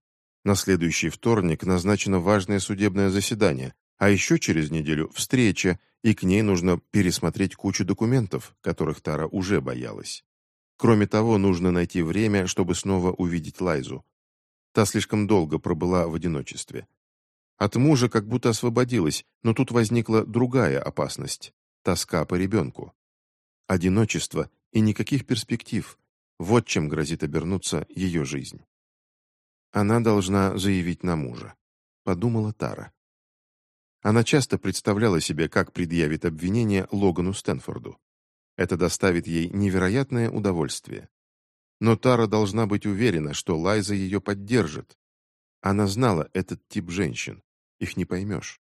На следующий вторник назначено важное судебное заседание, а еще через неделю встреча, и к ней нужно пересмотреть кучу документов, которых Тара уже боялась. Кроме того, нужно найти время, чтобы снова увидеть Лайзу. Та слишком долго пробыла в одиночестве. От мужа как будто освободилась, но тут возникла другая опасность – тоска по ребенку. Одиночество и никаких перспектив – вот чем грозит обернуться ее жизнь. Она должна заявить на мужа, подумала Тара. Она часто представляла себе, как предъявит обвинение Логану Стэнфорду. Это доставит ей невероятное удовольствие. Но Тара должна быть уверена, что Лайза ее поддержит. Она знала этот тип женщин. Их не поймешь.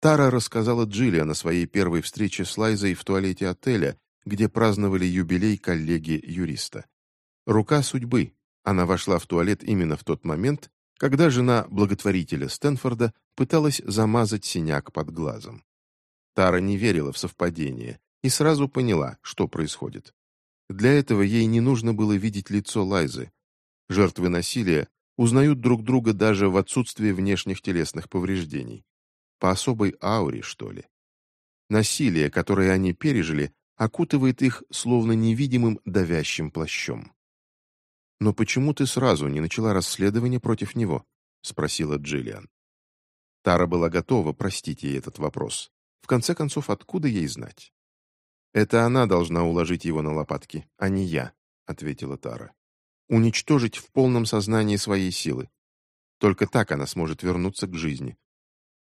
Тара рассказала Джиллиан о своей первой встрече с Лайзой в туалете отеля, где праздновали юбилей коллеги-юриста. Рука судьбы. Она вошла в туалет именно в тот момент, когда жена благотворителя Стэнфорда пыталась замазать синяк под глазом. Тара не верила в совпадение и сразу поняла, что происходит. Для этого ей не нужно было видеть лицо Лайзы. Жертвы насилия узнают друг друга даже в отсутствии внешних телесных повреждений. По особой ауре, что ли. Насилие, которое они пережили, окутывает их словно невидимым давящим плащом. «Но почему ты сразу не начала расследование против него?» — спросила Джиллиан. Тара была готова простить ей этот вопрос. В конце концов, откуда ей знать? «Это она должна уложить его на лопатки, а не я», — ответила Тара. «Уничтожить в полном сознании своей силы. Только так она сможет вернуться к жизни».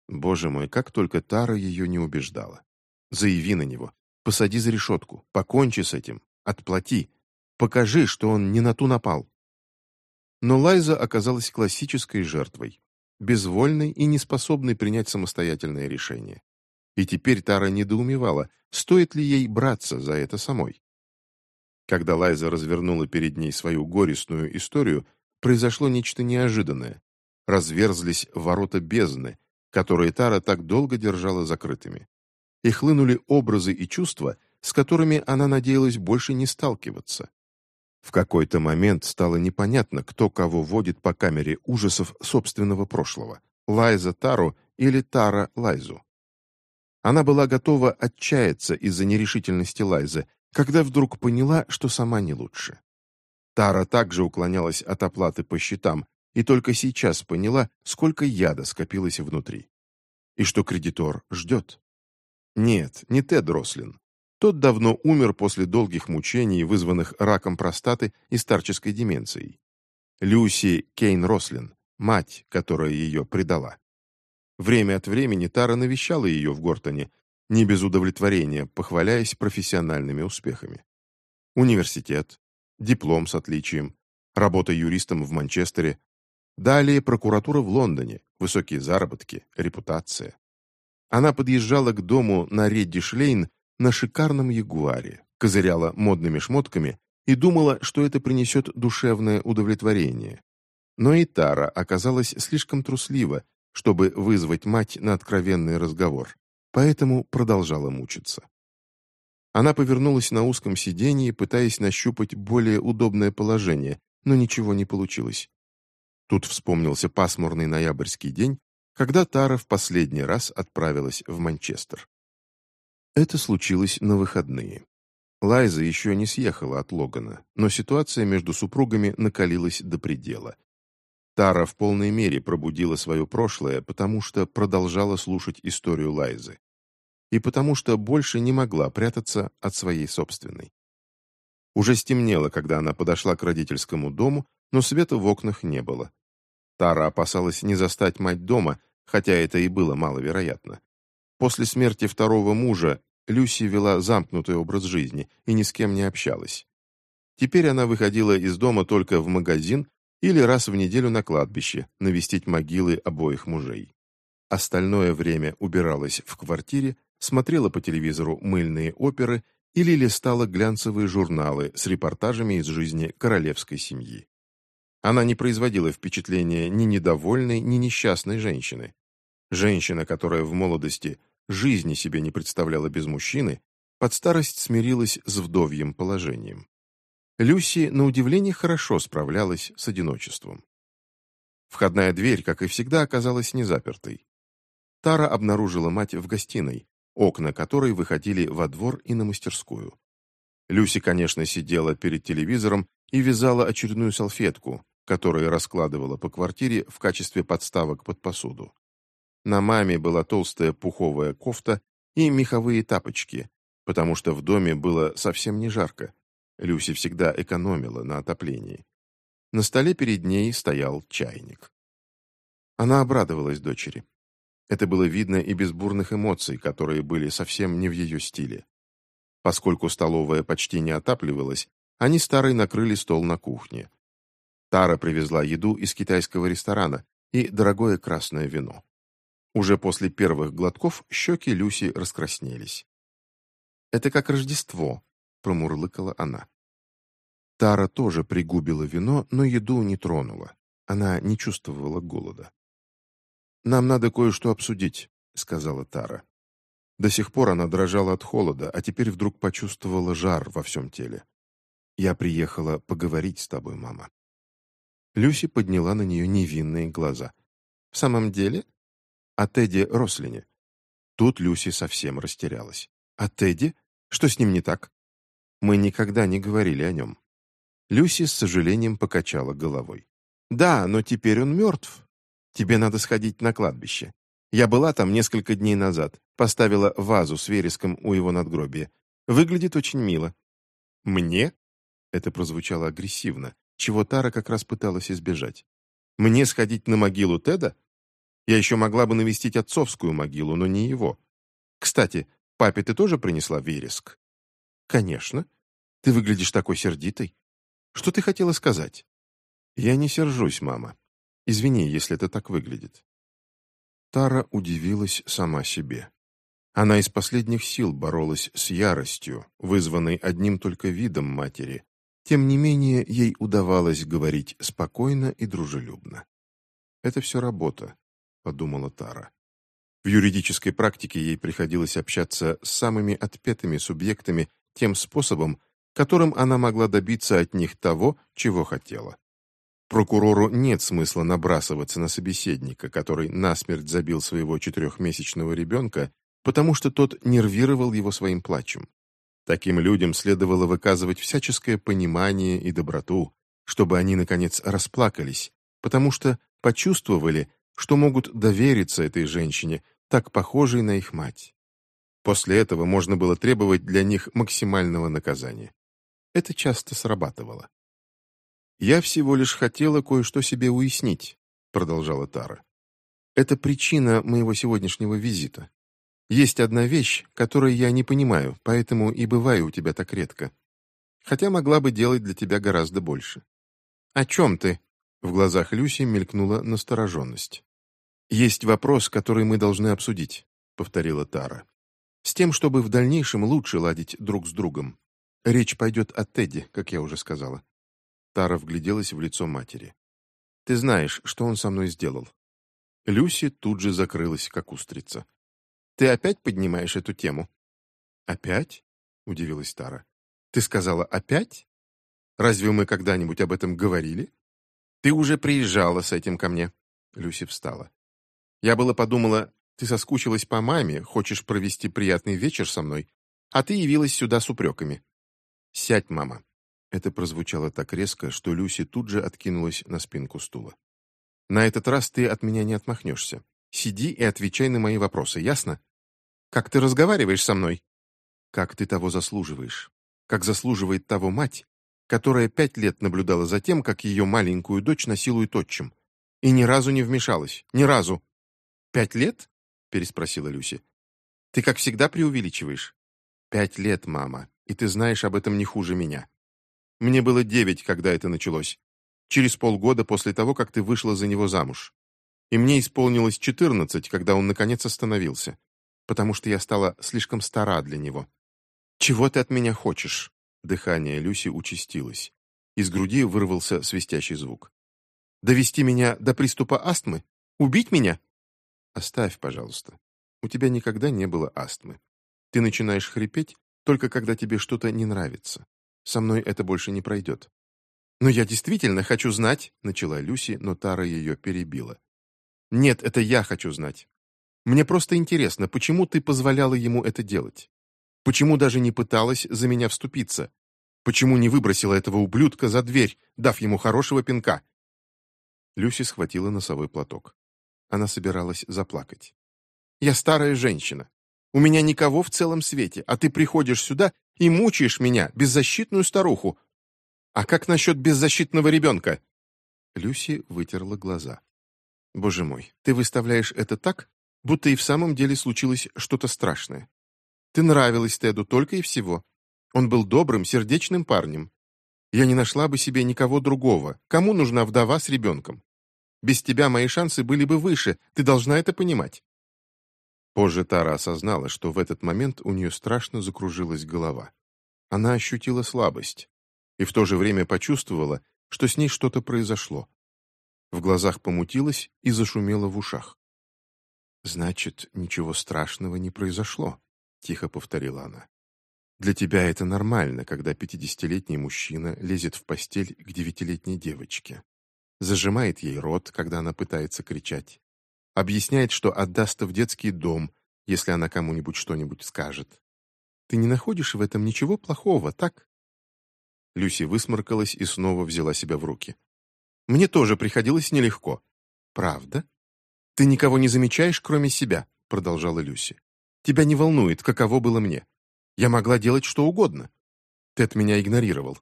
Боже мой, как только Тара ее не убеждала. Заяви на него, посади за решетку, покончи с этим, отплати, покажи, что он не на ту напал. Но Лайза оказалась классической жертвой, безвольной и неспособной принять самостоятельное решение. И теперь Тара недоумевала, стоит ли ей браться за это самой. Когда Лайза развернула перед ней свою горестную историю, произошло нечто неожиданное. Разверзлись ворота бездны, которые Тара так долго держала закрытыми. И хлынули образы и чувства, с которыми она надеялась больше не сталкиваться. В какой-то момент стало непонятно, кто кого водит по камере ужасов собственного прошлого – Лайза Тару или Тара Лайзу. Она была готова отчаяться из-за нерешительности Лайзы, когда вдруг поняла, что сама не лучше. Тара также уклонялась от оплаты по счетам и только сейчас поняла, сколько яда скопилось внутри. И что кредитор ждет. Нет, не Тед Рослин. Тот давно умер после долгих мучений, вызванных раком простаты и старческой деменцией. Люси Кейн Рослин, мать, которая ее предала. Время от времени Тара навещала ее в Гортоне, не без удовлетворения, похваляясь профессиональными успехами. Университет, диплом с отличием, работа юристом в Манчестере, далее прокуратура в Лондоне, высокие заработки, репутация. Она подъезжала к дому на Реддиш-Лейн на шикарном ягуаре, козыряла модными шмотками и думала, что это принесет душевное удовлетворение. Но и Тара оказалась слишком труслива, чтобы вызвать мать на откровенный разговор, поэтому продолжала мучиться. Она повернулась на узком сиденье, пытаясь нащупать более удобное положение, но ничего не получилось. Тут вспомнился пасмурный ноябрьский день, когда Тара в последний раз отправилась в Манчестер. Это случилось на выходные. Лайза еще не съехала от Логана, но ситуация между супругами накалилась до предела. Тара в полной мере пробудила свое прошлое, потому что продолжала слушать историю Лайзы и потому что больше не могла прятаться от своей собственной. Уже стемнело, когда она подошла к родительскому дому, но света в окнах не было. Тара опасалась не застать мать дома, хотя это и было маловероятно. После смерти второго мужа Люси вела замкнутый образ жизни и ни с кем не общалась. Теперь она выходила из дома только в магазин или раз в неделю на кладбище навестить могилы обоих мужей. Остальное время убиралась в квартире смотрела по телевизору мыльные оперы или листала глянцевые журналы с репортажами из жизни королевской семьи. Она не производила впечатления ни недовольной, ни несчастной женщины. Женщина, которая в молодости жизни себе не представляла без мужчины, под старость смирилась с вдовьем положением. Люси, на удивление, хорошо справлялась с одиночеством. Входная дверь, как и всегда, оказалась незапертой. Тара обнаружила мать в гостиной, окна которой выходили во двор и на мастерскую. Люси, конечно, сидела перед телевизором и вязала очередную салфетку, которую раскладывала по квартире в качестве подставок под посуду. На маме была толстая пуховая кофта и меховые тапочки, потому что в доме было совсем не жарко. Люси всегда экономила на отоплении. На столе перед ней стоял чайник. Она обрадовалась дочери. Это было видно и без бурных эмоций, которые были совсем не в ее стиле. Поскольку столовая почти не отапливалась, они старой накрыли стол на кухне. Тара привезла еду из китайского ресторана и дорогое красное вино. Уже после первых глотков щеки Люси раскраснелись. «Это как Рождество», — промурлыкала она. Тара тоже пригубила вино, но еду не тронула. Она не чувствовала голода. «Нам надо кое-что обсудить», — сказала Тара. До сих пор она дрожала от холода, а теперь вдруг почувствовала жар во всем теле. «Я приехала поговорить с тобой, мама». Люси подняла на нее невинные глаза. «В самом деле?» «О Тедди Рослине». Тут Люси совсем растерялась. «О Тедди? Что с ним не так?» «Мы никогда не говорили о нем». Люси с сожалением покачала головой. «Да, но теперь он мертв. Тебе надо сходить на кладбище. Я была там несколько дней назад, поставила вазу с вереском у его надгробия. Выглядит очень мило». «Мне?» Это прозвучало агрессивно, чего Тара как раз пыталась избежать. «Мне сходить на могилу Теда? Я еще могла бы навестить отцовскую могилу, но не его. Кстати, папе ты тоже принесла вереск?» «Конечно. Ты выглядишь такой сердитой. Что ты хотела сказать?» «Я не сержусь, мама. Извини, если это так выглядит». Тара удивилась сама себе. Она из последних сил боролась с яростью, вызванной одним только видом матери. Тем не менее, ей удавалось говорить спокойно и дружелюбно. «Это все работа», — подумала Тара. В юридической практике ей приходилось общаться с самыми отпетыми субъектами тем способом, которым она могла добиться от них того, чего хотела. Прокурору нет смысла набрасываться на собеседника, который насмерть забил своего четырехмесячного ребенка, потому что тот нервировал его своим плачем. Таким людям следовало выказывать всяческое понимание и доброту, чтобы они, наконец, расплакались, потому что почувствовали, что могут довериться этой женщине, так похожей на их мать. После этого можно было требовать для них максимального наказания. Это часто срабатывало. «Я всего лишь хотела кое-что себе уяснить», — продолжала Тара. «Это причина моего сегодняшнего визита. Есть одна вещь, которую я не понимаю, поэтому и бываю у тебя так редко. Хотя могла бы делать для тебя гораздо больше». «О чем ты?» — в глазах Люси мелькнула настороженность. «Есть вопрос, который мы должны обсудить», — повторила Тара. «С тем, чтобы в дальнейшем лучше ладить друг с другом. Речь пойдет о Тедди, как я уже сказала». Тара вгляделась в лицо матери. «Ты знаешь, что он со мной сделал». Люси тут же закрылась, как устрица. «Ты опять поднимаешь эту тему?» «Опять?» — удивилась Тара. «Ты сказала «опять»? Разве мы когда-нибудь об этом говорили?» «Ты уже приезжала с этим ко мне». Люси встала. «Я было подумала, ты соскучилась по маме, хочешь провести приятный вечер со мной, а ты явилась сюда с упреками. Сядь, мама». Это прозвучало так резко, что Люси тут же откинулась на спинку стула. «На этот раз ты от меня не отмахнешься. Сиди и отвечай на мои вопросы, ясно? Как ты разговариваешь со мной? Как ты того заслуживаешь? Как заслуживает того мать, которая пять лет наблюдала за тем, как ее маленькую дочь насилует отчим. И ни разу не вмешалась. Ни разу. «Пять лет?» — переспросила Люси. «Ты, как всегда, преувеличиваешь». «Пять лет, мама, и ты знаешь об этом не хуже меня. Мне было девять, когда это началось. Через полгода после того, как ты вышла за него замуж. И мне исполнилось четырнадцать, когда он, наконец, остановился. Потому что я стала слишком стара для него. Чего ты от меня хочешь?» Дыхание Люси участилось. Из груди вырвался свистящий звук. «Довести меня до приступа астмы? Убить меня?» «Оставь, пожалуйста. У тебя никогда не было астмы. Ты начинаешь хрипеть, только когда тебе что-то не нравится. Со мной это больше не пройдет». «Но я действительно хочу знать», — начала Люси, но Тара ее перебила. «Нет, это я хочу знать. Мне просто интересно, почему ты позволяла ему это делать? Почему даже не пыталась за меня вступиться? Почему не выбросила этого ублюдка за дверь, дав ему хорошего пинка?» Люси схватила носовой платок. Она собиралась заплакать. «Я старая женщина. У меня никого в целом свете, а ты приходишь сюда и мучаешь меня, беззащитную старуху. А как насчет беззащитного ребенка?» Люси вытерла глаза. «Боже мой, ты выставляешь это так, будто и в самом деле случилось что-то страшное. Ты нравилась Теду только и всего. Он был добрым, сердечным парнем. Я не нашла бы себе никого другого. Кому нужна вдова с ребенком? Без тебя мои шансы были бы выше, ты должна это понимать». Позже Тара осознала, что в этот момент у нее страшно закружилась голова. Она ощутила слабость и в то же время почувствовала, что с ней что-то произошло. В глазах помутилась и зашумела в ушах. «Значит, ничего страшного не произошло», — тихо повторила она. Для тебя это нормально, когда пятидесятилетний мужчина лезет в постель к девятилетней девочке. Зажимает ей рот, когда она пытается кричать. Объясняет, что отдаст в детский дом, если она кому-нибудь что-нибудь скажет. Ты не находишь в этом ничего плохого, так? Люси высморкалась и снова взяла себя в руки. Мне тоже приходилось нелегко. Правда? Ты никого не замечаешь, кроме себя, продолжала Люси. Тебя не волнует, каково было мне. Я могла делать что угодно. Тед меня игнорировал.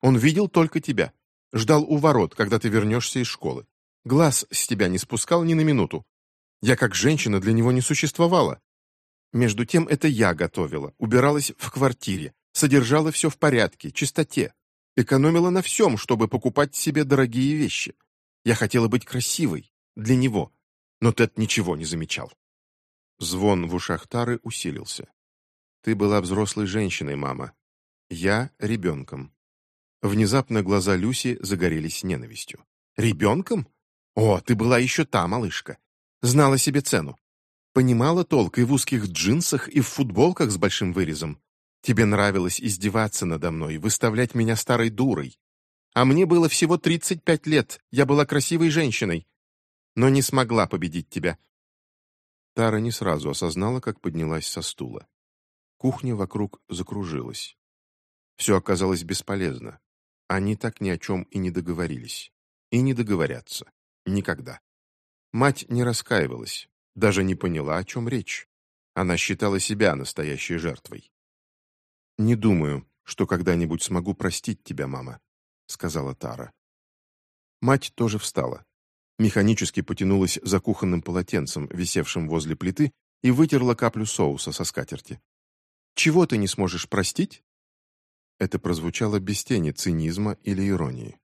Он видел только тебя. Ждал у ворот, когда ты вернешься из школы. Глаз с тебя не спускал ни на минуту. Я как женщина для него не существовала. Между тем это я готовила, убиралась в квартире, содержала все в порядке, чистоте. Экономила на всем, чтобы покупать себе дорогие вещи. Я хотела быть красивой, для него. Но Тед ничего не замечал. Звон в ушах Тары усилился. Ты была взрослой женщиной, мама. Я — ребенком». Внезапно глаза Люси загорелись ненавистью. «Ребенком? О, ты была еще та, малышка. Знала себе цену. Понимала толк и в узких джинсах, и в футболках с большим вырезом. Тебе нравилось издеваться надо мной, выставлять меня старой дурой. А мне было всего 35 лет, я была красивой женщиной. Но не смогла победить тебя». Тара не сразу осознала, как поднялась со стула. Кухня вокруг закружилась. Все оказалось бесполезно. Они так ни о чем и не договорились. И не договорятся. Никогда. Мать не раскаивалась, даже не поняла, о чем речь. Она считала себя настоящей жертвой. «Не думаю, что когда-нибудь смогу простить тебя, мама», — сказала Тара. Мать тоже встала. Механически потянулась за кухонным полотенцем, висевшим возле плиты, и вытерла каплю соуса со скатерти. Чего ты не сможешь простить?» Это прозвучало без тени цинизма или иронии.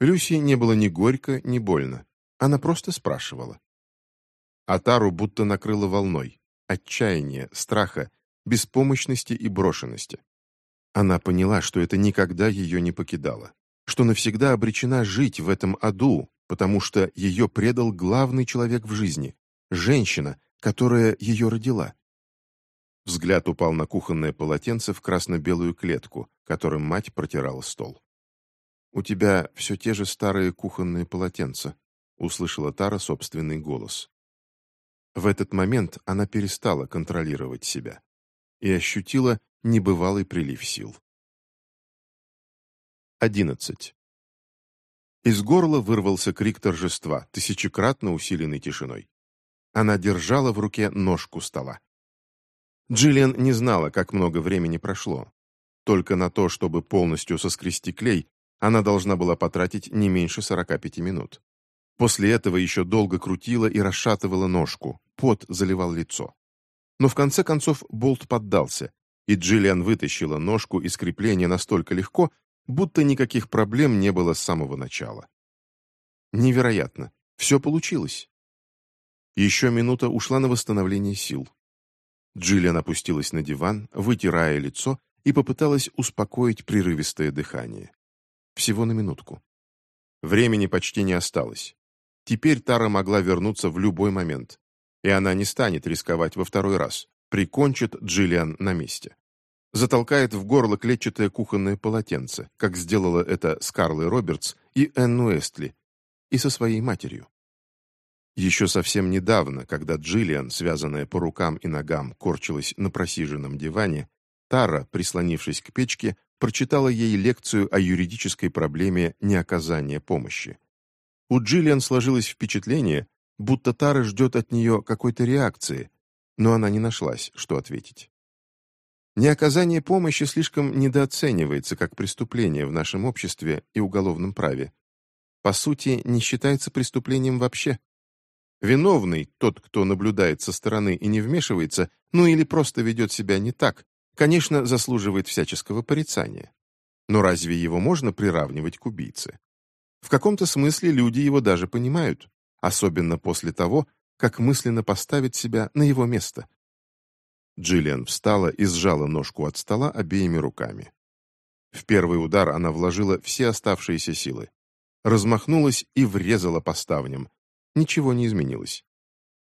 Люси не было ни горько, ни больно. Она просто спрашивала. а Тару будто накрыло волной, отчаяния, страха, беспомощности и брошенности. Она поняла, что это никогда ее не покидало, что навсегда обречена жить в этом аду, потому что ее предал главный человек в жизни, женщина, которая ее родила. Взгляд упал на кухонное полотенце в красно-белую клетку, которым мать протирала стол. «У тебя все те же старые кухонные полотенца», — услышала Тара собственный голос. В этот момент она перестала контролировать себя и ощутила небывалый прилив сил. 11. Из горла вырвался крик торжества, тысячекратно усиленный тишиной. Она держала в руке ножку стола. Джиллиан не знала, как много времени прошло. Только на то, чтобы полностью соскрести клей, она должна была потратить не меньше 45 минут. После этого еще долго крутила и расшатывала ножку, пот заливал лицо. Но в конце концов болт поддался, и Джиллиан вытащила ножку из крепления настолько легко, будто никаких проблем не было с самого начала. Невероятно. Все получилось. Еще минута ушла на восстановление сил. Джиллиан опустилась на диван, вытирая лицо, и попыталась успокоить прерывистое дыхание. Всего на минутку. Времени почти не осталось. Теперь Тара могла вернуться в любой момент, и она не станет рисковать во второй раз прикончит Джиллиан на месте. Затолкает в горло клетчатое кухонное полотенце, как сделала это с Карлой Робертс и Энну Эстли, и со своей матерью. Еще совсем недавно, когда Джиллиан, связанная по рукам и ногам, корчилась на просиженном диване, Тара, прислонившись к печке, прочитала ей лекцию о юридической проблеме неоказания помощи. У Джиллиан сложилось впечатление, будто Тара ждет от нее какой-то реакции, но она не нашлась, что ответить. Неоказание помощи слишком недооценивается как преступление в нашем обществе и уголовном праве. По сути, не считается преступлением вообще. Виновный, тот, кто наблюдает со стороны и не вмешивается, ну или просто ведет себя не так, конечно, заслуживает всяческого порицания. Но разве его можно приравнивать к убийце? В каком-то смысле люди его даже понимают, особенно после того, как мысленно поставить себя на его место. Джиллиан встала и сжала ножку от стола обеими руками. В первый удар она вложила все оставшиеся силы. Размахнулась и врезала по ставням. Ничего не изменилось.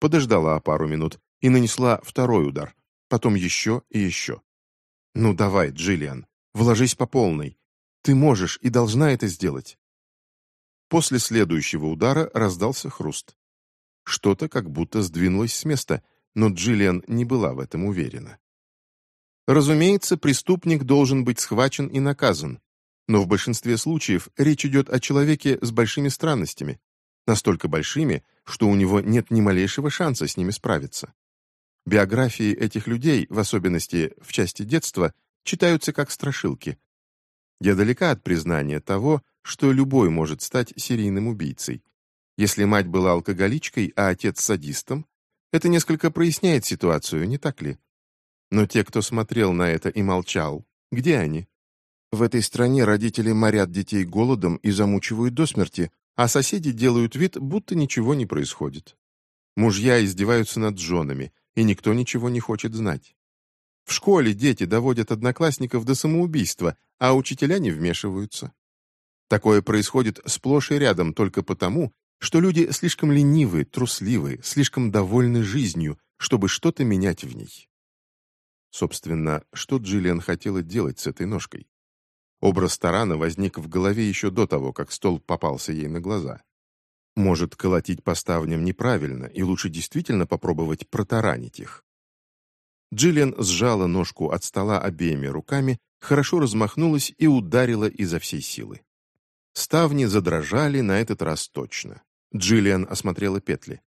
Подождала пару минут и нанесла второй удар, потом еще и еще. «Ну давай, Джиллиан, вложись по полной. Ты можешь и должна это сделать». После следующего удара раздался хруст. Что-то как будто сдвинулось с места, но Джиллиан не была в этом уверена. Разумеется, преступник должен быть схвачен и наказан, но в большинстве случаев речь идет о человеке с большими странностями, настолько большими, что у него нет ни малейшего шанса с ними справиться. Биографии этих людей, в особенности в части детства, читаются как страшилки. Я далека от признания того, что любой может стать серийным убийцей, если мать была алкоголичкой, а отец садистом, это несколько проясняет ситуацию, не так ли? Но те, кто смотрел на это и молчал, где они? В этой стране родители морят детей голодом и замучивают до смерти, а соседи делают вид, будто ничего не происходит. Мужья издеваются над женами, и никто ничего не хочет знать. В школе дети доводят одноклассников до самоубийства, а учителя не вмешиваются. Такое происходит сплошь и рядом только потому, что люди слишком ленивы, трусливы, слишком довольны жизнью, чтобы что-то менять в ней. Собственно, что Джиллиан хотела делать с этой ножкой? Образ тарана возник в голове еще до того, как стол попался ей на глаза. Может, колотить по ставням неправильно, и лучше действительно попробовать протаранить их. Джиллиан сжала ножку от стола обеими руками, хорошо размахнулась и ударила изо всей силы. Ставни задрожали на этот раз точно. Джиллиан осмотрела петли.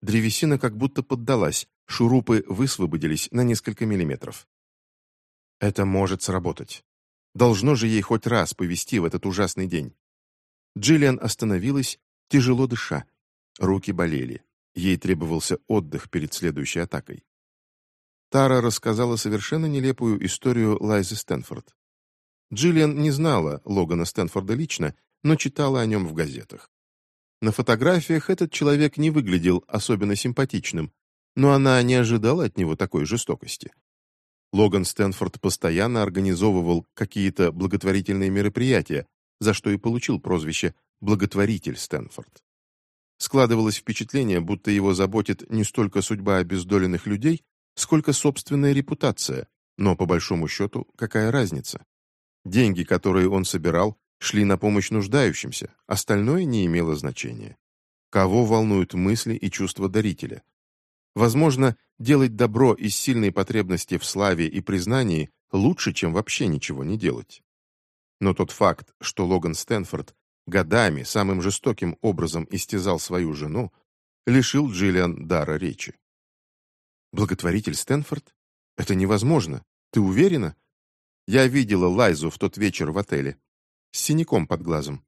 Древесина как будто поддалась, шурупы высвободились на несколько миллиметров. Это может сработать. Должно же ей хоть раз повести в этот ужасный день. Джиллиан остановилась, тяжело дыша. Руки болели. Ей требовался отдых перед следующей атакой. Тара рассказала совершенно нелепую историю Лайзы Стэнфорд. Джиллиан не знала Логана Стэнфорда лично, но читала о нем в газетах. На фотографиях этот человек не выглядел особенно симпатичным, но она не ожидала от него такой жестокости. Логан Стэнфорд постоянно организовывал какие-то благотворительные мероприятия, за что и получил прозвище «благотворитель Стэнфорд». Складывалось впечатление, будто его заботит не столько судьба обездоленных людей, сколько собственная репутация, но, по большому счету, какая разница? Деньги, которые он собирал, шли на помощь нуждающимся, остальное не имело значения. Кого волнуют мысли и чувства дарителя? Возможно, делать добро из сильной потребности в славе и признании лучше, чем вообще ничего не делать. Но тот факт, что Логан Стэнфорд годами самым жестоким образом истязал свою жену, лишил Джиллиан дара речи. «Благотворитель Стэнфорд? Это невозможно. Ты уверена?» Я видела Лайзу в тот вечер в отеле с синяком под глазом.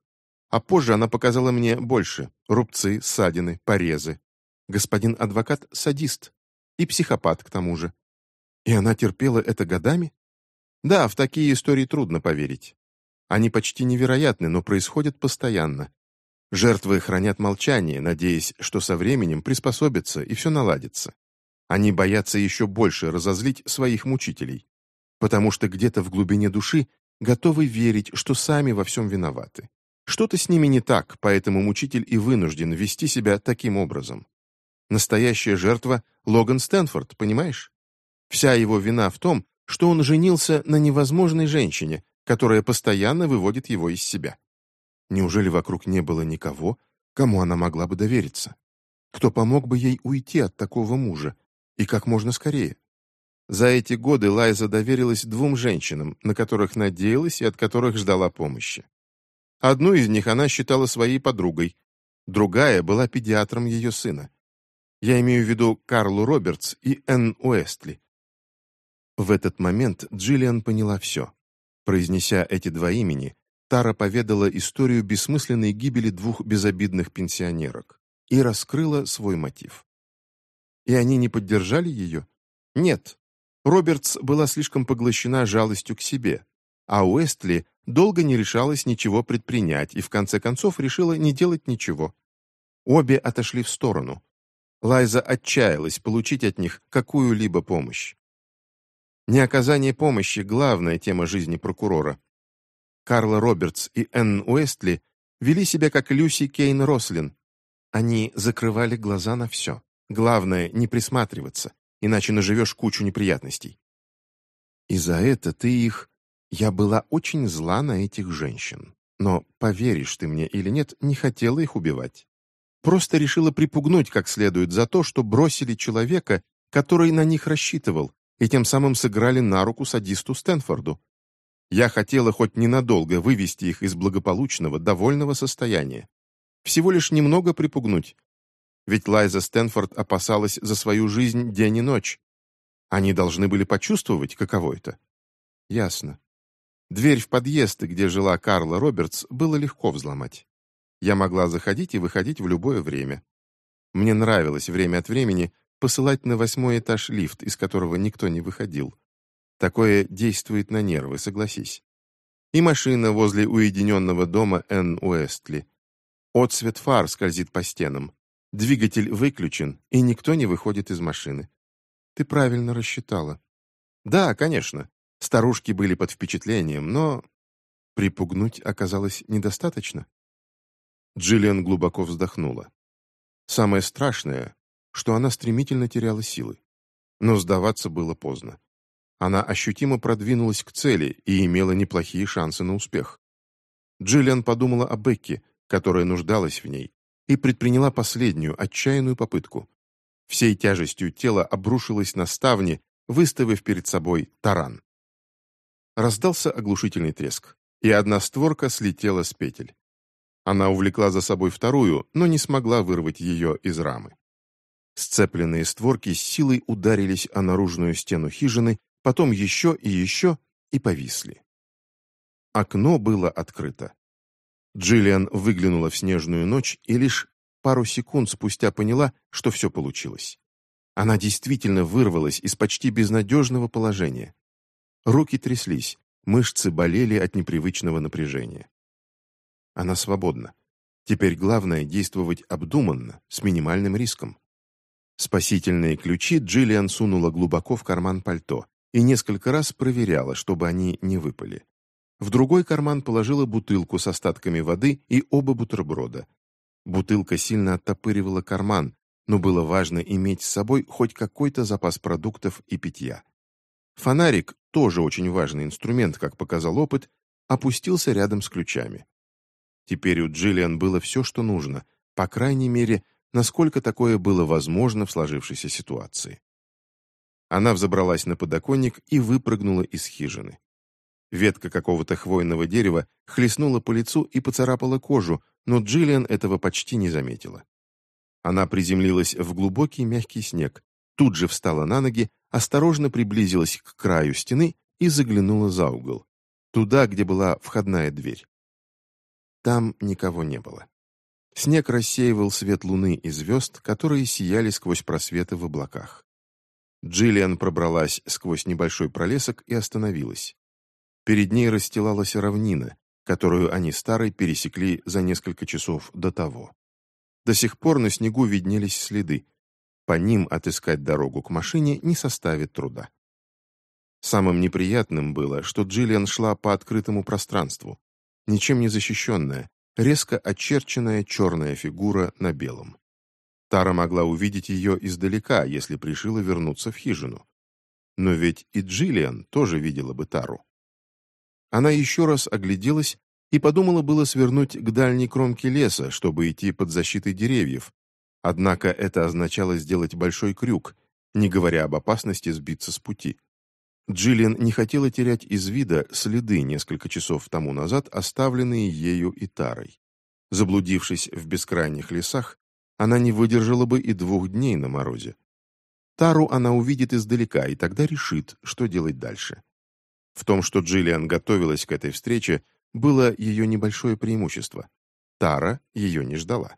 А позже она показала мне больше — рубцы, ссадины, порезы. Господин адвокат — садист. И психопат, к тому же. И она терпела это годами? Да, в такие истории трудно поверить. Они почти невероятны, но происходят постоянно. Жертвы хранят молчание, надеясь, что со временем приспособятся и все наладится. Они боятся еще больше разозлить своих мучителей, потому что где-то в глубине души готовы верить, что сами во всем виноваты. Что-то с ними не так, поэтому мучитель и вынужден вести себя таким образом. Настоящая жертва — Логан Стэнфорд, понимаешь? Вся его вина в том, что он женился на невозможной женщине, которая постоянно выводит его из себя. Неужели вокруг не было никого, кому она могла бы довериться? Кто помог бы ей уйти от такого мужа? И как можно скорее? За эти годы Лайза доверилась двум женщинам, на которых надеялась и от которых ждала помощи. Одну из них она считала своей подругой, другая была педиатром ее сына. Я имею в виду Карлу Робертс и Энн Уэстли. В этот момент Джиллиан поняла все. Произнеся эти два имени, Тара поведала историю бессмысленной гибели двух безобидных пенсионерок и раскрыла свой мотив. И они не поддержали ее? Нет, Робертс была слишком поглощена жалостью к себе, а Уэстли долго не решалась ничего предпринять и в конце концов решила не делать ничего. Обе отошли в сторону. Лайза отчаялась получить от них какую-либо помощь. Неоказание помощи – главная тема жизни прокурора. Карла Робертс и Энн Уэстли вели себя как Люси Кейн Рослин. Они закрывали глаза на все. Главное – не присматриваться, иначе наживешь кучу неприятностей. И за это ты их... Я была очень зла на этих женщин. Но, поверишь ты мне или нет, не хотела их убивать. Просто решила припугнуть как следует за то, что бросили человека, который на них рассчитывал, и тем самым сыграли на руку садисту Стэнфорду. Я хотела хоть ненадолго вывести их из благополучного, довольного состояния. Всего лишь немного припугнуть, ведь Лайза Стэнфорд опасалась за свою жизнь день и ночь. Они должны были почувствовать, каково это. Ясно. Дверь в подъезд, где жила Карла Робертс, было легко взломать. Я могла заходить и выходить в любое время. Мне нравилось время от времени посылать на восьмой этаж лифт, из которого никто не выходил. Такое действует на нервы, согласись. И машина возле уединенного дома Энн Уэстли. Отсвет фар скользит по стенам. Двигатель выключен, и никто не выходит из машины. Ты правильно рассчитала. Да, конечно. Старушки были под впечатлением, но... Припугнуть оказалось недостаточно. Джиллиан глубоко вздохнула. Самое страшное, что она стремительно теряла силы. Но сдаваться было поздно. Она ощутимо продвинулась к цели и имела неплохие шансы на успех. Джиллиан подумала о Бекке, которая нуждалась в ней, и предприняла последнюю, отчаянную попытку. Всей тяжестью тела обрушилась на ставни, выставив перед собой таран. Раздался оглушительный треск, и одна створка слетела с петель. Она увлекла за собой вторую, но не смогла вырвать ее из рамы. Сцепленные створки с силой ударились о наружную стену хижины, потом еще и еще и повисли. Окно было открыто. Джиллиан выглянула в снежную ночь и лишь пару секунд спустя поняла, что все получилось. Она действительно вырвалась из почти безнадежного положения. Руки тряслись, мышцы болели от непривычного напряжения. Она свободна. Теперь главное действовать обдуманно, с минимальным риском. Спасительные ключи Джиллиан сунула глубоко в карман пальто и несколько раз проверяла, чтобы они не выпали. В другой карман положила бутылку с остатками воды и оба бутерброда. Бутылка сильно оттопыривала карман, но было важно иметь с собой хоть какой-то запас продуктов и питья. Фонарик, тоже очень важный инструмент, как показал опыт, опустился рядом с ключами. Теперь у Джиллиан было все, что нужно, по крайней мере, насколько такое было возможно в сложившейся ситуации. Она взобралась на подоконник и выпрыгнула из хижины. Ветка какого-то хвойного дерева хлестнула по лицу и поцарапала кожу, но Джиллиан этого почти не заметила. Она приземлилась в глубокий мягкий снег, тут же встала на ноги, осторожно приблизилась к краю стены и заглянула за угол, туда, где была входная дверь. Там никого не было. Снег рассеивал свет луны и звезд, которые сияли сквозь просветы в облаках. Джиллиан пробралась сквозь небольшой пролесок и остановилась. Перед ней расстилалась равнина, которую они старой пересекли за несколько часов до того. До сих пор на снегу виднелись следы. По ним отыскать дорогу к машине не составит труда. Самым неприятным было, что Джиллиан шла по открытому пространству, ничем не защищенная, резко очерченная черная фигура на белом. Тара могла увидеть ее издалека, если пришила вернуться в хижину. Но ведь и Джиллиан тоже видела бы Тару. Она еще раз огляделась и подумала было свернуть к дальней кромке леса, чтобы идти под защитой деревьев. Однако это означало сделать большой крюк, не говоря об опасности сбиться с пути. Джиллиан не хотела терять из вида следы несколько часов тому назад, оставленные ею и Тарой. Заблудившись в бескрайних лесах, она не выдержала бы и двух дней на морозе. Тару она увидит издалека и тогда решит, что делать дальше. В том, что Джиллиан готовилась к этой встрече, было ее небольшое преимущество. Тара ее не ждала.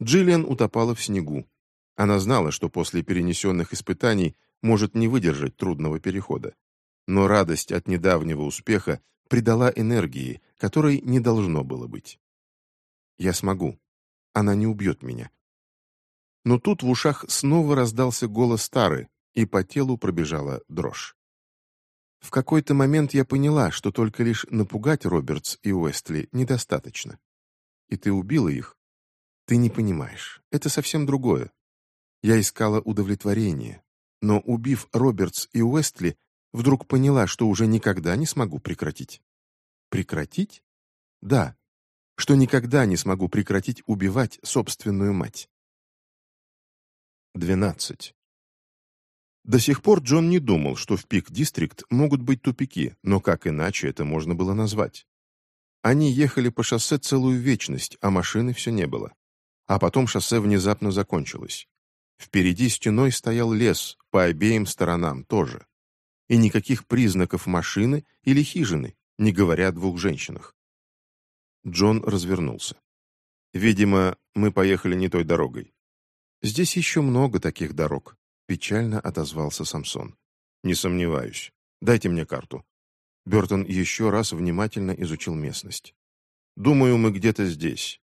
Джиллиан утопала в снегу. Она знала, что после перенесенных испытаний может не выдержать трудного перехода. Но радость от недавнего успеха придала энергии, которой не должно было быть. «Я смогу. Она не убьет меня». Но тут в ушах снова раздался голос Тары, и по телу пробежала дрожь. В какой-то момент я поняла, что только лишь напугать Робертс и Уэстли недостаточно. И ты убила их? Ты не понимаешь. Это совсем другое. Я искала удовлетворение, но, убив Робертс и Уэстли, вдруг поняла, что уже никогда не смогу прекратить. Прекратить? Да, что никогда не смогу прекратить убивать собственную мать. 12. До сих пор Джон не думал, что в Пик-Дистрикт могут быть тупики, но как иначе это можно было назвать? Они ехали по шоссе целую вечность, а машины все не было. А потом шоссе внезапно закончилось. Впереди стеной стоял лес, по обеим сторонам тоже. И никаких признаков машины или хижины, не говоря о двух женщинах. Джон развернулся. «Видимо, мы поехали не той дорогой. Здесь еще много таких дорог», — печально отозвался Самсон. «Не сомневаюсь. Дайте мне карту». Бертон еще раз внимательно изучил местность. «Думаю, мы где-то здесь.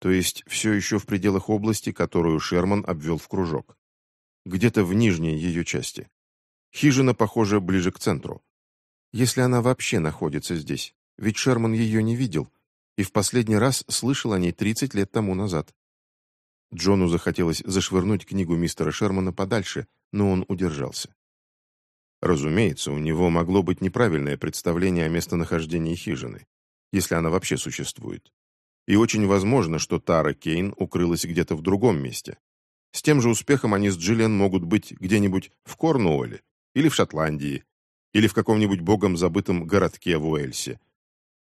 То есть все еще в пределах области, которую Шерман обвел в кружок. Где-то в нижней ее части. Хижина, похоже, ближе к центру. Если она вообще находится здесь, ведь Шерман ее не видел, и в последний раз слышал о ней 30 лет тому назад. Джону захотелось зашвырнуть книгу мистера Шермана подальше, но он удержался. Разумеется, у него могло быть неправильное представление о местонахождении хижины, если она вообще существует. И очень возможно, что Тара Кейн укрылась где-то в другом месте. С тем же успехом они с Джиллиан могут быть где-нибудь в Корнуолле, или в Шотландии, или в каком-нибудь богом забытом городке в Уэльсе.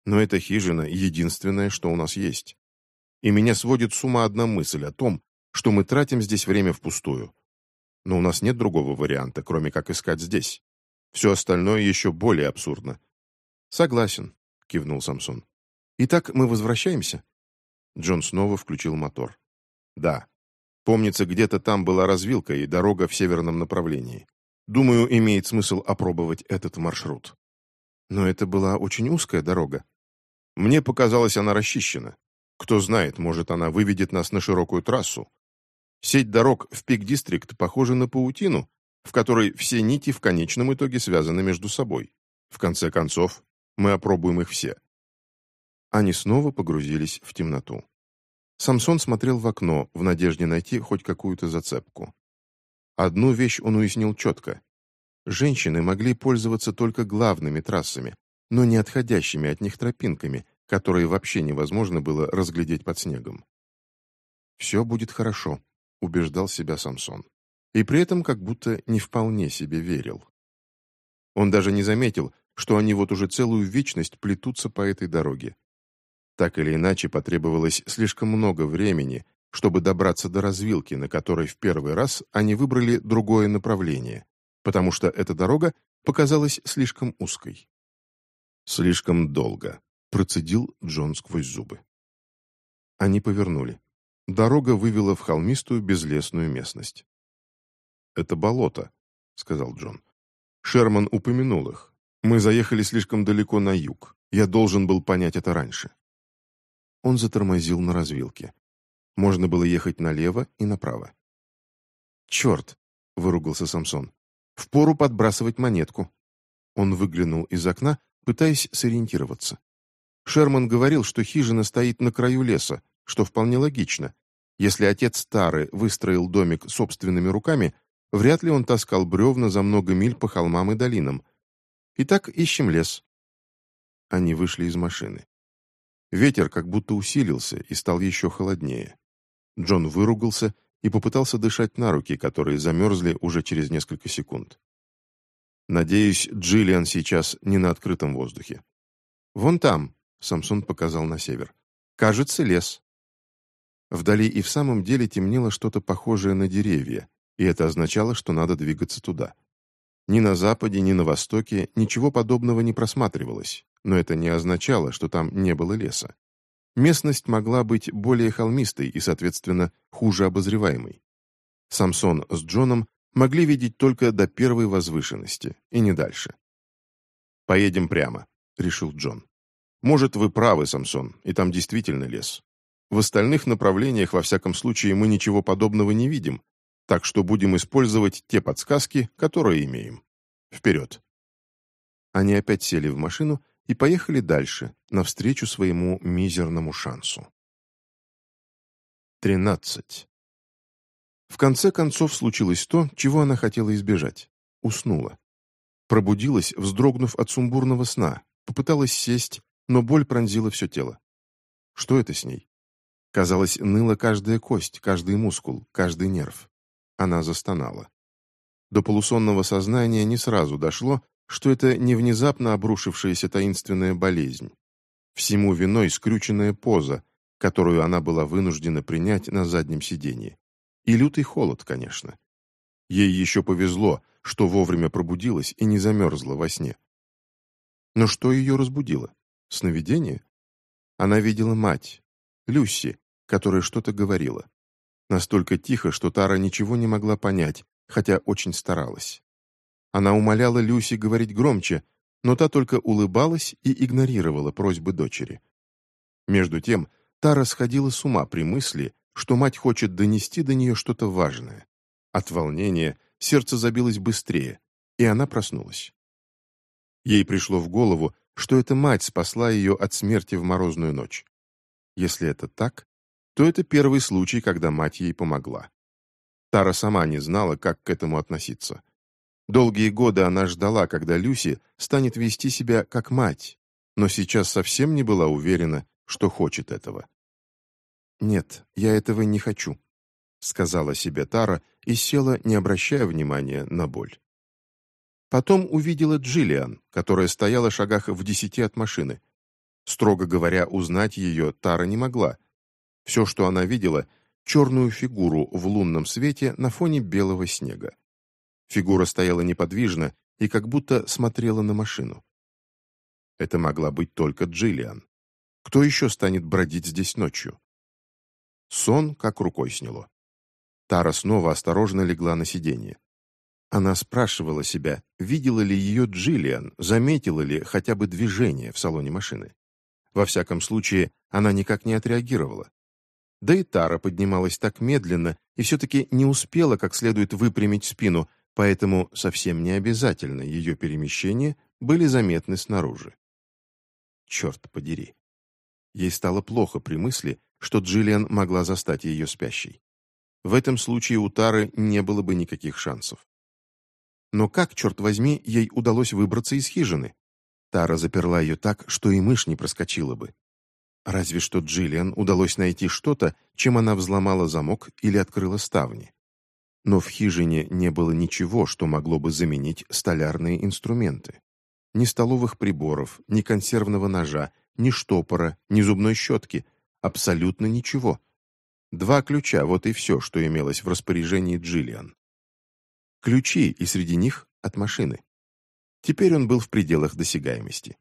Но эта хижина — единственное, что у нас есть. И меня сводит с ума одна мысль о том, что мы тратим здесь время впустую. Но у нас нет другого варианта, кроме как искать здесь. Все остальное еще более абсурдно. «Согласен», — кивнул Самсон. «Итак, мы возвращаемся?» Джон снова включил мотор. «Да. Помнится, где-то там была развилка и дорога в северном направлении. Думаю, имеет смысл опробовать этот маршрут». «Но это была очень узкая дорога». «Мне показалось, она расчищена. Кто знает, может, она выведет нас на широкую трассу. Сеть дорог в Пик-Дистрикт похожа на паутину, в которой все нити в конечном итоге связаны между собой. В конце концов, мы опробуем их все. Они снова погрузились в темноту. Самсон смотрел в окно, в надежде найти хоть какую-то зацепку. Одну вещь он уяснил четко. Женщины могли пользоваться только главными трассами, но не отходящими от них тропинками, которые вообще невозможно было разглядеть под снегом. «Все будет хорошо», — убеждал себя Самсон. И при этом как будто не вполне себе верил. Он даже не заметил, что они вот уже целую вечность плетутся по этой дороге. Так или иначе, потребовалось слишком много времени, чтобы добраться до развилки, на которой в первый раз они выбрали другое направление, потому что эта дорога показалась слишком узкой. «Слишком долго», — процедил Джон сквозь зубы. Они повернули. Дорога вывела в холмистую безлесную местность. «Это болото», — сказал Джон. Шерман упомянул их. «Мы заехали слишком далеко на юг. Я должен был понять это раньше». Он затормозил на развилке. Можно было ехать налево и направо. «Черт!» — выругался Самсон. «Впору подбрасывать монетку». Он выглянул из окна, пытаясь сориентироваться. Шерман говорил, что хижина стоит на краю леса, что вполне логично. Если отец Тары выстроил домик собственными руками, вряд ли он таскал бревна за много миль по холмам и долинам. Итак, ищем лес. Они вышли из машины. Ветер как будто усилился и стал еще холоднее. Джон выругался и попытался дышать на руки, которые замерзли уже через несколько секунд. «Надеюсь, Джиллиан сейчас не на открытом воздухе». «Вон там», — Самсон показал на север. «Кажется, лес». Вдали и в самом деле темнело что-то похожее на деревья, и это означало, что надо двигаться туда. Ни на западе, ни на востоке ничего подобного не просматривалось, но это не означало, что там не было леса. Местность могла быть более холмистой и, соответственно, хуже обозреваемой. Самсон с Джоном могли видеть только до первой возвышенности, и не дальше. «Поедем прямо», — решил Джон. «Может, вы правы, Самсон, и там действительно лес. В остальных направлениях, во всяком случае, мы ничего подобного не видим, так что будем использовать те подсказки, которые имеем. Вперед!» Они опять сели в машину и поехали дальше, навстречу своему мизерному шансу. 13. В конце концов случилось то, чего она хотела избежать. Уснула. Пробудилась, вздрогнув от сумбурного сна, попыталась сесть, но боль пронзила все тело. Что это с ней? Казалось, ныла каждая кость, каждый мускул, каждый нерв. Она застонала. До полусонного сознания не сразу дошло, что это не внезапно обрушившаяся таинственная болезнь. Всему виной скрюченная поза, которую она была вынуждена принять на заднем сиденье. И лютый холод, конечно. Ей еще повезло, что вовремя пробудилась и не замерзла во сне. Но что ее разбудило? Сновидение? Она видела мать, Люси, которая что-то говорила. Настолько тихо, что Тара ничего не могла понять, хотя очень старалась. Она умоляла Люси говорить громче, но та только улыбалась и игнорировала просьбы дочери. Между тем, Тара сходила с ума при мысли, что мать хочет донести до нее что-то важное. От волнения сердце забилось быстрее, и она проснулась. Ей пришло в голову, что эта мать спасла ее от смерти в морозную ночь. Если это так, то это первый случай, когда мать ей помогла. Тара сама не знала, как к этому относиться. Долгие годы она ждала, когда Люси станет вести себя как мать, но сейчас совсем не была уверена, что хочет этого. «Нет, я этого не хочу», — сказала себе Тара и села, не обращая внимания на боль. Потом увидела Джиллиан, которая стояла в шагах в десяти от машины. Строго говоря, узнать ее Тара не могла. Все, что она видела — черную фигуру в лунном свете на фоне белого снега. Фигура стояла неподвижно и как будто смотрела на машину. Это могла быть только Джиллиан. Кто еще станет бродить здесь ночью? Сон как рукой сняло. Тара снова осторожно легла на сиденье. Она спрашивала себя, видела ли ее Джиллиан, заметила ли хотя бы движение в салоне машины. Во всяком случае, она никак не отреагировала. Да и Тара поднималась так медленно и все-таки не успела как следует выпрямить спину, поэтому совсем не обязательно ее перемещения были заметны снаружи. Черт подери. Ей стало плохо при мысли, что Джиллиан могла застать ее спящей. В этом случае у Тары не было бы никаких шансов. Но как, черт возьми, ей удалось выбраться из хижины? Тара заперла ее так, что и мышь не проскочила бы. Разве что Джиллиан удалось найти что-то, чем она взломала замок или открыла ставни. Но в хижине не было ничего, что могло бы заменить столярные инструменты. Ни столовых приборов, ни консервного ножа, ни штопора, ни зубной щетки. Абсолютно ничего. Два ключа — вот и все, что имелось в распоряжении Джиллиан. Ключи, и среди них от машины. Теперь он был в пределах досягаемости.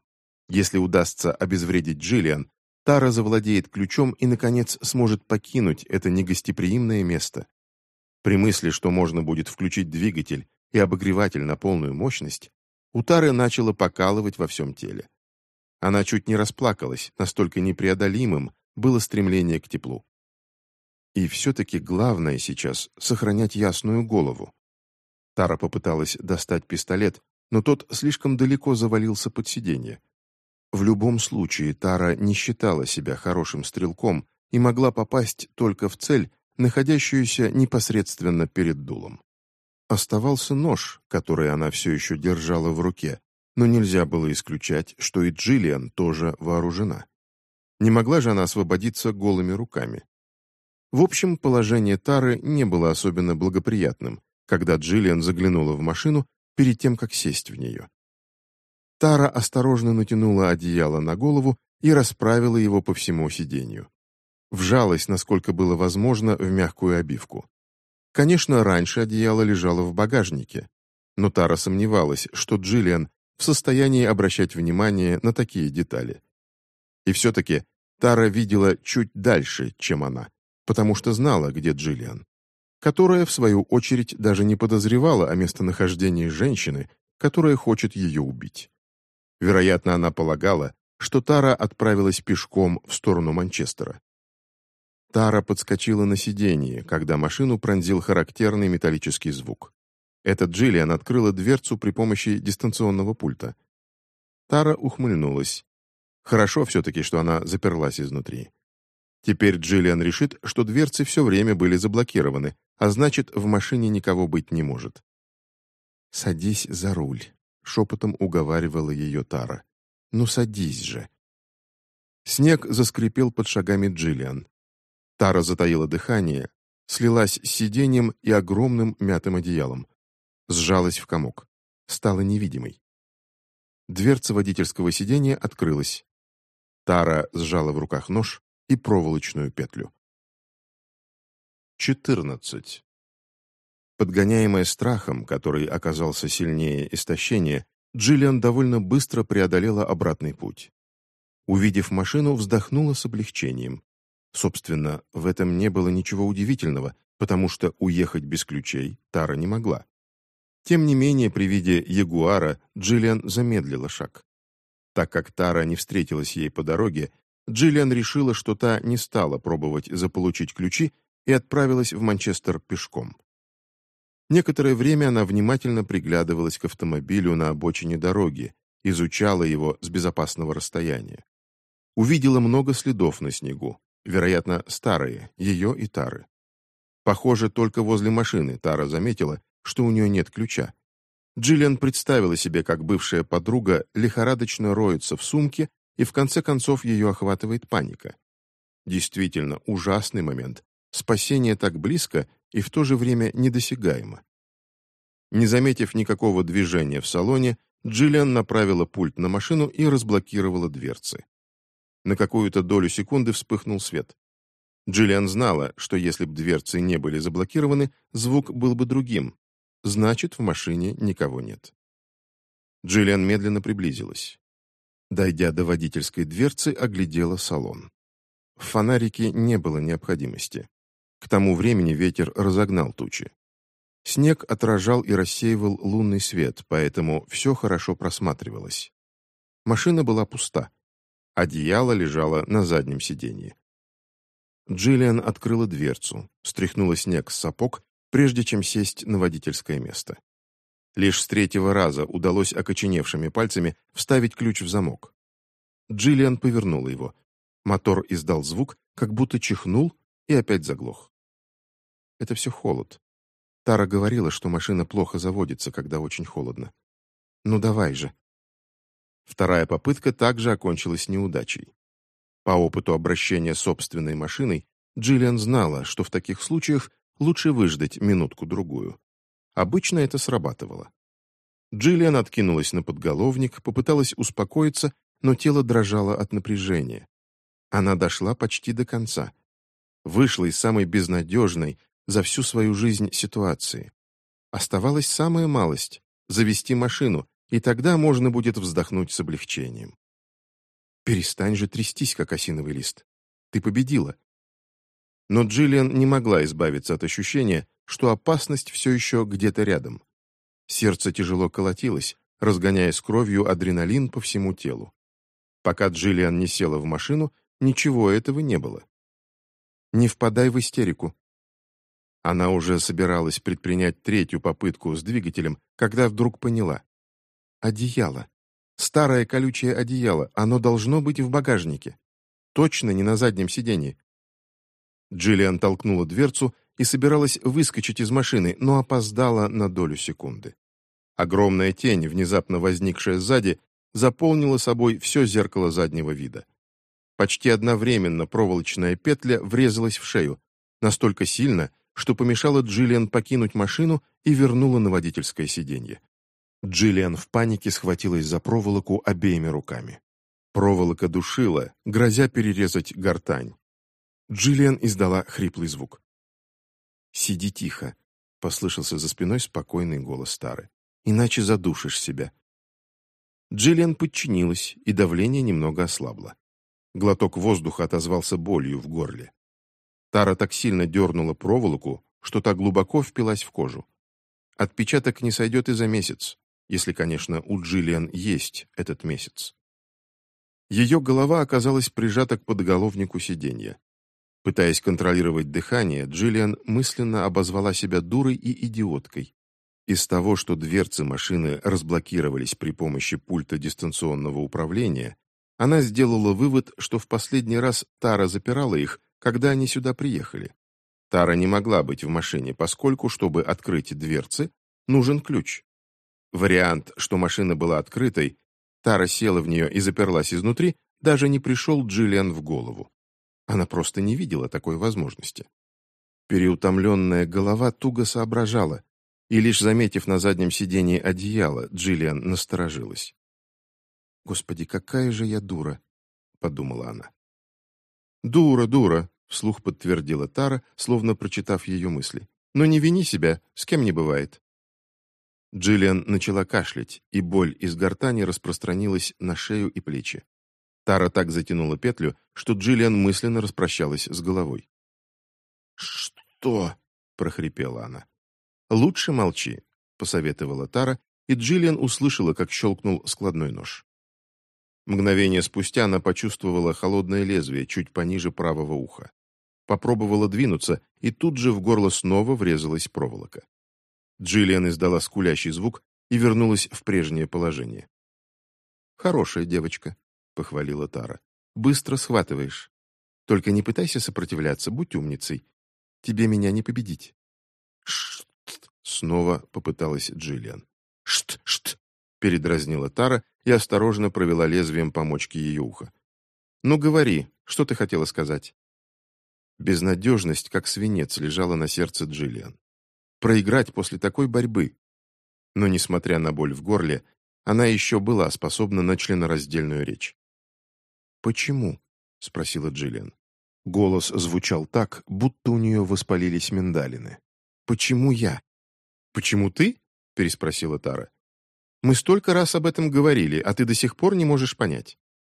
Если удастся обезвредить Джиллиан, Тара завладеет ключом и, наконец, сможет покинуть это негостеприимное место. При мысли, что можно будет включить двигатель и обогреватель на полную мощность, у Тары начало покалывать во всем теле. Она чуть не расплакалась, настолько непреодолимым было стремление к теплу. И все-таки главное сейчас — сохранять ясную голову. Тара попыталась достать пистолет, но тот слишком далеко завалился под сиденье. В любом случае, Тара не считала себя хорошим стрелком и могла попасть только в цель, находящуюся непосредственно перед дулом. Оставался нож, который она все еще держала в руке, но нельзя было исключать, что и Джиллиан тоже вооружена. Не могла же она освободиться голыми руками. В общем, положение Тары не было особенно благоприятным, когда Джиллиан заглянула в машину перед тем, как сесть в нее. Тара осторожно натянула одеяло на голову и расправила его по всему сиденью. Вжалась, насколько было возможно, в мягкую обивку. Конечно, раньше одеяло лежало в багажнике, но Тара сомневалась, что Джиллиан в состоянии обращать внимание на такие детали. И все-таки Тара видела чуть дальше, чем она, потому что знала, где Джиллиан, которая, в свою очередь, даже не подозревала о местонахождении женщины, которая хочет ее убить. Вероятно, она полагала, что Тара отправилась пешком в сторону Манчестера. Тара подскочила на сиденье, когда машину пронзил характерный металлический звук. Это Джиллиан открыла дверцу при помощи дистанционного пульта. Тара ухмыльнулась. Хорошо все-таки, что она заперлась изнутри. Теперь Джиллиан решит, что дверцы все время были заблокированы, а значит, в машине никого быть не может. «Садись за руль», — шепотом уговаривала ее Тара. «Ну садись же». Снег заскрипел под шагами Джиллиан. Тара затаила дыхание, слилась с сиденьем и огромным мятым одеялом. Сжалась в комок. Стала невидимой. Дверца водительского сиденья открылась. Тара сжала в руках нож и проволочную петлю. 14. Подгоняемая страхом, который оказался сильнее истощения, Джиллиан довольно быстро преодолела обратный путь. Увидев машину, вздохнула с облегчением. Собственно, в этом не было ничего удивительного, потому что уехать без ключей Тара не могла. Тем не менее, при виде Ягуара Джиллиан замедлила шаг. Так как Тара не встретилась ей по дороге, Джиллиан решила, что та не стала пробовать заполучить ключи и отправилась в Манчестер пешком. Некоторое время она внимательно приглядывалась к автомобилю на обочине дороги, изучала его с безопасного расстояния. Увидела много следов на снегу, вероятно, старые, ее и Тары. Похоже, только возле машины Тара заметила, что у нее нет ключа. Джиллиан представила себе, как бывшая подруга лихорадочно роется в сумке, и в конце концов ее охватывает паника. Действительно, ужасный момент. Спасение так близко, и в то же время недосягаемо. Не заметив никакого движения в салоне, Джиллиан направила пульт на машину и разблокировала дверцы. На какую-то долю секунды вспыхнул свет. Джиллиан знала, что если бы дверцы не были заблокированы, звук был бы другим. Значит, в машине никого нет. Джиллиан медленно приблизилась. Дойдя до водительской дверцы, оглядела салон. В фонарике не было необходимости. К тому времени ветер разогнал тучи. Снег отражал и рассеивал лунный свет, поэтому все хорошо просматривалось. Машина была пуста. Одеяло лежало на заднем сиденье. Джиллиан открыла дверцу, стряхнула снег с сапог, прежде чем сесть на водительское место. Лишь с третьего раза удалось окоченевшими пальцами вставить ключ в замок. Джиллиан повернула его. Мотор издал звук, как будто чихнул и опять заглох. Это все холод. Тара говорила, что машина плохо заводится, когда очень холодно. Ну давай же. Вторая попытка также окончилась неудачей. По опыту обращения собственной машиной, Джиллиан знала, что в таких случаях лучше выждать минутку-другую. Обычно это срабатывало. Джиллиан откинулась на подголовник, попыталась успокоиться, но тело дрожало от напряжения. Она дошла почти до конца. Вышла из самой безнадежной за всю свою жизнь ситуации. Оставалась самая малость — завести машину, и тогда можно будет вздохнуть с облегчением. Перестань же трястись, как осиновый лист. Ты победила. Но Джиллиан не могла избавиться от ощущения, что опасность все еще где-то рядом. Сердце тяжело колотилось, разгоняя с кровью адреналин по всему телу. Пока Джиллиан не села в машину, ничего этого не было. «Не впадай в истерику». Она уже собиралась предпринять третью попытку с двигателем, когда вдруг поняла. Одеяло. Старое колючее одеяло, оно должно быть в багажнике. Точно не на заднем сиденье. Джиллиан толкнула дверцу и собиралась выскочить из машины, но опоздала на долю секунды. Огромная тень, внезапно возникшая сзади, заполнила собой все зеркало заднего вида. Почти одновременно проволочная петля врезалась в шею, настолько сильно, что помешала Джиллиан покинуть машину и вернула на водительское сиденье. Джиллиан в панике схватилась за проволоку обеими руками. Проволока душила, грозя перерезать гортань. Джиллиан издала хриплый звук. «Сиди тихо», — послышался за спиной спокойный голос Тары. «Иначе задушишь себя». Джиллиан подчинилась, и давление немного ослабло. Глоток воздуха отозвался болью в горле. Тара так сильно дернула проволоку, что та глубоко впилась в кожу. Отпечаток не сойдет и за месяц, если, конечно, у Джиллиан есть этот месяц. Ее голова оказалась прижата к подголовнику сиденья. Пытаясь контролировать дыхание, Джиллиан мысленно обозвала себя дурой и идиоткой. Из того, что дверцы машины разблокировались при помощи пульта дистанционного управления, она сделала вывод, что в последний раз Тара запирала их, когда они сюда приехали. Тара не могла быть в машине, поскольку, чтобы открыть дверцы, нужен ключ. Вариант, что машина была открытой, Тара села в нее и заперлась изнутри, даже не пришел Джиллиан в голову. Она просто не видела такой возможности. Переутомленная голова туго соображала, и лишь заметив на заднем сидении одеяло, Джиллиан насторожилась. «Господи, какая же я дура!» — подумала она. «Дура, дура!» — вслух подтвердила Тара, словно прочитав ее мысли. «Но не вини себя, с кем не бывает». Джиллиан начала кашлять, и боль из гортани распространилась на шею и плечи. Тара так затянула петлю, что Джиллиан мысленно распрощалась с головой. «Что?» — прохрипела она. «Лучше молчи», — посоветовала Тара, и Джиллиан услышала, как щелкнул складной нож. Мгновение спустя она почувствовала холодное лезвие чуть пониже правого уха. Попробовала двинуться, и тут же в горло снова врезалась проволока. Джиллиан издала скулящий звук и вернулась в прежнее положение. «Хорошая девочка», похвалила Тара. «Быстро схватываешь. Только не пытайся сопротивляться, будь умницей. Тебе меня не победить». «Шт!» — снова попыталась Джиллиан. «Шт! Шт!» — передразнила Тара и осторожно провела лезвием по мочке ее уха. «Ну, говори, что ты хотела сказать?» Безнадежность, как свинец, лежала на сердце Джиллиан. Проиграть после такой борьбы. Но, несмотря на боль в горле, она еще была способна на членораздельную речь. «Почему?» — спросила Джиллиан. Голос звучал так, будто у нее воспалились миндалины. «Почему я?» «Почему ты?» — переспросила Тара. «Мы столько раз об этом говорили, а ты до сих пор не можешь понять.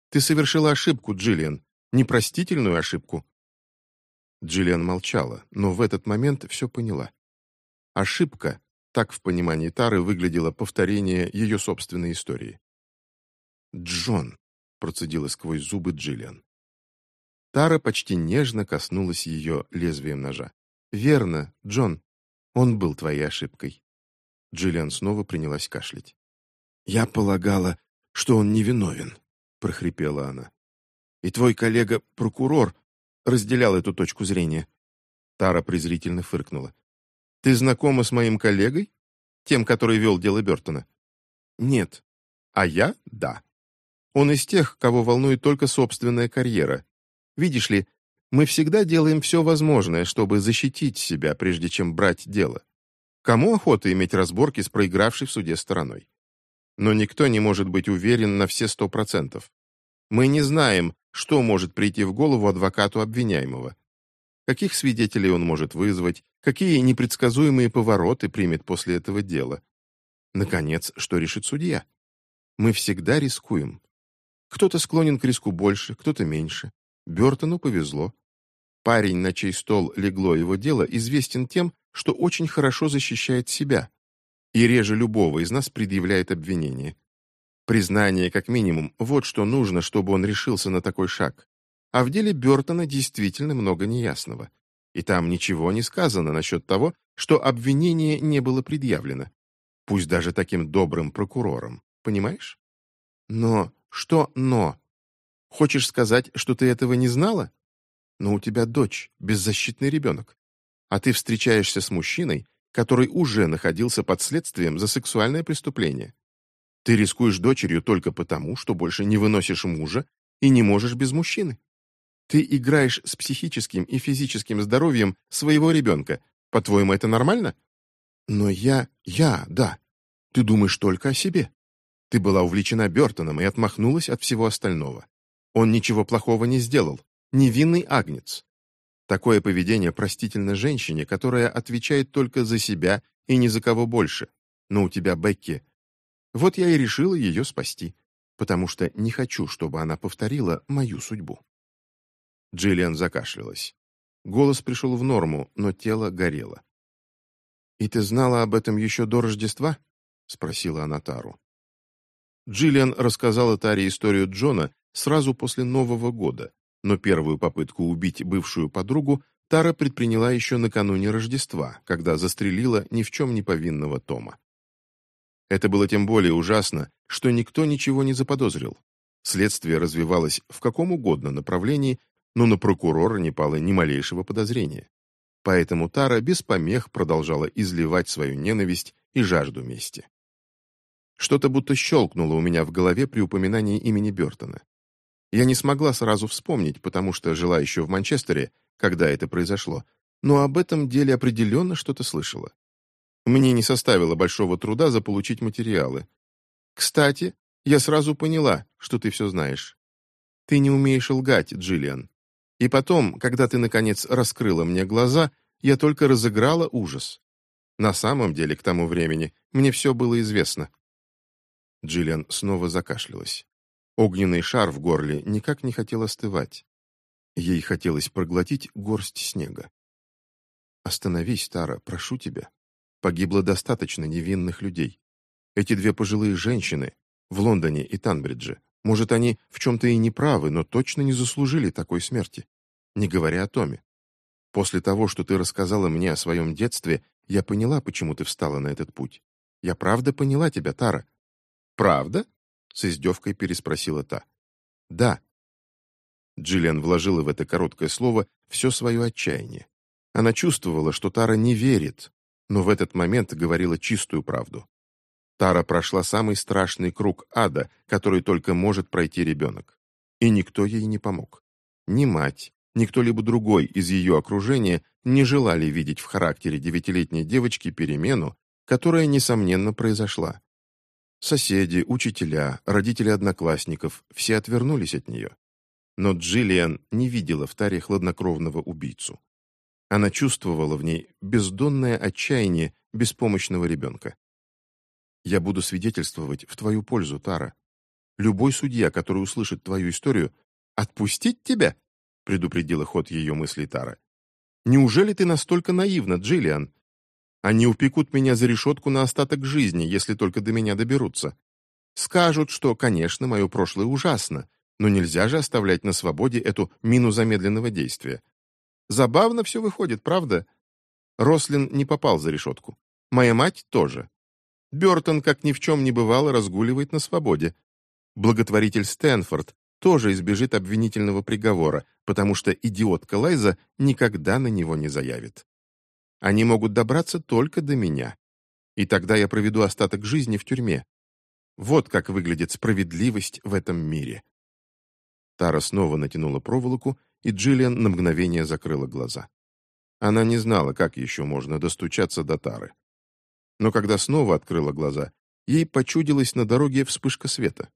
Ты совершила ошибку, Джиллиан, непростительную ошибку». Джиллиан молчала, но в этот момент все поняла. Ошибка, так в понимании Тары выглядело повторение ее собственной истории. «Джон», процедила сквозь зубы Джиллиан. Тара почти нежно коснулась ее лезвием ножа. «Верно, Джон. Он был твоей ошибкой». Джиллиан снова принялась кашлять. «Я полагала, что он невиновен», — прохрипела она. «И твой коллега-прокурор разделял эту точку зрения». Тара презрительно фыркнула. «Ты знакома с моим коллегой? Тем, который вел дело Бертона?» «Нет. А я — да. Он из тех, кого волнует только собственная карьера, Видишь ли, мы всегда делаем все возможное, чтобы защитить себя, прежде чем брать дело. Кому охота иметь разборки с проигравшей в суде стороной? Но никто не может быть уверен на все сто процентов. Мы не знаем, что может прийти в голову адвокату обвиняемого. Каких свидетелей он может вызвать, какие непредсказуемые повороты примет после этого дела. Наконец, что решит судья? Мы всегда рискуем. Кто-то склонен к риску больше, кто-то меньше. Бертону повезло. Парень, на чей стол легло его дело, известен тем, что очень хорошо защищает себя и реже любого из нас предъявляет обвинение. Признание, как минимум, вот что нужно, чтобы он решился на такой шаг. А в деле Бертона действительно много неясного. И там ничего не сказано насчет того, что обвинение не было предъявлено. Пусть даже таким добрым прокурором. Понимаешь? Но что «но»? Хочешь сказать, что ты этого не знала? Но у тебя дочь, беззащитный ребенок. А ты встречаешься с мужчиной, который уже находился под следствием за сексуальное преступление. Ты рискуешь дочерью только потому, что больше не выносишь мужа и не можешь без мужчины. Ты играешь с психическим и физическим здоровьем своего ребенка. По-твоему, это нормально? Но я... я, да. Ты думаешь только о себе. Ты была увлечена Бертоном и отмахнулась от всего остального. Он ничего плохого не сделал. Невинный агнец. Такое поведение простительно женщине, которая отвечает только за себя и ни за кого больше. Но у тебя Бекки. Вот я и решила ее спасти, потому что не хочу, чтобы она повторила мою судьбу. Джиллиан закашлялась. Голос пришел в норму, но тело горело. «И ты знала об этом еще до Рождества?» — спросила она Тару. Джиллиан рассказала Таре историю Джона сразу после Нового года, но первую попытку убить бывшую подругу Тара предприняла еще накануне Рождества, когда застрелила ни в чем не повинного Тома. Это было тем более ужасно, что никто ничего не заподозрил. Следствие развивалось в каком угодно направлении, но на прокурора не пало ни малейшего подозрения. Поэтому Тара без помех продолжала изливать свою ненависть и жажду мести. Что-то будто щелкнуло у меня в голове при упоминании имени Бертона. Я не смогла сразу вспомнить, потому что жила еще в Манчестере, когда это произошло, но об этом деле определенно что-то слышала. Мне не составило большого труда заполучить материалы. Кстати, я сразу поняла, что ты все знаешь. Ты не умеешь лгать, Джиллиан. И потом, когда ты, наконец, раскрыла мне глаза, я только разыграла ужас. На самом деле, к тому времени, мне все было известно. Джиллиан снова закашлялась. Огненный шар в горле никак не хотел остывать. Ей хотелось проглотить горсть снега. «Остановись, Тара, прошу тебя. Погибло достаточно невинных людей. Эти две пожилые женщины в Лондоне и Танбридже, может, они в чем-то и не правы, но точно не заслужили такой смерти, не говоря о Томе. После того, что ты рассказала мне о своем детстве, я поняла, почему ты встала на этот путь. Я правда поняла тебя, Тара». «Правда?» С издевкой переспросила та. «Да». Джиллиан вложила в это короткое слово все свое отчаяние. Она чувствовала, что Тара не верит, но в этот момент говорила чистую правду. Тара прошла самый страшный круг ада, который только может пройти ребенок. И никто ей не помог. Ни мать, ни кто-либо другой из ее окружения не желали видеть в характере девятилетней девочки перемену, которая, несомненно, произошла. Соседи, учителя, родители одноклассников – все отвернулись от нее. Но Джиллиан не видела в Таре хладнокровного убийцу. Она чувствовала в ней бездонное отчаяние беспомощного ребенка. «Я буду свидетельствовать в твою пользу, Тара. Любой судья, который услышит твою историю, отпустить тебя?» предупредила ход ее мыслей Тара. «Неужели ты настолько наивна, Джиллиан? Они упекут меня за решетку на остаток жизни, если только до меня доберутся. Скажут, что, конечно, мое прошлое ужасно, Но нельзя же оставлять на свободе эту мину замедленного действия. Забавно все выходит, правда? Рослин не попал за решетку. Моя мать тоже. Бертон, как ни в чем не бывало, разгуливает на свободе. Благотворитель Стэнфорд тоже избежит обвинительного приговора, потому что идиотка Лайза никогда на него не заявит. Они могут добраться только до меня. И тогда я проведу остаток жизни в тюрьме. Вот как выглядит справедливость в этом мире. Тара снова натянула проволоку, и Джиллиан на мгновение закрыла глаза. Она не знала, как еще можно достучаться до Тары. Но когда снова открыла глаза, ей почудилась на дороге вспышка света.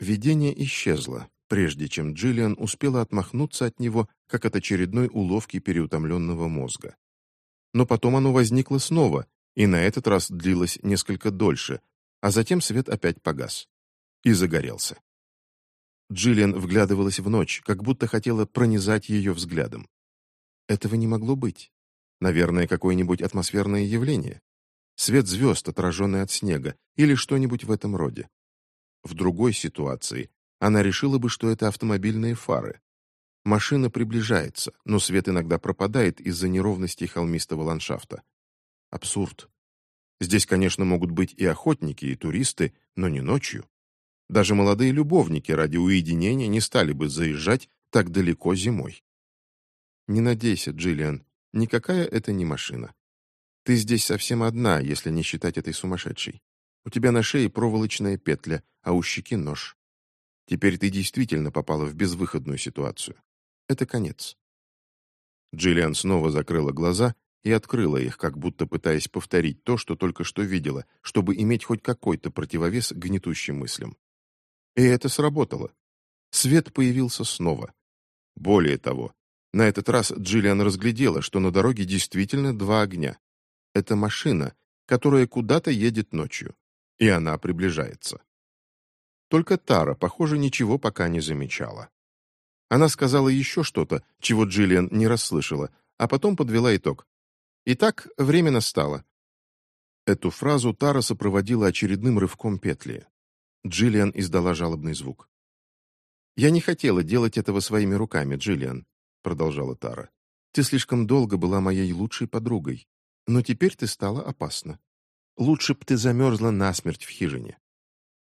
Видение исчезло, прежде чем Джиллиан успела отмахнуться от него, как от очередной уловки переутомленного мозга. Но потом оно возникло снова, и на этот раз длилось несколько дольше, а затем свет опять погас. И загорелся. Джиллиан вглядывалась в ночь, как будто хотела пронизать ее взглядом. Этого не могло быть. Наверное, какое-нибудь атмосферное явление. Свет звезд, отраженный от снега, или что-нибудь в этом роде. В другой ситуации она решила бы, что это автомобильные фары. Машина приближается, но свет иногда пропадает из-за неровностей холмистого ландшафта. Абсурд. Здесь, конечно, могут быть и охотники, и туристы, но не ночью. Даже молодые любовники ради уединения не стали бы заезжать так далеко зимой. Не надейся, Джиллиан, никакая это не машина. Ты здесь совсем одна, если не считать этой сумасшедшей. У тебя на шее проволочная петля, а у щеки нож. Теперь ты действительно попала в безвыходную ситуацию. Это конец. Джиллиан снова закрыла глаза и открыла их, как будто пытаясь повторить то, что только что видела, чтобы иметь хоть какой-то противовес гнетущим мыслям. И это сработало. Свет появился снова. Более того, на этот раз Джиллиан разглядела, что на дороге действительно два огня. Это машина, которая куда-то едет ночью, и она приближается. Только Тара, похоже, ничего пока не замечала. Она сказала еще что-то, чего Джиллиан не расслышала, а потом подвела итог. «Итак, время настало». Эту фразу Тара сопроводила очередным рывком петли. Джиллиан издала жалобный звук. «Я не хотела делать этого своими руками, Джиллиан», — продолжала Тара. «Ты слишком долго была моей лучшей подругой, но теперь ты стала опасна. Лучше б ты замерзла насмерть в хижине.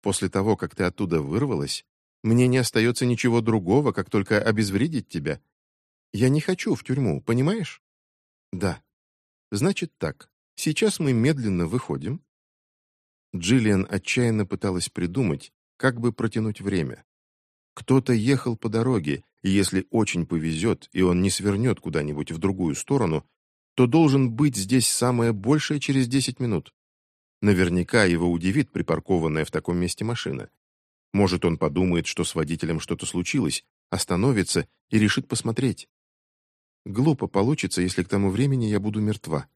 После того, как ты оттуда вырвалась, мне не остается ничего другого, как только обезвредить тебя. Я не хочу в тюрьму, понимаешь? Да. Значит так. Сейчас мы медленно выходим, Джиллиан отчаянно пыталась придумать, как бы протянуть время. Кто-то ехал по дороге, и если очень повезет, и он не свернет куда-нибудь в другую сторону, то должен быть здесь самое большее через 10 минут. Наверняка его удивит припаркованная в таком месте машина. Может, он подумает, что с водителем что-то случилось, остановится и решит посмотреть. Глупо получится, если к тому времени я буду мертва.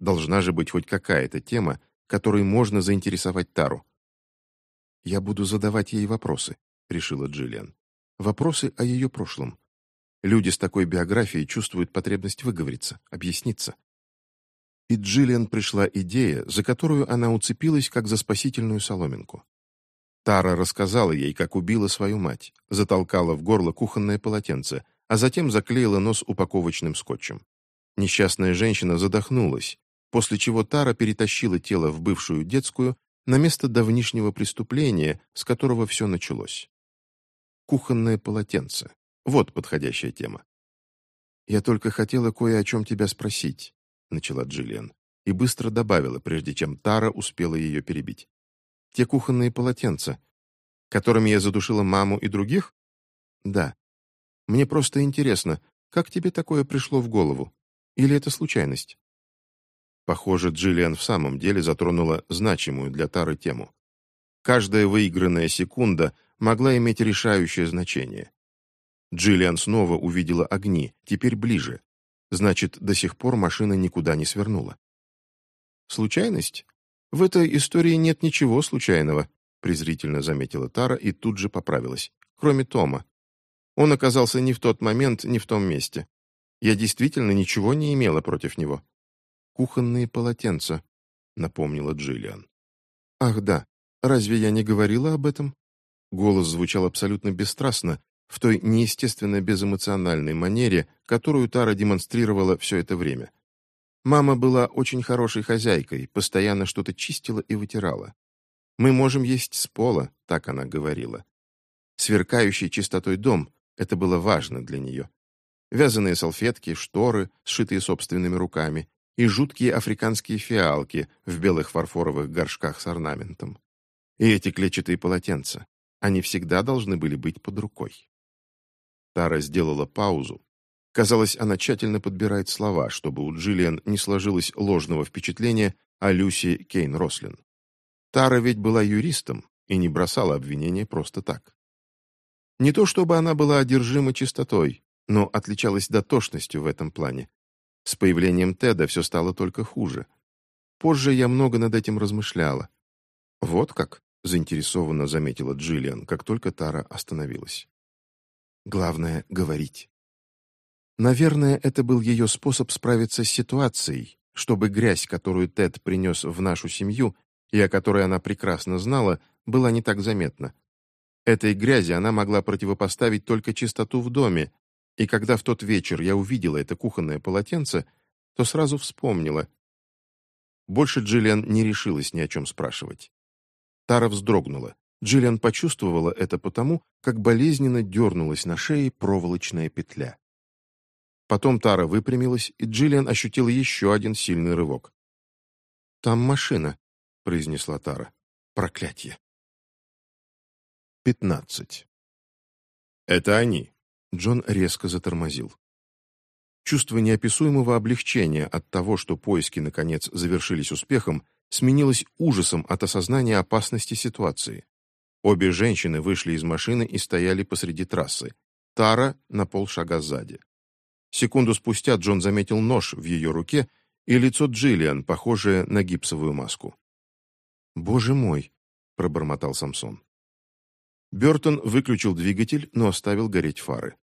Должна же быть хоть какая-то тема, которой можно заинтересовать Тару. «Я буду задавать ей вопросы», — решила Джиллиан. «Вопросы о ее прошлом. Люди с такой биографией чувствуют потребность выговориться, объясниться». И Джиллиан пришла идея, за которую она уцепилась, как за спасительную соломинку. Тара рассказала ей, как убила свою мать, затолкала в горло кухонное полотенце, а затем заклеила нос упаковочным скотчем. Несчастная женщина задохнулась, после чего Тара перетащила тело в бывшую детскую на место давнишнего преступления, с которого все началось. Кухонное полотенце. Вот подходящая тема. «Я только хотела кое о чем тебя спросить», — начала Джиллиан, и быстро добавила, прежде чем Тара успела ее перебить. «Те кухонные полотенца, которыми я задушила маму и других?» «Да. Мне просто интересно, как тебе такое пришло в голову? Или это случайность?» Похоже, Джиллиан в самом деле затронула значимую для Тары тему. Каждая выигранная секунда могла иметь решающее значение. Джиллиан снова увидела огни, теперь ближе. Значит, до сих пор машина никуда не свернула. «Случайность? В этой истории нет ничего случайного», презрительно заметила Тара и тут же поправилась. «Кроме Тома. Он оказался не в тот момент, не в том месте. Я действительно ничего не имела против него кухонные полотенца», — напомнила Джиллиан. «Ах да, разве я не говорила об этом? Голос звучал абсолютно бесстрастно, в той неестественно безэмоциональной манере, которую Тара демонстрировала все это время. Мама была очень хорошей хозяйкой, постоянно что-то чистила и вытирала. «Мы можем есть с пола», — так она говорила. Сверкающий чистотой дом — это было важно для нее. Вязаные салфетки, шторы, сшитые собственными руками, и жуткие африканские фиалки в белых фарфоровых горшках с орнаментом. И эти клетчатые полотенца. Они всегда должны были быть под рукой. Тара сделала паузу. Казалось, она тщательно подбирает слова, чтобы у Джиллиан не сложилось ложного впечатления о Люси Кейн Рослин. Тара ведь была юристом и не бросала обвинения просто так. Не то чтобы она была одержима чистотой, но отличалась дотошностью в этом плане. С появлением Теда все стало только хуже. Позже я много над этим размышляла. «Вот как?» — заинтересованно заметила Джиллиан, как только Тара остановилась. «Главное — говорить». Наверное, это был ее способ справиться с ситуацией, чтобы грязь, которую Тед принес в нашу семью, и о которой она прекрасно знала, была не так заметна. Этой грязи она могла противопоставить только чистоту в доме, и когда в тот вечер я увидела это кухонное полотенце, то сразу вспомнила. Больше Джиллиан не решилась ни о чем спрашивать. Тара вздрогнула. Джиллиан почувствовала это потому, как болезненно дернулась на шее проволочная петля. Потом Тара выпрямилась, и Джиллиан ощутила еще один сильный рывок. «Там машина», — произнесла Тара. «Проклятье». Пятнадцать. «Это они», — Джон резко затормозил. Чувство неописуемого облегчения от того, что поиски, наконец, завершились успехом, сменилось ужасом от осознания опасности ситуации. Обе женщины вышли из машины и стояли посреди трассы. Тара на полшага сзади. Секунду спустя Джон заметил нож в ее руке и лицо Джиллиан, похожее на гипсовую маску. «Боже мой!» — пробормотал Самсон. Бертон выключил двигатель, но оставил гореть фары.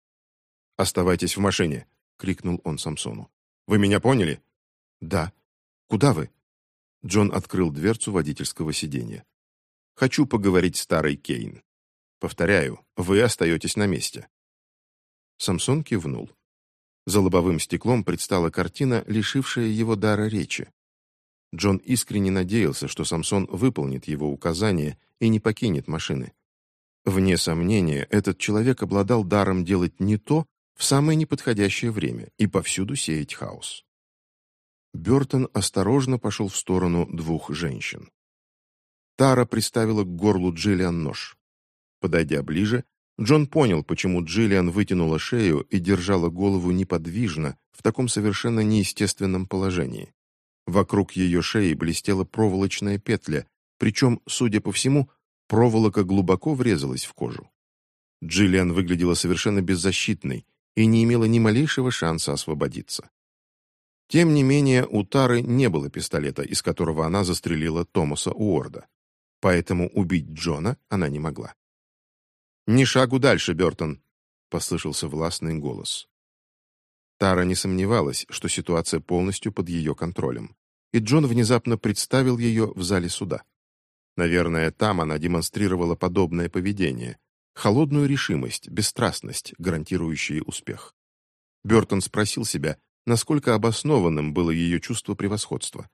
«Оставайтесь в машине!» — крикнул он Самсону. «Вы меня поняли?» «Да. Куда вы?» Джон открыл дверцу водительского сиденья. «Хочу поговорить с старой Кейн. Повторяю, вы остаетесь на месте». Самсон кивнул. За лобовым стеклом предстала картина, лишившая его дара речи. Джон искренне надеялся, что Самсон выполнит его указания и не покинет машины. Вне сомнения, этот человек обладал даром делать не то в самое неподходящее время и повсюду сеять хаос. Бертон осторожно пошел в сторону двух женщин. Тара приставила к горлу Джиллиан нож. Подойдя ближе, Джон понял, почему Джиллиан вытянула шею и держала голову неподвижно в таком совершенно неестественном положении. Вокруг ее шеи блестела проволочная петля, причем, судя по всему, Проволока глубоко врезалась в кожу. Джиллиан выглядела совершенно беззащитной и не имела ни малейшего шанса освободиться. Тем не менее, у Тары не было пистолета, из которого она застрелила Томаса Уорда. Поэтому убить Джона она не могла. «Ни шагу дальше, Бертон!» — послышался властный голос. Тара не сомневалась, что ситуация полностью под ее контролем, и Джон внезапно представил ее в зале суда. Наверное, там она демонстрировала подобное поведение. Холодную решимость, бесстрастность, гарантирующие успех. Бертон спросил себя, насколько обоснованным было ее чувство превосходства.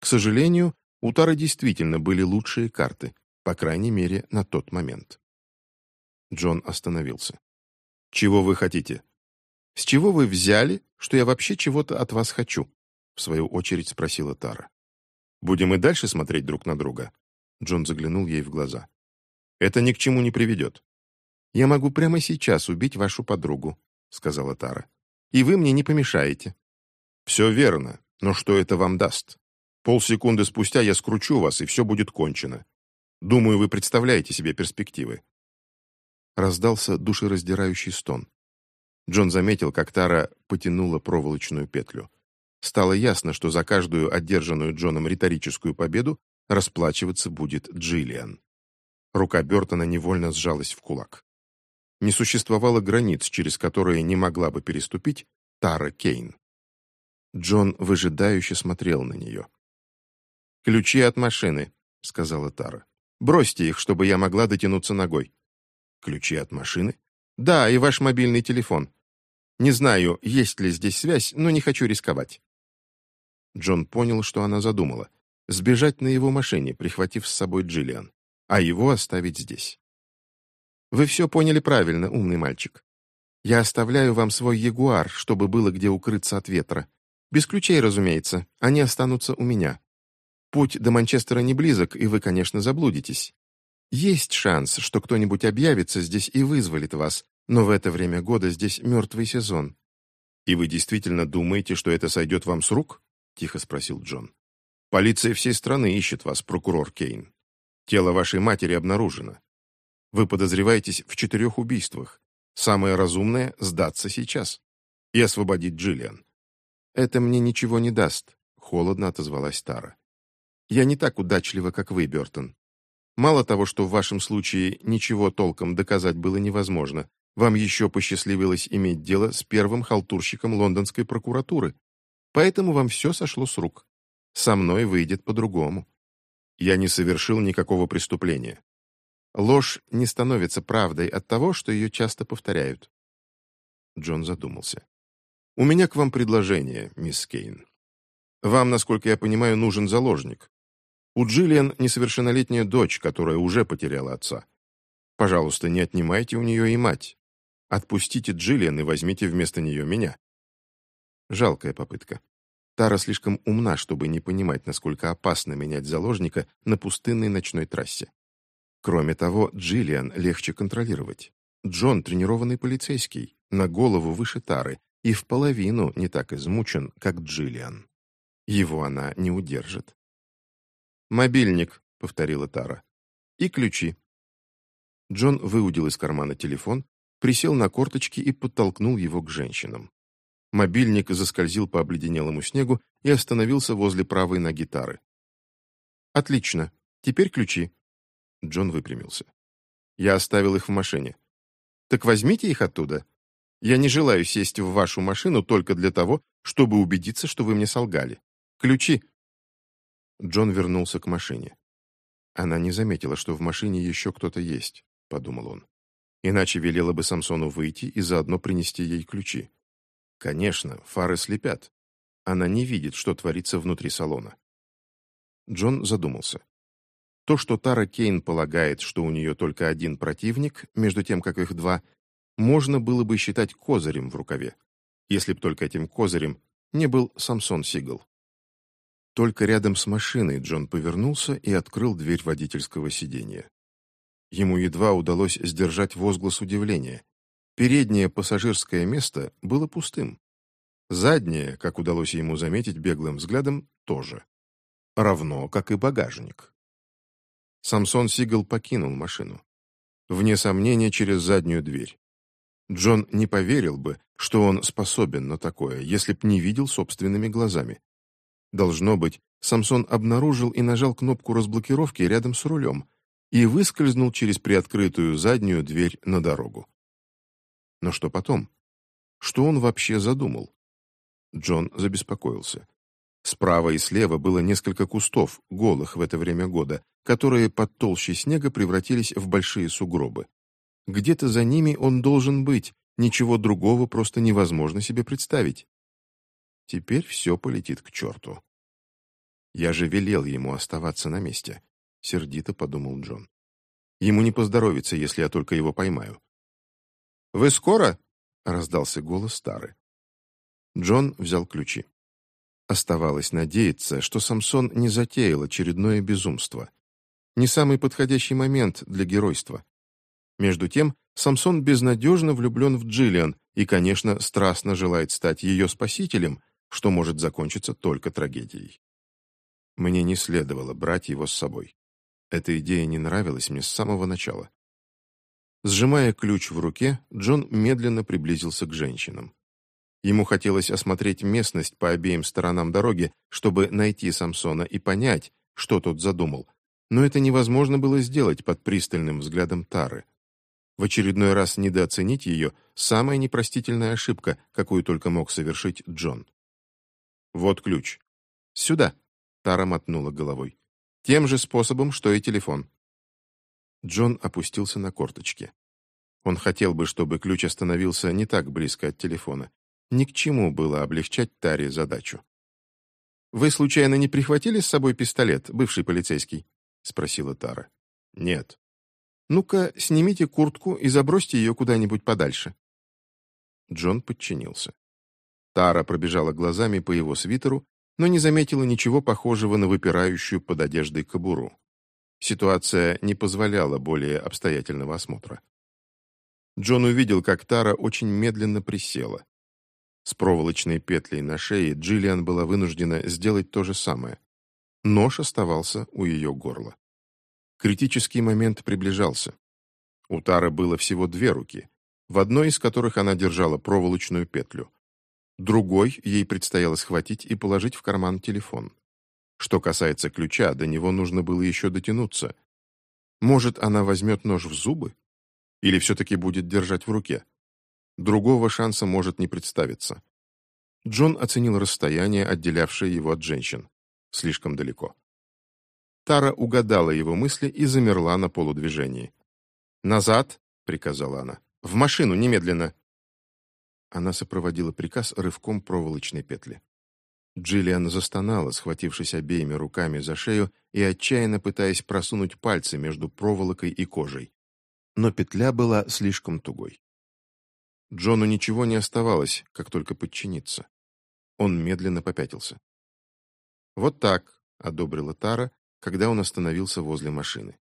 К сожалению, у Тары действительно были лучшие карты, по крайней мере, на тот момент. Джон остановился. «Чего вы хотите?» «С чего вы взяли, что я вообще чего-то от вас хочу?» В свою очередь спросила Тара. «Будем и дальше смотреть друг на друга?» Джон заглянул ей в глаза. «Это ни к чему не приведет». «Я могу прямо сейчас убить вашу подругу», — сказала Тара. «И вы мне не помешаете». «Все верно, но что это вам даст? Полсекунды спустя я скручу вас, и все будет кончено. Думаю, вы представляете себе перспективы». Раздался душераздирающий стон. Джон заметил, как Тара потянула проволочную петлю. Стало ясно, что за каждую одержанную Джоном риторическую победу расплачиваться будет Джиллиан. Рука Бертона невольно сжалась в кулак. Не существовало границ, через которые не могла бы переступить Тара Кейн. Джон выжидающе смотрел на нее. «Ключи от машины», — сказала Тара. Бросьте их, чтобы я могла дотянуться ногой». «Ключи от машины?» «Да, и ваш мобильный телефон. Не знаю, есть ли здесь связь, но не хочу рисковать». Джон понял, что она задумала. Сбежать на его машине, прихватив с собой Джиллиан, а его оставить здесь. «Вы все поняли правильно, умный мальчик. Я оставляю вам свой ягуар, чтобы было где укрыться от ветра. Без ключей, разумеется, они останутся у меня. Путь до Манчестера не близок, и вы, конечно, заблудитесь. Есть шанс, что кто-нибудь объявится здесь и вызволит вас, но в это время года здесь мертвый сезон. «И вы действительно думаете, что это сойдет вам с рук?» — тихо спросил Джон. «Полиция всей страны ищет вас, прокурор Кейн. Тело вашей матери обнаружено. Вы подозреваетесь в четырех убийствах. Самое разумное — сдаться сейчас и освободить Джиллиан. «Это мне ничего не даст», — холодно отозвалась Тара. «Я не так удачлива, как вы, Бертон. Мало того, что в вашем случае ничего толком доказать было невозможно, вам еще посчастливилось иметь дело с первым халтурщиком лондонской прокуратуры. Поэтому вам все сошло с рук. Со мной выйдет по-другому. Я не совершил никакого преступления. Ложь не становится правдой от того, что ее часто повторяют. Джон задумался. «У меня к вам предложение, мисс Кейн. Вам, насколько я понимаю, нужен заложник. У Джиллиан несовершеннолетняя дочь, которая уже потеряла отца. Пожалуйста, не отнимайте у нее и мать. Отпустите Джиллиан и возьмите вместо нее меня». Жалкая попытка. Тара слишком умна, чтобы не понимать, насколько опасно менять заложника на пустынной ночной трассе. Кроме того, Джиллиан легче контролировать. Джон — тренированный полицейский, на голову выше Тары, и в половину не так измучен, как Джиллиан. Его она не удержит. «Мобильник», — повторила Тара, — «и ключи». Джон выудил из кармана телефон, присел на корточки и подтолкнул его к женщинам. Мобильник заскользил по обледенелому снегу и остановился возле правой ноги Тары. «Отлично. Теперь ключи». Джон выпрямился. «Я оставил их в машине». «Так возьмите их оттуда. Я не желаю сесть в вашу машину только для того, чтобы убедиться, что вы мне солгали. Ключи!» Джон вернулся к машине. Она не заметила, что в машине еще кто-то есть, подумал он. Иначе велела бы Самсону выйти и заодно принести ей ключи. Конечно, фары слепят. Она не видит, что творится внутри салона. Джон задумался. То, что Тара Кейн полагает, что у нее только один противник, между тем, как их два, можно было бы считать козырем в рукаве, если б только этим козырем не был Самсон Сигал. Только рядом с машиной Джон повернулся и открыл дверь водительского сиденья. Ему едва удалось сдержать возглас удивления. Переднее пассажирское место было пустым. Заднее, как удалось ему заметить беглым взглядом, тоже. Равно, как и багажник. Самсон Сигал покинул машину. Вне сомнения, через заднюю дверь. Джон не поверил бы, что он способен на такое, если б не видел собственными глазами. Должно быть, Самсон обнаружил и нажал кнопку разблокировки рядом с рулем и выскользнул через приоткрытую заднюю дверь на дорогу. Но что потом? Что он вообще задумал? Джон забеспокоился. Справа и слева было несколько кустов, голых в это время года, которые под толщей снега превратились в большие сугробы. Где-то за ними он должен быть, ничего другого просто невозможно себе представить. Теперь все полетит к черту. Я же велел ему оставаться на месте, сердито подумал Джон. Ему не поздоровится, если я только его поймаю. «Вы скоро?» — раздался голос старый. Джон взял ключи. Оставалось надеяться, что Самсон не затеял очередное безумство. Не самый подходящий момент для геройства. Между тем, Самсон безнадежно влюблен в Джиллиан и, конечно, страстно желает стать ее спасителем, что может закончиться только трагедией. Мне не следовало брать его с собой. Эта идея не нравилась мне с самого начала. Сжимая ключ в руке, Джон медленно приблизился к женщинам. Ему хотелось осмотреть местность по обеим сторонам дороги, чтобы найти Самсона и понять, что тот задумал, но это невозможно было сделать под пристальным взглядом Тары. В очередной раз недооценить ее – самая непростительная ошибка, какую только мог совершить Джон. «Вот ключ. Сюда», – Тара мотнула головой. «Тем же способом, что и телефон. Джон опустился на корточки. Он хотел бы, чтобы ключ остановился не так близко от телефона. Ни к чему было облегчать Таре задачу. «Вы, случайно, не прихватили с собой пистолет, бывший полицейский?» — спросила Тара. «Нет». «Ну-ка, снимите куртку и забросьте ее куда-нибудь подальше». Джон подчинился. Тара пробежала глазами по его свитеру, но не заметила ничего похожего на выпирающую под одеждой кобуру. Ситуация не позволяла более обстоятельного осмотра. Джон увидел, как Тара очень медленно присела. С проволочной петлей на шее Джиллиан была вынуждена сделать то же самое. Нож оставался у ее горла. Критический момент приближался. У Тары было всего две руки, в одной из которых она держала проволочную петлю. Другой ей предстояло схватить и положить в карман телефон. Что касается ключа, до него нужно было еще дотянуться. Может, она возьмет нож в зубы? Или все-таки будет держать в руке? Другого шанса может не представиться. Джон оценил расстояние, отделявшее его от женщин. Слишком далеко. Тара угадала его мысли и замерла на полудвижении. «Назад!» — приказала она. «В машину, немедленно!» Она сопроводила приказ рывком проволочной петли. Джиллиан застонала, схватившись обеими руками за шею и отчаянно пытаясь просунуть пальцы между проволокой и кожей. Но петля была слишком тугой. Джону ничего не оставалось, как только подчиниться. Он медленно попятился. «Вот так», — одобрила Тара, когда он остановился возле машины.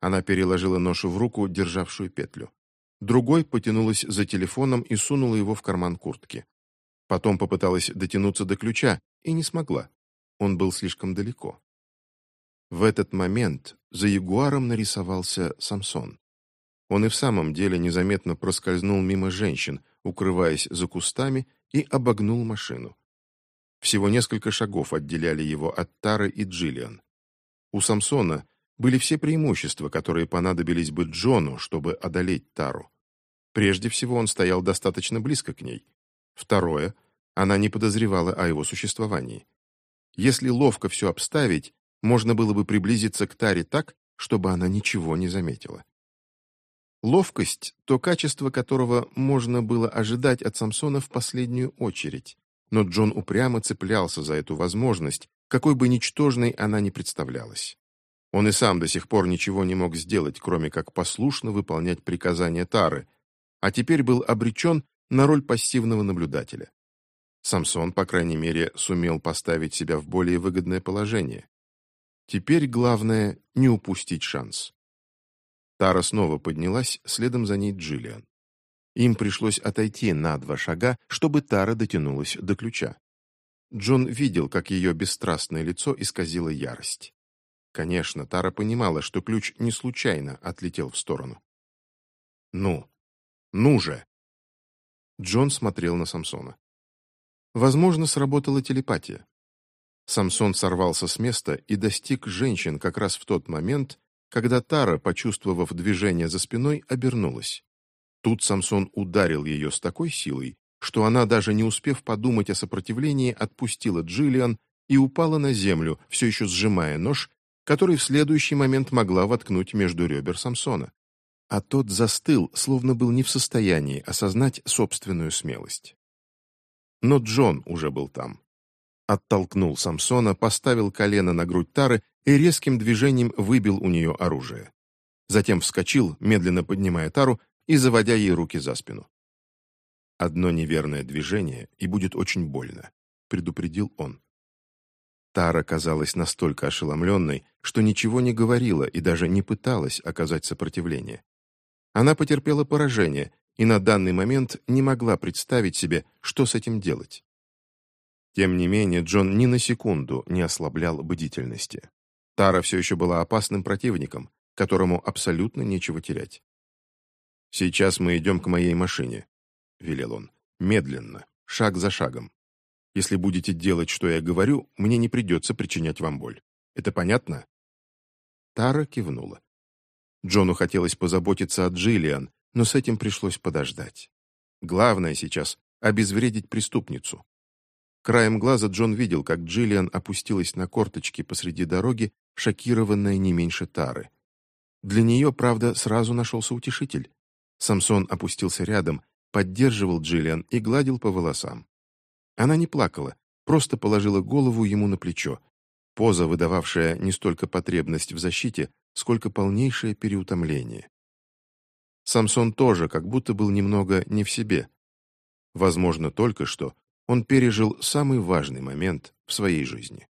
Она переложила ношу в руку, державшую петлю. Другой потянулась за телефоном и сунула его в карман куртки. Потом попыталась дотянуться до ключа и не смогла. Он был слишком далеко. В этот момент за ягуаром нарисовался Самсон. Он и в самом деле незаметно проскользнул мимо женщин, укрываясь за кустами, и обогнул машину. Всего несколько шагов отделяли его от Тары и Джиллиан. У Самсона были все преимущества, которые понадобились бы Джону, чтобы одолеть Тару. Прежде всего, он стоял достаточно близко к ней. Второе, она не подозревала о его существовании. Если ловко все обставить, можно было бы приблизиться к Таре так, чтобы она ничего не заметила. Ловкость — то качество, которого можно было ожидать от Самсона в последнюю очередь, но Джон упрямо цеплялся за эту возможность, какой бы ничтожной она ни представлялась. Он и сам до сих пор ничего не мог сделать, кроме как послушно выполнять приказания Тары, а теперь был обречен на роль пассивного наблюдателя. Самсон, по крайней мере, сумел поставить себя в более выгодное положение. Теперь главное — не упустить шанс. Тара снова поднялась, следом за ней Джиллиан. Им пришлось отойти на два шага, чтобы Тара дотянулась до ключа. Джон видел, как ее бесстрастное лицо исказило ярость. Конечно, Тара понимала, что ключ не случайно отлетел в сторону. «Ну, ну же!» Джон смотрел на Самсона. Возможно, сработала телепатия. Самсон сорвался с места и достиг женщин как раз в тот момент, когда Тара, почувствовав движение за спиной, обернулась. Тут Самсон ударил ее с такой силой, что она, даже не успев подумать о сопротивлении, отпустила Джиллиан и упала на землю, все еще сжимая нож, который в следующий момент могла воткнуть между ребер Самсона. А тот застыл, словно был не в состоянии осознать собственную смелость. Но Джон уже был там. Оттолкнул Самсона, поставил колено на грудь Тары и резким движением выбил у нее оружие. Затем вскочил, медленно поднимая Тару и заводя ей руки за спину. «Одно неверное движение, и будет очень больно», — предупредил он. Тара казалась настолько ошеломленной, что ничего не говорила и даже не пыталась оказать сопротивление. Она потерпела поражение и на данный момент не могла представить себе, что с этим делать. Тем не менее, Джон ни на секунду не ослаблял бдительности. Тара все еще была опасным противником, которому абсолютно нечего терять. «Сейчас мы идем к моей машине», — велел он. «Медленно, шаг за шагом. Если будете делать, что я говорю, мне не придется причинять вам боль. Это понятно?» Тара кивнула. Джону хотелось позаботиться о Джиллиан, но с этим пришлось подождать. Главное сейчас — обезвредить преступницу. Краем глаза Джон видел, как Джиллиан опустилась на корточки посреди дороги, шокированная не меньше Тары. Для нее, правда, сразу нашелся утешитель. Самсон опустился рядом, поддерживал Джиллиан и гладил по волосам. Она не плакала, просто положила голову ему на плечо. Поза, выдававшая не столько потребность в защите, сколько полнейшее переутомление. Самсон тоже как будто был немного не в себе. Возможно, только что он пережил самый важный момент в своей жизни.